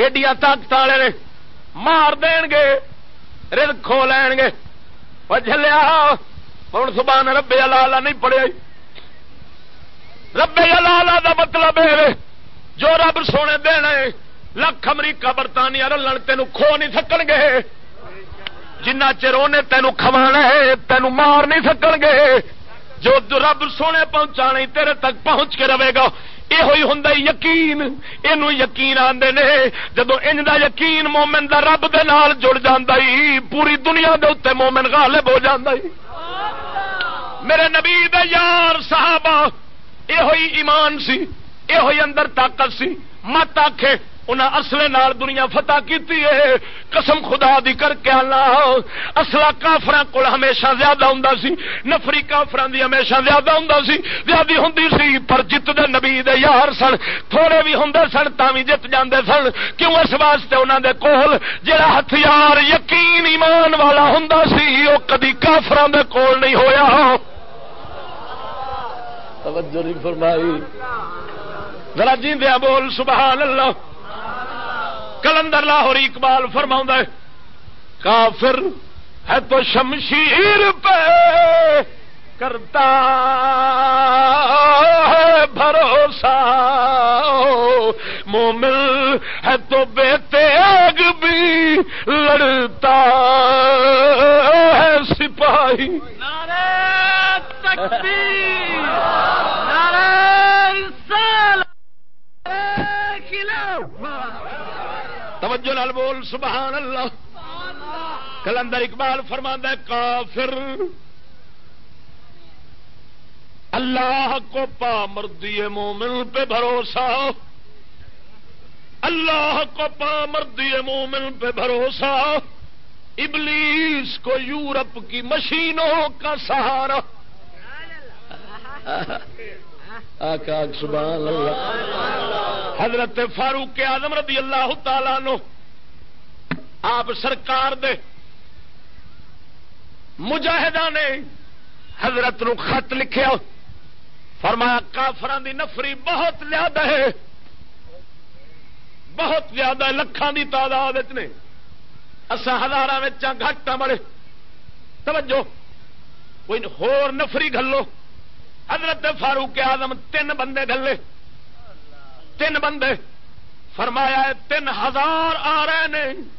ایڈیا طاقت والے مار دین گے رد کھو لین گے۔ وہ جلیا ہوں سبحان رب جل نہیں پڑھیا۔ رب جلالا دا مطلب ہے جو رب سونے دینا لکھ امریکہ برطانیہ رلن تین کھو نہیں سکن گے۔ جنہ چر انہیں تینوں کما ہے تینوں مار نہیں سکن گے۔ جو رب سونے پہنچا تیرے تک پہنچ کے رہے گا یہ ہوئی ہوں یقین۔ یہ یقین آدھے نے، جدو ان دا یقین مومن دا رب دے نال جڑ جاندہ پوری دنیا دے اتنے مومن غالب ہو جاندہ میرے نبی دے یار صحابہ یہ ہوئی ایمان سی یہ ہوئی اندر طاقت سی۔ مت آخے انہیں اصلے نال دنیا فتح کی قسم خدا دی کر کے اللہ اصلا کافر کول ہمیشہ زیادہ ہوں سی، نفری کافر دی ہمیشہ زیادہ ہوں سی۔ زیادہ ہوں سی، پر جت دے نبی دے یار سن، تھوڑے بھی ہوں سن تا بھی جت جاندے سن۔ کیوں اس واسطے انہوں دے کول جڑا ہتھیار، یقین، ایمان والا ہوں سی وہ کدی کافران دے کول نہیں ہویا۔ توجہ نہیں فرمائی۔ ذرا جی دیا بول، سبحان اللہ۔ کلندر لاہور اقبال فرما کافر ہے تو شمشیر پہ کرتا ہے بھروسہ مومل ہے تو بے تیگ بھی لڑتا ہے سپاہی۔ توجہ لال بول، سبحان اللہ۔ کلندر اقبال فرما کافر۔ اللہ کو پا مردی مومن پہ بھروسہ۔ اللہ کو پا مردی مومن پہ بھروسہ۔ ابلیس کو یورپ کی مشینوں کا سہارا۔ سبحان اللہ۔ حضرت فاروق آدم رضی اللہ تعالی نو آپ سرکار دے مجاہدہ نے حضرت نو خط لکھیا۔ فرمایا کافران دی نفری بہت زیادہ ہے۔ بہت زیادہ لکھان دی تعداد نے۔ اصا ہزار گھٹ بڑے توجہ، کوئی ہور نفری گلو حضرت فاروق آزم تین بندے گلے تین بندے۔ فرمایا، تین ہزار آ رہے ہیں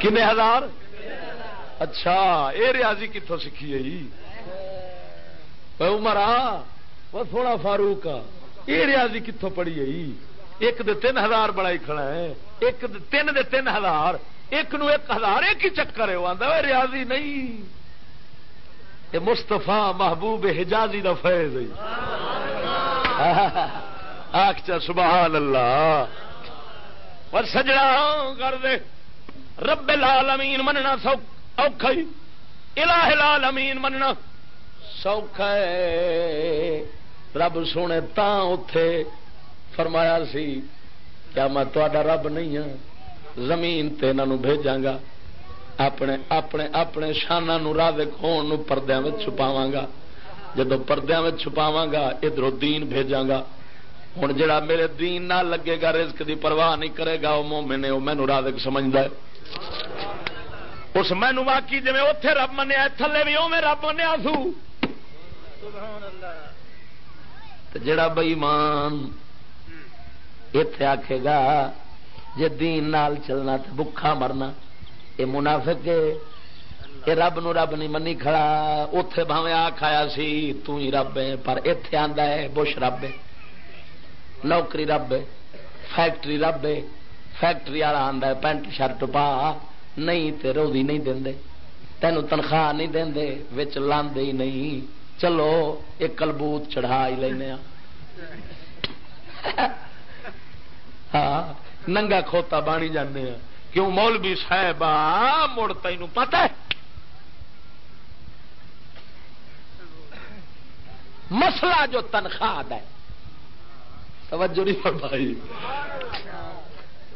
کن ہزار اچھا یہ ریاضی کتوں سیکھی ہے عمر وہ تھوڑا فاروق آ یہ ریاضی کتوں پڑھی ہے ایک دے تین ہزار بڑا ہی کھڑا ہے ایک دے تین دے تین ہزار ایک نو ایک ہزار ایک ہی چکر ہے آدھا ریاضی نہیں یہ مستفا محبوب حجازی دا فیض آخ چا سبحان اللہ پر سجڑا ہاں کر دے۔ رب العالمین مننا سوکھا اوکھا ہی۔ الہ العالمین مننا سوکھا ہے۔ رب سونے تا اتے فرمایا سی کیا میں تا رب نہیں ہوں زمین تے انہوں بھیجا گا۔ اپنے اپنے اپنے شانہ راہ خون پردیا گا۔ جدو پردیا میں چھپاوا گا ادھر دین بھیجا گا۔ ہوں جڑا میرے دین نہ لگے گا، رزق دی پرواہ نہیں کرے گا وہ مومن وہ مینو راہ سمجھتا ہے۔ اس مینو واقعی جی اتے رب منیا تھلے بھی او رب منیا سو۔ جڑا بئیمان اتے آخے گا جی دین نال چلنا تو بکھا مرنا یہ منافق یہ رب نو رب نہیں منی کھڑا۔ اتے بھاوے آ کھایا سی تھی رب ہے، پر اتے آتا ہے، بش رب ہے۔ نوکری رب ہے، فیکٹری رب ہے، فیکٹری والا آتا ہے، پینٹ شرٹ پا، نہیں تو روزی نہیں دے تینوں تنخواہ نہیں دے لاندے ہی نہیں۔ چلو، ایک کلبوت چڑھا ہی لینا ہاں ننگا کھوتا بانی جانے ہیں کیوں مولوی صاحب مڑ تین پتا مسئلہ جو تنخواہ ہے توجہ نہیں فرمائی۔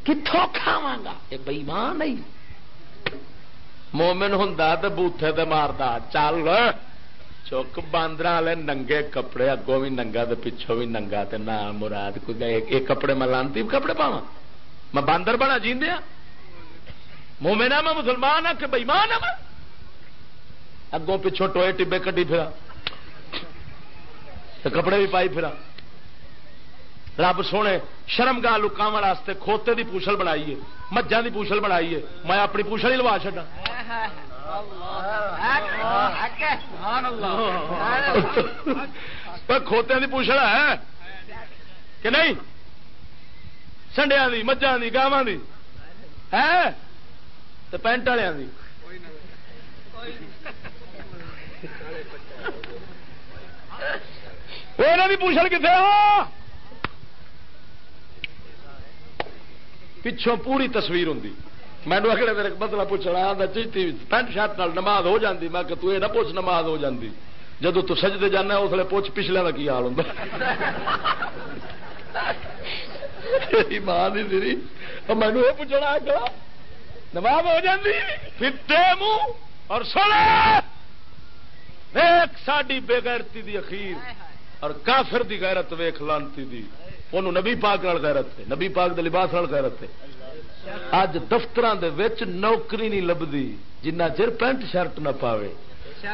کتوں کھاوا گا؟ یہ بئیمان نہیں۔ مومن ہوں تو بوٹے تو مارتا چل چک باندر والے ننگے کپڑے، اگوں بھی ننگا تو پچھوں بھی ننگا تو نہ مراد کوئی کپڑے میں لانتی کپڑے پاوا میں باندر بنا جیندیا مومنا میں مسلمان ہاں کہ بئیمان ہاں میں؟ اگوں پچھوں ٹوئے ٹبے کٹی پھرا۔ کپڑے بھی پائی پھرا۔ رب سونے شرم گاہ لکاو واسطے کھوتے دی پوچھل بنائی ہے مجھا دی پوچھل بنائی ہے۔ میں اپنی پوچھل ہی لوا چڈا کھوتیا دی پوچھل ہے؟ کہ نہیں؟ سنڈیا دی مجھا دی گاواں دی۔ ہے؟ پینٹ والوں کی پوچھل کتنے پچھوں پوری تصویر ہوں مینو اگلے میرے مطلب پوچھنا چیتی پینٹ شرٹ نماز ہو جاتی میں کہ تو نہ پوچھ نماز ہو جاتی جدو تو سجدے جانا اس لیے پوچھ پچھلے کا کی حال ہوں ماں مینو یہ پوچھنا نماز ہو جاتی پھر منہ اور سونا ایک ساڈی بےغیرتی دی اخیر۔ اور کافر دی غیرت ویخ لانتی دی۔ انہوں نبی پاک نال غیرت ہے نبی پاک دے لباس نال غیرت ہے اج دفتر نوکری نہیں لبدی جنہ چر پینٹ شرٹ نہ پاوے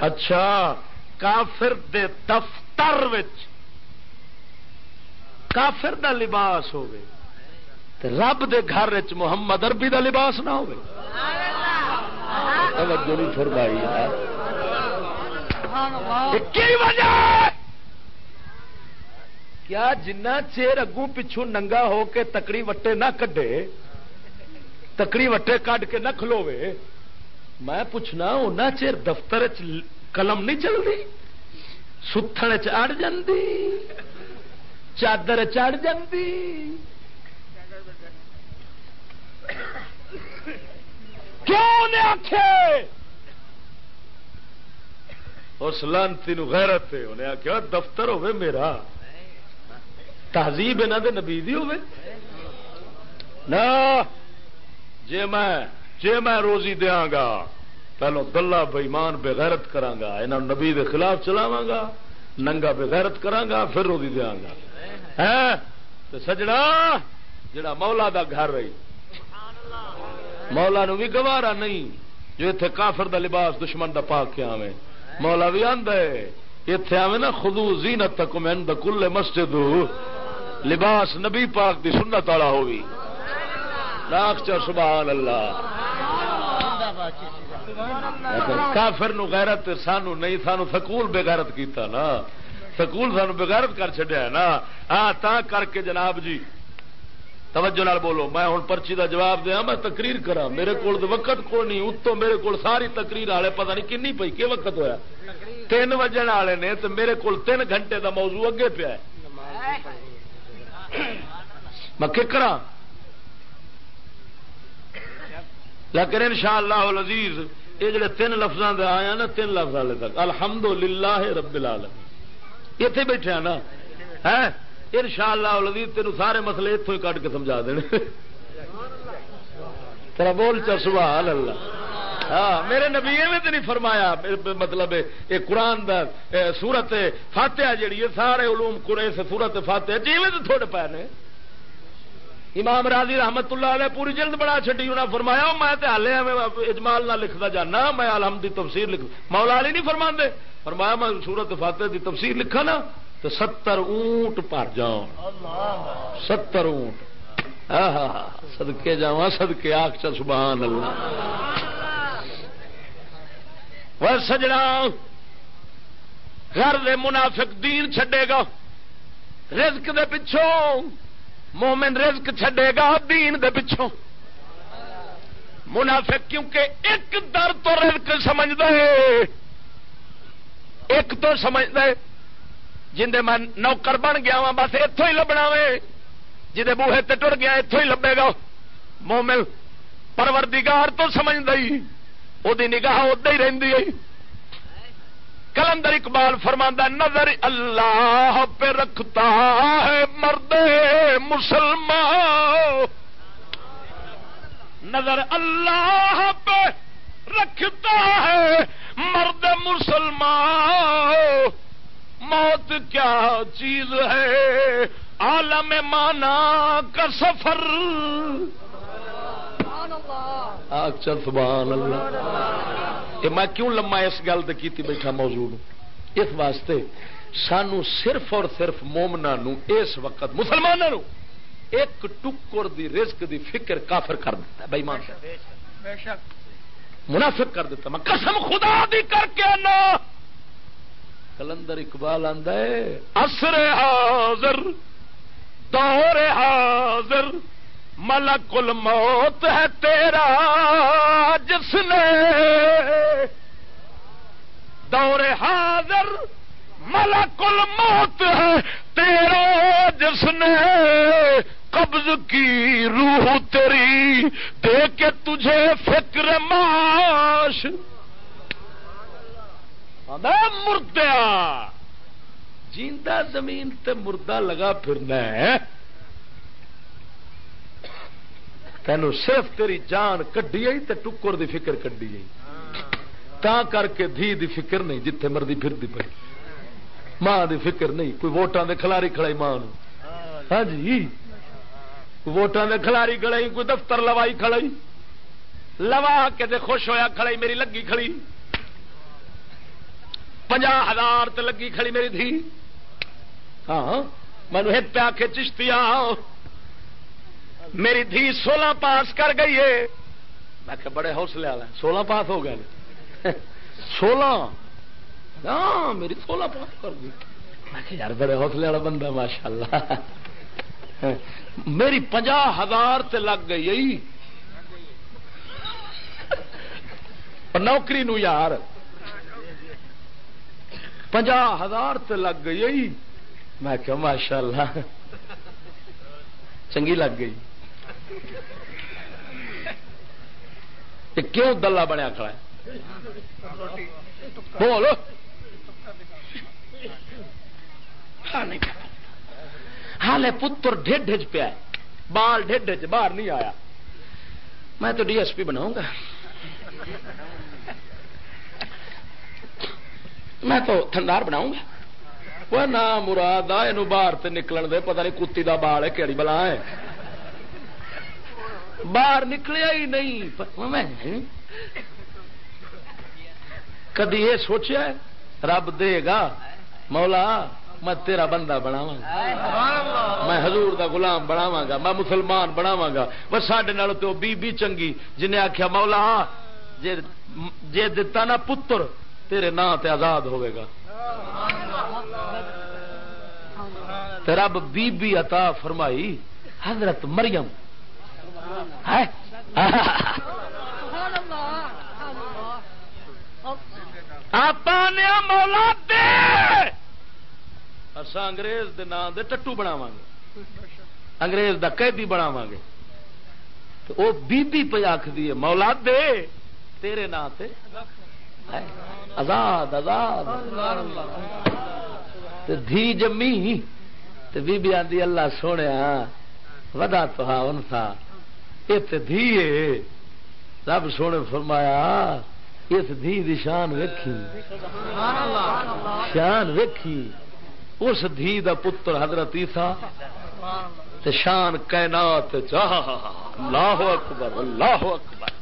اچھا کافر دے دفتر وچ کافر دا لباس ہوگی رب دے گھر محمد اربی دا لباس نہ ہو کیا جنہ چیر اگوں پچھوں ننگا ہو کے تکڑی وٹے نہ کڈے؟ تکڑی وٹے کڈ کے نہ کھلوے میں پوچھنا ان چیر دفتر قلم نہیں چلتی ستھن چڑ جی چادر چڑھ جی کیوں آخے اس لانتی غیرت انہیں آخیا دفتر ہوے میرا۔ تہذیب یہاں دے نبی ہوے نہ، جے میں جے میں روزی دیا گا پہلو دلہ بئیمان بغیرت کرا گا یہاں نبی دے خلاف چلاوا گا ننگا بغیرت کرا گا پھر روزی دیا گا سجنا جڑا مولا دا گھر رہی۔ مولا نو بھی گوارا نہیں، جو اتنے کافر دا لباس دشمن دا پاک کے آوے مولا بھی آدھا اتے آئے نا خدو زینت تک من کل مسجد، لباس نبی پاک دی سنت والا ہوگی لاکھ چا سبحان اللہ کافر نو غیرت سانو نہیں، سانو سکول بے غیرت کیتا نا۔ سکول سانو بے غیرت کر چڈیا نا۔ ہاں تا کر کے جناب جی توجہ نال بولو، میں ہوں پرچی دا جواب دیا، میں تقریر کرا۔ میرے کو وقت کو نہیں، اتوں میرے کو ساری تقریر والے پتہ نہیں کنی پی کہ وقت ہوا تین وجن والے نے تو میرے کو تین گھنٹے دا موضوع اگے پیا میں کرا لیکن ان شاء اللہ لذیذ یہ جڑے تین لفظوں کے آیا نا، تین لفظ والے تک۔ الحمد للہ رب العالمین۔ اتنے بیٹھے نا؟ ہے ان شاء اللہ تین سارے مسئلے اتوں ہی کٹ کے سمجھا دیں ترا بول چا، سبحان اللہ۔ ہاں میرے نبی میں تو نہیں فرمایا مطلب یہ قرآن دا سورت فاتحہ جیڑی ہے سارے علوم قرے سے سورت فاتحہ جی میں تو تھوڑے پے نے۔ امام راضی رحمت اللہ علیہ پوری جلد بڑا چڈی انہیں فرمایا میں ہالے اجمال نہ لکھتا جانا میں الحمد کی تفسیر لکھ مولا علی نہیں فرما دے فرمایا، میں سورت فاتح کی تفسیر لکھا نا۔ تو ستر اونٹ پر جاؤ ستر اونٹ۔ سدکے جا سدکے آخ چل سبحان اللہ۔ وہ گھر دے منافق دین چھڈے گا۔ رزق دے پچھوں، مومن رزق چھڈے گا دین دے پچھوں۔ منافق کیونکہ ایک در تو رزق سمجھ دے ایک تو سمجھ دے جن میں نوکر بن گیا وا بس اتوں ہی لبنا وے۔ جی بوہے تے ٹر گیا اتوں ہی لبے گا۔ مومن پروردگار تو سمجھ دئی۔ وہ نگاہ ادا ہی رہی ہے کلندر اقبال فرماندہ نظر اللہ پہ رکھتا ہے مرد مسلمان۔ نظر اللہ پہ رکھتا ہے مرد مسلمان۔ موت کیا چیز ہے؟ عالم مانا کا سفر۔ چل سبحان اللہ۔ میں کیوں لما اس گل کی بیٹھا موضوع اس واسطے سانو صرف اور صرف مومنا اس وقت مسلمانوں ایک ٹکر دی رزق دی فکر کافر کر دیتا بھائی مان منافق کر دیتا میں قسم خدا دی کر کے نا کلندر اقبال آدھا ہے اثر حاضر، دور حاضر، ملک الموت ہے تیرا، جس نے دور حاضر، ملک الموت ہے تیرا، جس نے قبض کی روح تیری، دے کے تجھے فکر معاش۔ مردیا جیندہ زمین تے مردہ لگا پھرنا ہے۔ تینوں صرف تیری جان کڈی آئی تے ٹکر دی فکر کڈی آئی۔ تا کر کے دھی دی فکر نہیں جتھے مرضی پھر دی پئی۔ ماں دی فکر نہیں، کوئی ووٹاں دے کھلاری کھڑائی ماں ہاں جی۔ ووٹاں دے کھلاری کھڑائی، کوئی دفتر لوائی کھڑائی۔ لوا کے دے خوش ہویا کھڑائی، میری لگی کھڑی۔ پنجا ہزار تے لگی کھڑی میری دھی۔ ہاں مینو ہت پیا کے چشتی میری دھی سولہ پاس کر گئی ہے۔ میں کہ بڑے حوصلے والا سولہ پاس ہو گئے سولہ؟ ہاں میری سولہ پاس کر گئی میں کہ یار بڑے حوصلے والا بندہ ماشاء اللہ میری پنجا ہزار تے لگ گئی نوکری نو یار۔ پنجا ہزار تے لگ گئی میں کہ ماشاء اللہ چنگی لگ گئی۔ کیوں دلہ بنیا کھڑا ہے؟ بول۔ ہال پتر ڈیڈ پیا بال ڈیڈ باہر نہیں آیا۔ میں تو ڈی ایس پی بناؤں گا۔ میں تو تھندار بناؤں گا۔ وہ نہ مراد آ باہر نکلن دے، پتہ نہیں کتی دا بال ہے کہڑی بلا ہے۔ باہر نکلیا ہی نہیں۔ کدی یہ سوچا رب دے گا، مولا، میں تیرا بندہ بناوا میں حضور دا غلام بناوا گا، میں مسلمان بناوا گا۔ بس سڈے تو بی بی چنگی، جنہیں آخیا مولا جے دتا نا پتر تیرے نا تے آزاد ہوئے گا۔ رب بی بی عطا فرمائی، حضرت مریم۔ آپ نے مولا دے۔ اصا انگریز دے نام دے ٹٹو بناو گے انگریز دا قیدی بناو گے تو وہ بی بی پہ آخری ہے، مولا دے، تیرے نام تے آزاد آزاد. دھی جمی بی بی آدھی اللہ سونے ودا تو ان تھا دھی رب سونے فرمایا اس دھی دی شان ویکھی. شان ویکھی. اس دھی دا پتر حضرت عیسیٰ تے شان کائنات اللہ اکبر اللہ اکبر.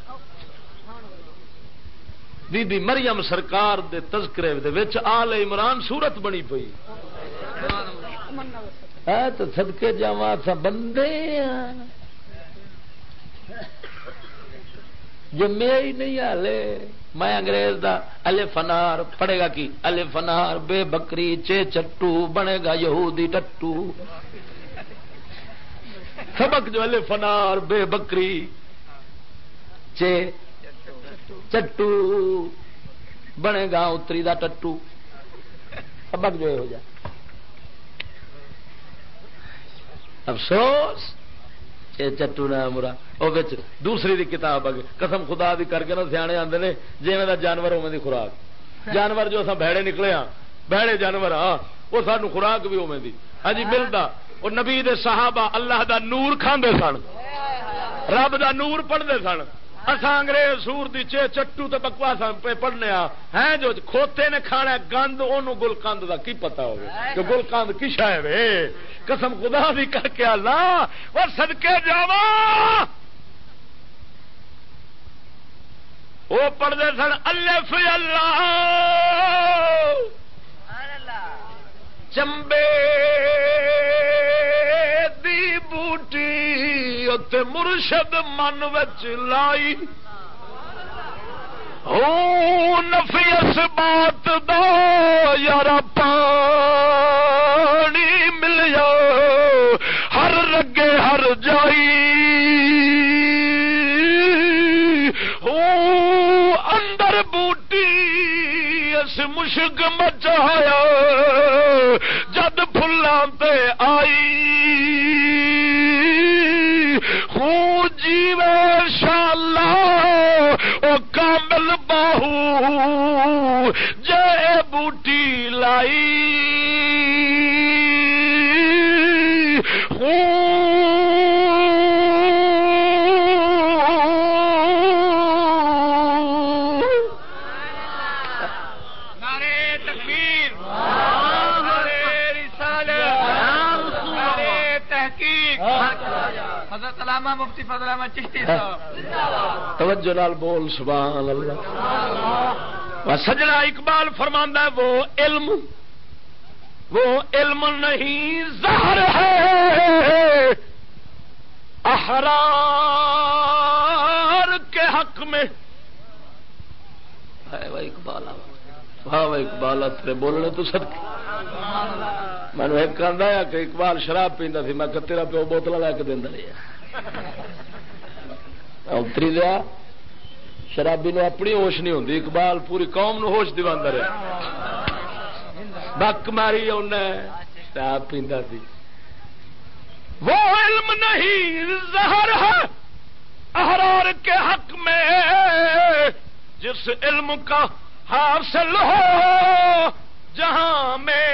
بی بی مریم سرکار دے تذکرے دے وچ آل عمران صورت بنی پئی۔ اے تو صدقے جاواں تھا بندے ہاں۔ جمے ہی نہیں ہالے میں انگریز دا الے فنار پڑے گا کی؟ الے فنار بے بکری، چے چٹو، بنے گا یہودی ٹٹو۔ سبق جو الے فنار بے بکری، چے چٹو بنے گا اتری دا ٹٹو سبق جو ہو جائے افسوس چٹو نہ مرا وہ دوسری دی کتاب آگے قسم خدا دی کر کے نا سیانے آتے نے جی میں جانور ہونے دی خوراک جانور جو بھڑے نکلے ہاں بہڑے جانور ہاں وہ سانو خوراک بھی ہونے دی ہاں جی ملتا وہ نبی دے صحابہ اللہ دا نور کھاندے سن رب دا نور پڑھتے سن اصا انگریز سور دی چے چٹو تو بکواس پہ پڑھنے ہیں جو کھوتے نے کھانا گند ان گلکند کا کی پتا ہو کہ گلکند کی شاید قسم خدا بھی کر کے اللہ۔ اور سدکے جا وہ پڑھتے سن الف اللہ۔ چمبے دی بوٹی ات مرشد من وچ لائی۔ او نفی اس بات دو یار پانی مل ہر رگے ہر جائی۔ او اندر بوٹی اس مشک مچایا، جد تے آئی۔ ہوں جیو شالا او کامل باہو، جے بوٹی لائی۔ ہوں علامہ مفتی فضل احمد چشتی صاحب۔ توجہ نال بول سبحان اللہ۔ سجنا اقبال فرماندہ ہے وہ علم وہ علم نہیں زہر ہے۔ احرار کے حق میں۔ اقبال واہ اقبال تیرے بولنے تو سب۔ میں نے ایک کہ اقبال شراب پیندا سی میں تیرا پیو بوتل لے کے دینا اتری دیا شرابی نو اپنی ہوش نہیں ہوتی اقبال پوری قوم نو ہوش دوا رہا بک ماری شراب پیندا سی۔ وہ علم نہیں، زہر ہے۔ احرار کے حق میں، جس علم کا حاصل ہو، جہاں میں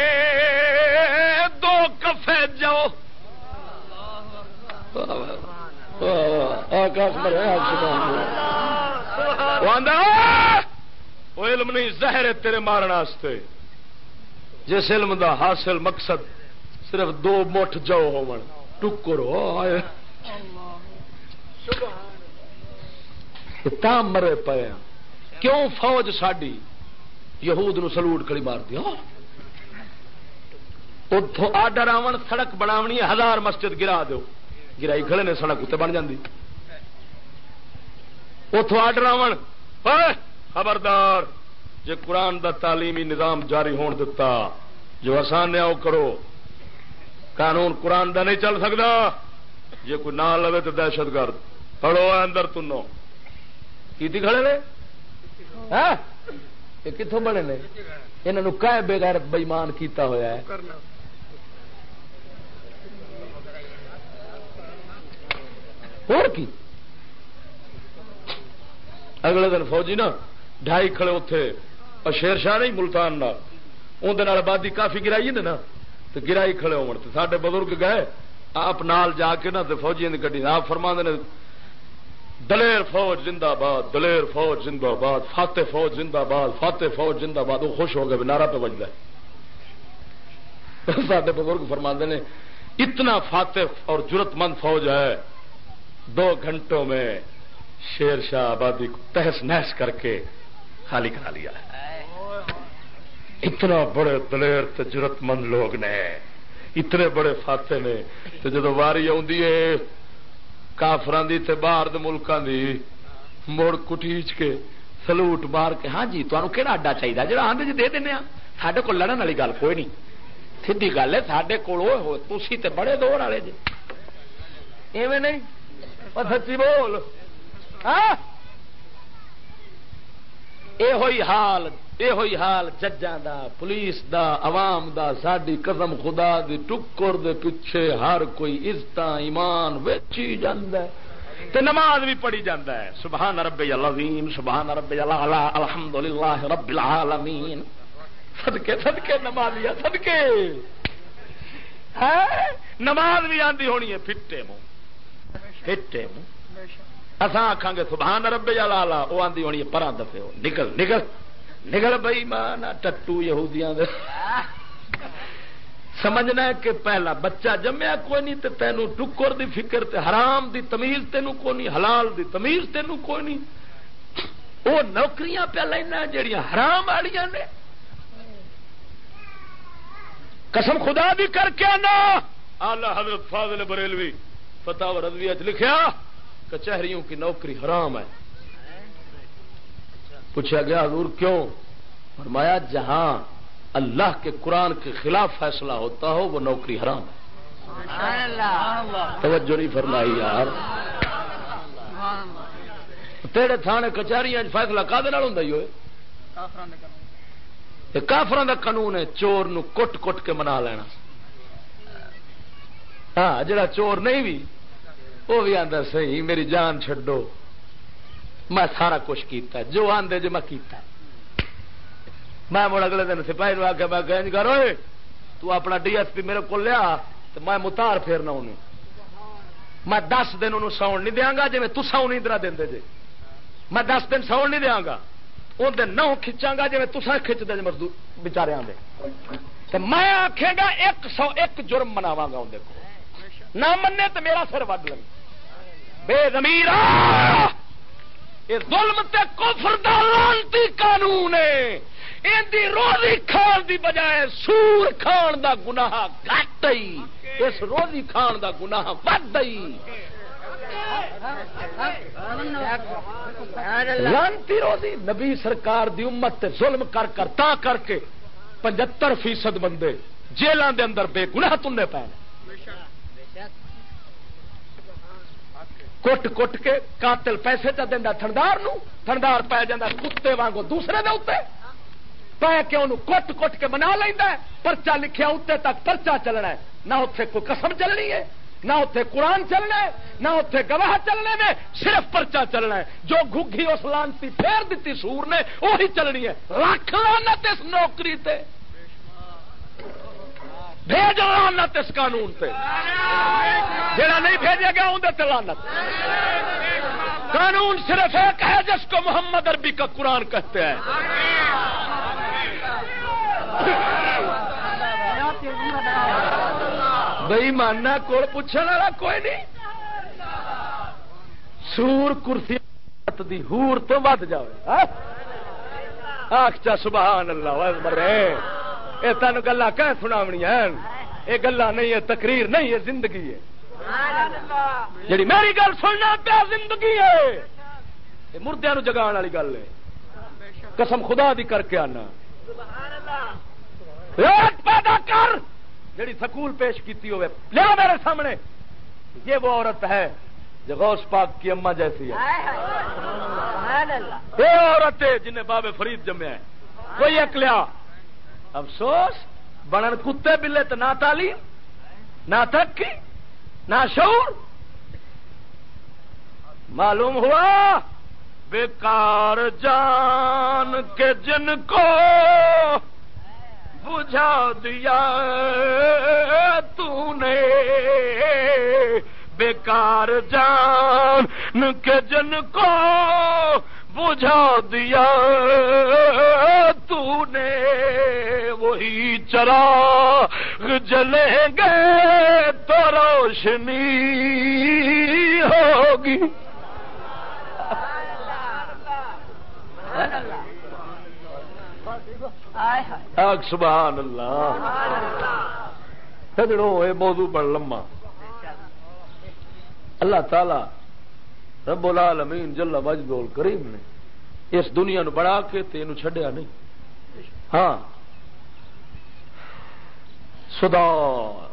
دو کفے جاؤ وہ علم نہیں، زہر ہے تیرے مارن جس علم دا حاصل مقصد صرف دو مٹھ جاؤ ہو ٹکر مرے پے کیوں فوج ساڈی؟ یہود نو سلوٹ کڑی مار دیا ہاں۔ اتوں آڈر آن سڑک بناونی ہزار مسجد گرا دو گرائی کھڑے نے، سڑک اتنے بن جاتی اتوں آڈر آن خبردار جی قرآن دا تعلیمی نظام جاری ہون دتا، جو آسان نے کرو۔ قانون قرآن دا نہیں چل سکتا جی کوئی نہ لو تو دہشت گرد۔ پڑو اندر تنو۔ کی کھڑے نے؟ ہاں؟ یہ کتوں بنے نے؟ یہاں کہ بغیر بےمان کیتا ہوا ہے۔ اور کی؟ اگلے دن فوجی نا ڈھائی کھڑے اتے شیر شاہ نہیں، ملتان اندر آبادی کافی گرائی نا تو گرا ہی کھڑے ہو سارے بزرگ گئے، آپ نال جا کے نا فوجی کی گڈی آپ فرما نے، دلیر فوج زندہ باد دلیر فوج زندہ باد فاتح فوج زندہ باد فاتح فوج زندہ باد وہ خوش ہو گئے نعرہ پہ بجتا [LAUGHS] سارے بزرگ فرما نے، اتنا فاتح اور ضرورت مند فوج ہے دو گھنٹوں میں شیر شاہ آبادی کو تہس نہس کر کے خالی کرا لیا اتنا بڑے دلیر ضرورت مند لوگ نے، اتنے بڑے فاتح نے، تو جدو واری کافران دی تے باہر ملکوں دی، مڑ کٹیچ کے سلوٹ مار کے ہاں جی تمہیں کہڑا اڈا چاہیے جا آدھے جی دے دینا ہاں۔ سڈے کو لڑن والی گل کوئی نہیں۔ سی گل ہے سڈے کول تھی تے بڑے دور والے جی۔ ایویں نہیں؟ سچی بول۔ ہاں؟ یہ حال یہ حال ججاں دا، پولیس دا، عوام دا ساری قدم خدا دی ٹکر دے پیچھے ہر کوئی عزت ایمان ویچی جاندہ تے نماز بھی پڑھی جاندہ ہے۔ سبحان رب العظیم، سبحان رب الحمد للہ رب العالمین۔ صدقے صدقے نمازیا صدقے۔ ہاں؟ نماز بھی آندی ہونی ہے، پھٹے منہ منہ اصا آخان گے سبحان رب لالا وہ آدھی ہونی پرا دفے نکل نکل نکل بئی ماں ٹٹو یہودیاں دے۔ سمجھنا ہے کہ پہلا بچہ جمیا کوئی نہیں تینوں ٹکر دی فکر تے حرام دی تمیز تینوں کوئی نہیں حلال دی تمیز تینوں کوئی نہیں۔ وہ نوکریاں پہ لینا جہیا حرام والیا نے۔ قسم خدا بھی کر کے آنا۔ آلہ حضرت فاضل بریلوی۔ فتح رضوی لکھیا کچہریوں کی نوکری حرام ہے۔ پوچھا گیا حضور کیوں؟ فرمایا جہاں اللہ کے قرآن کے خلاف فیصلہ ہوتا ہو وہ نوکری حرام ہے۔ توجہ نہیں فرمائی یار۔ تیرے تھانے کچہری فیصلہ کا ہوں کافران کا قانون ہے چور نو کٹ کٹ کے منا لینا۔ ہاں جڑا چور نہیں بھی وہ بھی آتا سی میری جان چڈو میں سارا کچھ کیتا جو آدھے جو میں کیتا میں مڑ اگلے دن سپاہی آ کے میں گنج کرو تو اپنا ڈی ایس پی میرے کو لیا، تو میں متار پھیرنا انہوں میں دس دن انہوں ساؤن نہیں دیا گا جی تسا نہیں درا دے جی میں دس دن ساؤن نہیں دیا گا اندر نو کھچا گا جی تسا کھچ دے مزدور بچارے میں آخے گا، ایک سو ایک جرم مناوا گا اندر کو نہ منے تو میرا سر وڈ لگ بے زمیر ظلم تے کفر دا لانتی قانون ہے۔ اندی روزی کھان دی بجائے سور کھان دا گناہ گھٹ اس روزی کھان دا گناہ ود لانتی روزی نبی سرکار دی امت تے ظلم کر کر تا کر کے پچہتر فیصد بندے جیلوں دے اندر بے گناہ تنے پے۔ کٹ کٹ کے قاتل پیسے چ دینا تھندار تھندار پی جا کتے وانگو دوسرے دے اتنے پی کے انہوں کٹ کٹ کے بنا لینا پرچا لکھیا اتنے تک پرچا چلنا ہے۔ نہ اتنے کوئی قسم چلنی ہے، نہ اتنے قرآن چلنا ہے، نہ اتنے گواہ چلنے میں، صرف پرچا چلنا ہے۔ جو گھی اس لانتی پھیر دیتی سور نے وہی چلنی ہے۔ رکھ لانت اس نوکری تے۔ بھیج لانت اس قانون سے جڑا نہیں بھیجے گا اندر لانت قانون صرف ایک ہے، جس کو محمد عربی کا قرآن کہتے ہیں۔ بئی ماننا کول پوچھنے والا کوئی نہیں۔ سور کرسی دی ہور تو ود جائے آخ سبحان اللہ مرے۔ یہ تین گلا کہ سناونی یہ گلا نہیں ہے تقریر نہیں ہے زندگی ہے۔ جی میری گل سننا پیا زندگی ہے مردیا جگا والی گل ہے۔ قسم خدا دی کر کے آنا۔ پیدا کر۔ جڑی سکول پیش کیتی ہوئے لیا میرے سامنے۔ یہ وہ عورت ہے جو غوث پاک کی اما جیسی ہے۔ یہ عورت ہے جنہیں بابے فرید جمع ہے کوئی ایک لیا افسوس بنن کتے بلے تو نہ تعلیم، نہ ترقی، نہ شعور۔ معلوم ہوا، بیکار جان کے جن کو بجھا دیا تو نے بیکار جان کے جن کو بجھا دیا تو نے وہی چرا جلیں گے، تو روشنی ہوگی۔ سبحان اللہ۔ سجڑوں، یہ موضوع بڑا لما اللہ تعالی رب العالمین جل مجدول کریم نے اس دنیا نو بڑا کے تین چڈیا نہیں۔ ہاں۔ سدا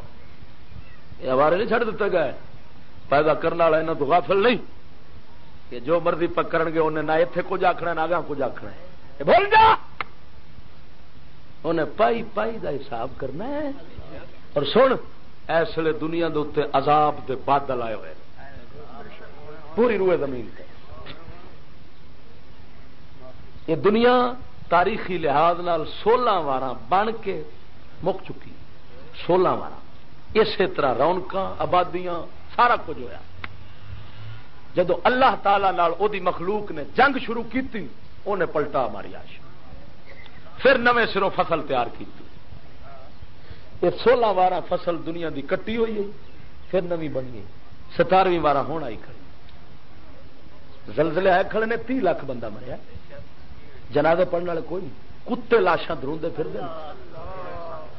یہ ہمارے نہیں چڑ دیتے گئے۔ پیدا کرنے والا یہاں تو غافل نہیں۔ کہ جو مرضی پکڑ گے، انہیں نہ اتنے کچھ آخنا نہ گاہ کچھ آخنا بول جا۔ انہیں پائی پائی دا حساب کرنا ہے۔ اور سن اس لیے دنیا دے اتنے عذاب دے بادل آئے ہوئے۔ پوری روئے زمین پہ۔ یہ دنیا تاریخی لحاظ نال سولہ وارہ بن کے مک چکی۔ سولہ وارہ۔ اسی طرح رونق آبادیاں، سارا کچھ ہوا جدو اللہ تعالی نال او دی مخلوق نے جنگ شروع کی انہیں پلٹا ماری آش پھر نویں سروں فصل تیار کی یہ سولہ وارہ فصل دنیا دی کٹی ہوئی ہے، پھر نویں بنی ستارویں وارہ ہونا ہی کھڑی زلزلے آئے کھڑے نے، تی لاکھ بندہ مریا۔ جنازے پڑھنے والے کوئی نہیں۔ کتے لاشاں دروندے پھر دے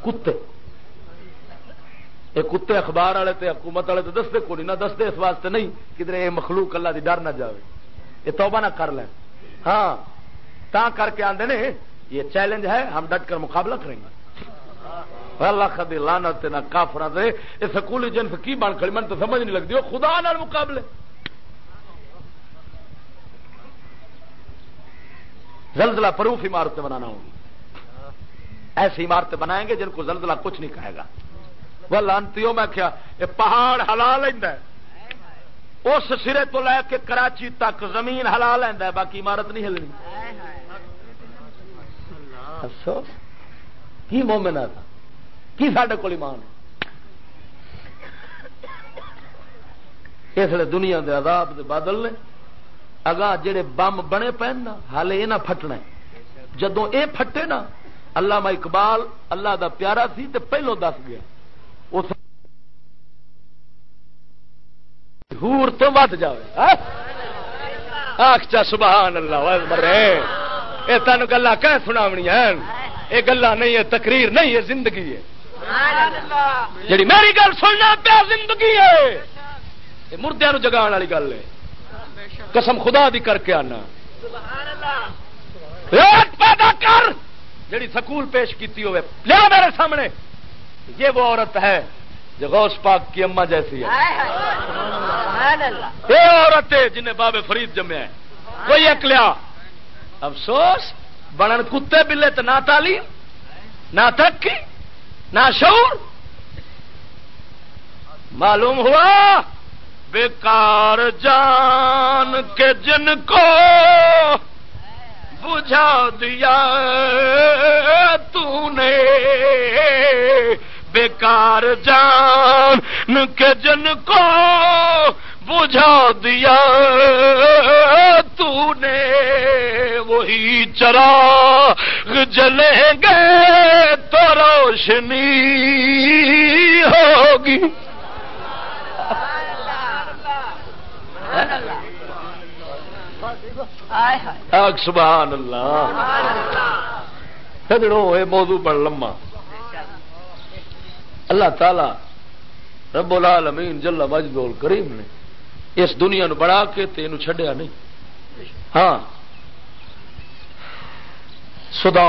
کتے۔ یہ کتے اخبار والے تے حکومت والے تو دستے کو نہیں، نہ دستے اس واسطے نہیں کدھر یہ مخلوق اللہ دی ڈر نہ جاوے۔ یہ توبہ نہ کر لیں۔ ہاں تا کر کے آدھے نے، یہ چیلنج ہے، ہم ڈٹ کر مقابلہ کریں گے۔ اللہ خدی لانت نہ کافر دے۔ یہ سکولی جنس کی بن کھڑی من تو سمجھ نہیں لگتی۔ وہ خدا نال مقابلے۔ زلزلہ پروف عمارتیں بنانا ہوگی۔ ایسی عمارتیں بنائیں گے جن کو زلزلہ کچھ نہیں کہے گا۔ وہ لانتی میں کیا، یہ پہاڑ ہلا لینا اس سرے تو لے کے کراچی تک زمین ہلا لینا باقی عمارت نہیں ہلنی۔ اچھا، کی مومنا تھا؟ کی سڈے کو ایمان اس لیے دنیا دے عذاب دے بادل نے اگاں جڑے بم بنے پے نا ہالے یہ نہ پھٹنا جدو اے پھٹے نا اللہ اقبال اللہ دا پیارا سی تے پہلو دس گیا۔ ہور تو ود جائے آخ چا سبحان اللہ مرے۔ یہ تین گلا کہ سناونی یہ گلا نہیں ہے تقریر نہیں ہے زندگی ہے۔ جی میری گل سننا پیا زندگی ہے۔ مردیا جگا والی گل ہے۔ قسم خدا دی کر کے آنا۔ پیدا کر۔ جڑی سکول پیش کیتی ہوئے لیا میرے سامنے۔ یہ وہ عورت ہے جو غوث پاک کی اما جیسی ہے۔ یہ عورت ہے جنہیں بابے فرید جمع ہے کوئی ایک لیا۔ افسوس بنن کتے بلے تو نہ تعلیم نہ ترقی نہ شعور۔ معلوم ہوا۔ بیکار جان کے جن کو بجھا دیا تو نے بیکار جان کے جن کو بجھا دیا تو نے وہی چرا جلیں گے تو روشنی ہوگی۔ سبحان اللہ۔ سجڑوں یہ موضوع بڑا لما اللہ تعالی رب العالمین جل مجدول کریم نے اس دنیا نو بڑا کے تین چڈیا نہیں۔ ہاں۔ سدا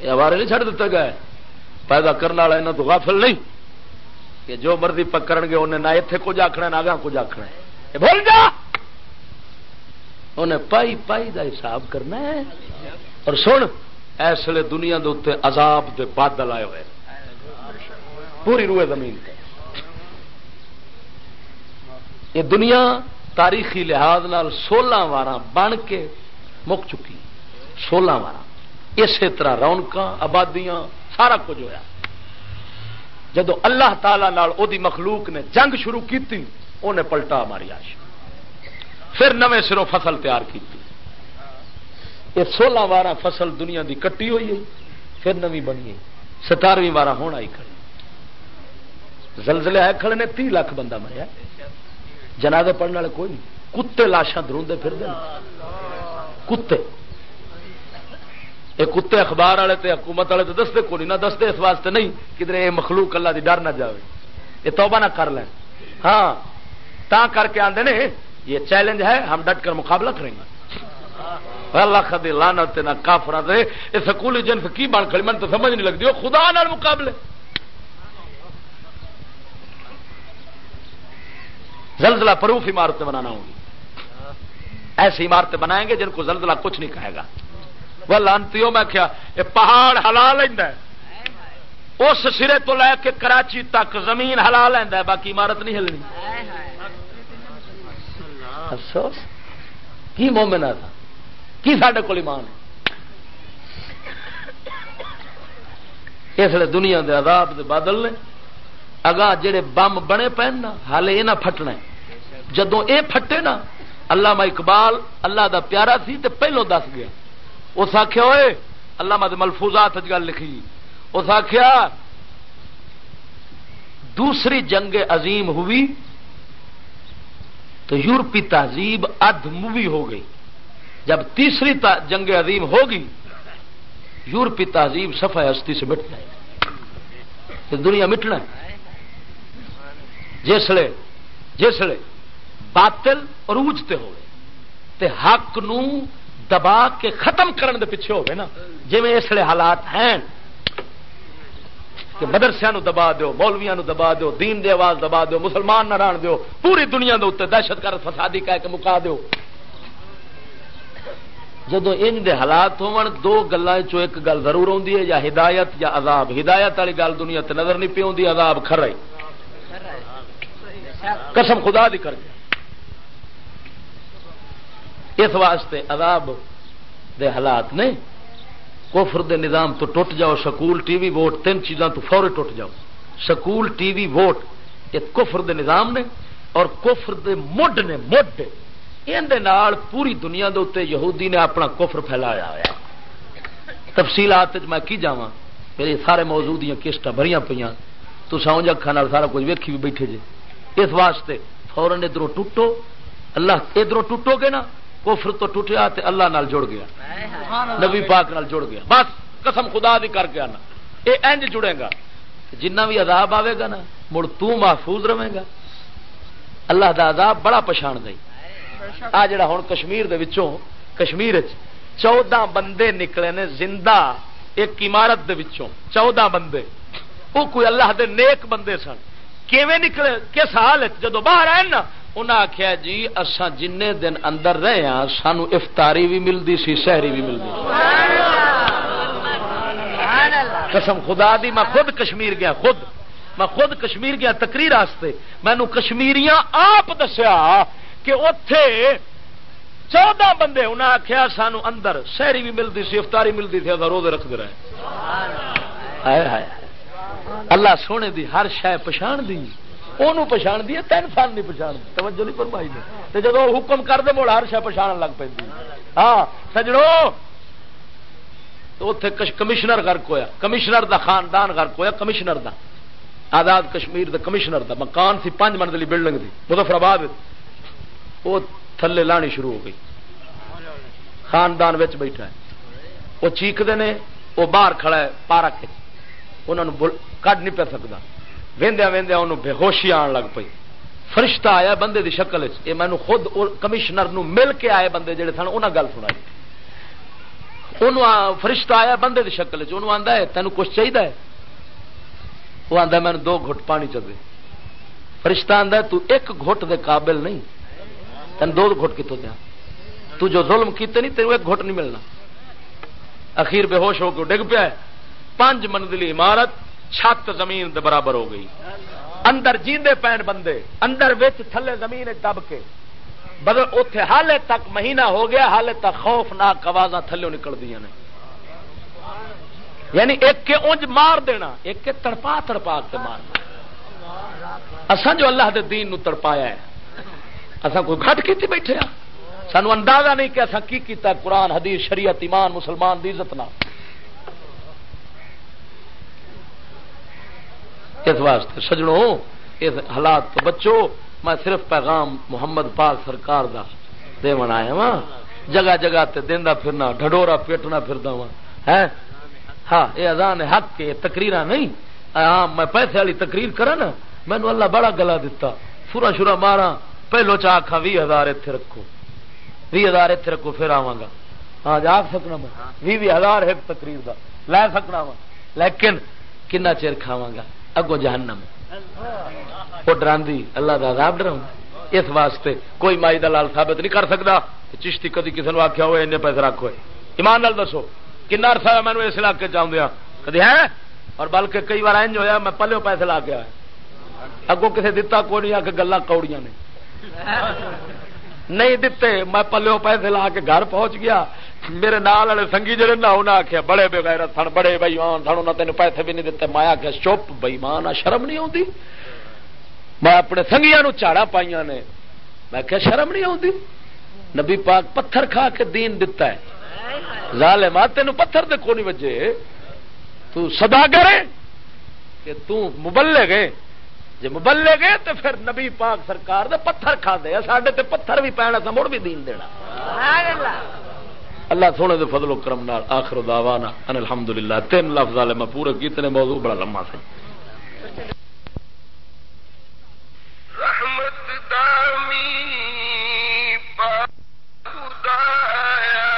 یہ ہمارے نہیں چڑ دیتے گئے۔ پیدا کرنے والا یہاں تو غافل نہیں۔ کہ جو مرضی پکڑ گے انہیں نہ اتنے کچھ آخنا نہ گاہ کچھ آخنا بول جا۔ انہیں پائی پائی دا حساب کرنا ہے۔ اور سن، اس لیے دنیا دے اتنے عذاب دے بادل آئے ہوئے۔ پوری روئے زمین پہ یہ دنیا تاریخی لحاظ نال سولہ وارہ بن کے مک چکی۔ سولہ وارہ۔ اسی طرح رونق آبادیاں، سارا کچھ ہوا جدو اللہ تعالی نال او دی مخلوق نے جنگ شروع کی انہیں پلٹا ماری آش پھر نویں سروں فصل تیار کی یہ سولہ بارہ فصل دنیا دی کٹی ہوئی ہے پھر نویں بنی ستارویں بارہ ہونا ہی کھڑے زلزلے آئے کھڑے نے تی لاکھ بندہ مریا۔ جنازے پڑھنے والے کوئی نہیں۔ کتے لاشاں دروندے پھر دے کتے۔ یہ کتے اخبار والے تے حکومت والے تو دستے کو نہیں، نہ دستے اس واسطے نہیں کدھر یہ مخلوق اللہ دی ڈر نہ جاوے۔ یہ توبہ نہ کر لیں ہاں تا کر کے آدھے نے یہ چیلنج ہے، ہم ڈٹ کر مقابلہ کریں گے۔ اللہ خدی لانت نہ کافر دے۔ یہ سکولی جنس کی بن کھڑی من تو سمجھ نہیں لگتی۔ خدا نال مقابلے۔ زلزلہ پروف عمارتیں بنانا ہوگی۔ ایسی عمارتیں بنائیں گے جن کو زلزلہ کچھ نہیں کہے گا۔ وہ لانتی میں کیا یہ پہاڑ ہلا لینا اس سرے تو لے کے کراچی تک زمین ہلا لینا باقی عمارت نہیں ہلنی۔ افسوس؟ کی مومنا تھا کی سڈے کو ایمان اس لیے دنیا دے عذاب دے بادل نے اگاں جڑے بم بنے پے نا ہالے یہ نہ پھٹنا جدو اے پھٹے نا اللہ اقبال اللہ دا پیارا سی تے پہلو دس گیا۔ اس آخیا ہوئے اللہ مد ملفوظات گل لکھی۔ اس آخیا دوسری جنگ عظیم ہوئی۔ تو یورپی تہذیب ادھ مووی ہو گئی۔ جب تیسری جنگ عظیم ہوگی، یورپی تہذیب سفا ہستی سے مٹ جائے گی۔ دنیا مٹنا جسے جسے باطل عروج تے ہوئے تے حق نو دبا کے ختم کرن دے پیچھے ہوئے نا۔ جی اس لیے حالات ہیں کہ مدرسیا دبا دو مولویا دبا دو دین دے آواز دبا دو مسلمان نہ ران پوری دنیا دے اتنے دہشت گرد فسادی کہہ کے مکا دو جدو ان دے حالات ہون، دو گلوں چو ایک گل ضرور آتی ہے، یا ہدایت یا عذاب۔ ہدایت والی گل دنیا تے نظر نہیں پی آتی عذاب کھر قسم خدا دی کر گیا اس واسطے عذاب دے حالات نے کوفر دے نظام تو ٹوٹ جاؤ، سکول ٹی وی ووٹ، تین چیزاں تو فورے ٹوٹ جاؤ۔ سکول ٹی وی ووٹ، یہ کوفر دے نظام نے اور کوفر دے مڈ نے، مڈ۔ نال پوری دنیا دے اتنے یہودی نے اپنا کوفر پھیلایا ہوا تفصیلات میں کی جا میرے سارے موضوع دیا کشت بھری پہ تو ساؤں اکھان سارا کچھ ویکھی بھی بیٹھے جی اس واسطے فورن ادھر ٹوٹو۔ اللہ ادھر ٹوٹو گے نا؟ کفر تو ٹوٹیا تے اللہ نال جڑ گیا۔ نبی پاک نال جڑ گیا۔ بس قسم خدا دی کر کے آنا۔ یہ انج جڑے گا۔ جنہ بھی عذاب آئے گا نا، مڑ تو محفوظ رہے گا۔ اللہ دا عذاب بڑا پچھان گئی آ جڑا ہوں کشمیر دے وچوں، کشمیر چودہ بندے نکلے نے زندہ ایک عمارت دے وچوں۔ چودہ بندے۔ وہ کوئی اللہ دے نیک بندے سن۔ کیویں نکلے؟ کس حال جدو باہر آئے نا انہیں آخیا جی اصا جن دن اندر رہے ہاں سانو افطاری بھی ملتی سی سہری بھی ملتی قسم، خدا دی، میں خود کشمیر گیا، خود۔ میں خود کشمیر گیا تقریر مینو کشمیریاں آپ دسیا کہ اتے چودہ بندے انہیں آخیا سانو اندر سہری بھی ملتی سی، افطاری ملتی تھی روزے رکھتے رہے۔ اللہ سونے دی ہر شہ پچھان دی۔ وہ پچھان دی تین سال نہیں پچھان توجہ نہیں فرمائی نے جب حکم کر دے مڑ ہر شہ پچھان لگ پہ ہاں سجڑو تو اتے کمشنر گرک ہوا کمشنر دا خاندان گرک ہوا کمشنر دا۔ آزاد کشمیر دا کمشنر دا۔ مکان سی پانچ منزلی بلڈنگ دی۔ مظفر آباد وہ تھلے لانی شروع ہو گئی۔ خاندان بیٹھا ہے۔ وہ چیختے ہیں وہ باہر کھڑا ہے، پارک انہوں کھ نہیں پہ سکتا وہدیا وہدیا انہوں بے ہوشی آن لگ پی فرشتہ آیا بندے دی شکل یہ مینو خود کمشنر نو مل کے آئے بندے جڑے سن انہیں گل سنائی۔ فرشتہ آیا بندے دی شکل چ آتا ہے، تینوں کچھ چاہیے وہ آتا مینو دو گھٹ پانی چلے فرشتہ آتا تو ایک گھٹ دے قابل نہیں۔ تین دو گھٹ کتوں دیا؟ تو جو ظلم کیتے نہیں، تینوں ایک گھٹ نہیں ملنا۔ اخیر بے ہوش ہو کے ڈگ پیا پانچ منزلی عمارت چھت زمین دے برابر ہو گئی۔ اندر جیندے پین بندے، اندر وچ تھلے زمین دب کے بدل اتے حالے تک مہینہ ہو گیا، حالے تک خوف ناک آواز نکل دیا نے۔ یعنی ایک کے اونج مار دینا، ایک کے تڑپا تڑپا کے مارنا اسان جو اللہ دے دین نو تڑپایا ہے اسان کوئی گھٹ کیتی بیٹھے ہاں۔ سانو اندازہ نہیں کہ اسان کی کیتا قرآن، حدیث، شریعت، ایمان، مسلمان دی عزت نہ اس واسطے سجڑوں اس حالات تو بچو، میں صرف پیغام محمد پاک سرکار دا دے آیا وا جگہ جگہ تے دینا پھرنا، ڈھڈورا پیٹنا پھردا وا ہے ہاں یہ ازان حق کے تقریر نہیں۔ ہاں میں پیسے والی تقریر کرا نا مینو اللہ بڑا گلا دتا۔ سورا شورا مارا، پہلو چا آخا بھی ہزار اتنے رکھو۔ بھی ہزار اتنے رکھو، پھر آوا گا۔ ہاں جا سکنا میں۔ بھی ہزار ایک تقریر دا۔ لے سکنا وا لیکن کنا چیر کھاوا گا؟ اگو جہنم۔ وہ ڈراندی، اللہ کا عذاب ڈراؤں۔ اس واسطے کوئی مائی دلال ثابت نہیں کر سکتا چشتی کدی کسی نے آخیا ہوئے این پیسے رکھو ایمان نال دسو کنا عرصہ ہے مینو اس علاقے چاہتے کدی ہے؟ اور بلکہ کئی بار انج ہویا، میں پلو پیسے لا کے آیا۔ اگوں کسی دتا کو نہیں آ کے گلا کوڑیاں نے۔ نہیں دتے میں پلو پیسے لا کے گھر پہنچ گیا۔ میرے نال والے سنگھی جڑے نہ انہیں آخیا بڑے بغیر سن، بڑے بئیمان سن انہیں تین پیسے بھی نہیں دتے میں آخیا چپ بئیمان شرم نہیں آتی میں اپنے سنگیا چاڑا پائی نے۔ میں کیا شرم نہیں آتی نبی پاک پتھر کھا کے دین دتا ہے۔ ظالم تین پتھر دے کو نہیں وجے؟ تو سدا کرے کہ تو مبلے گئے جی مبلے گئے تو پھر نبی پاک سرکار دے پتھر کھا دے ساڈے تے پتھر بھی پینا سا مڑ بھی دین دینا۔ اللہ۔ سونے دے فضل و کرم نال آخر دعوانا ان الحمدللہ۔ تین لفظ والے میں پورے کیتے موضوع بڑا لمبا سی۔ رحمت دامی پا خدایا۔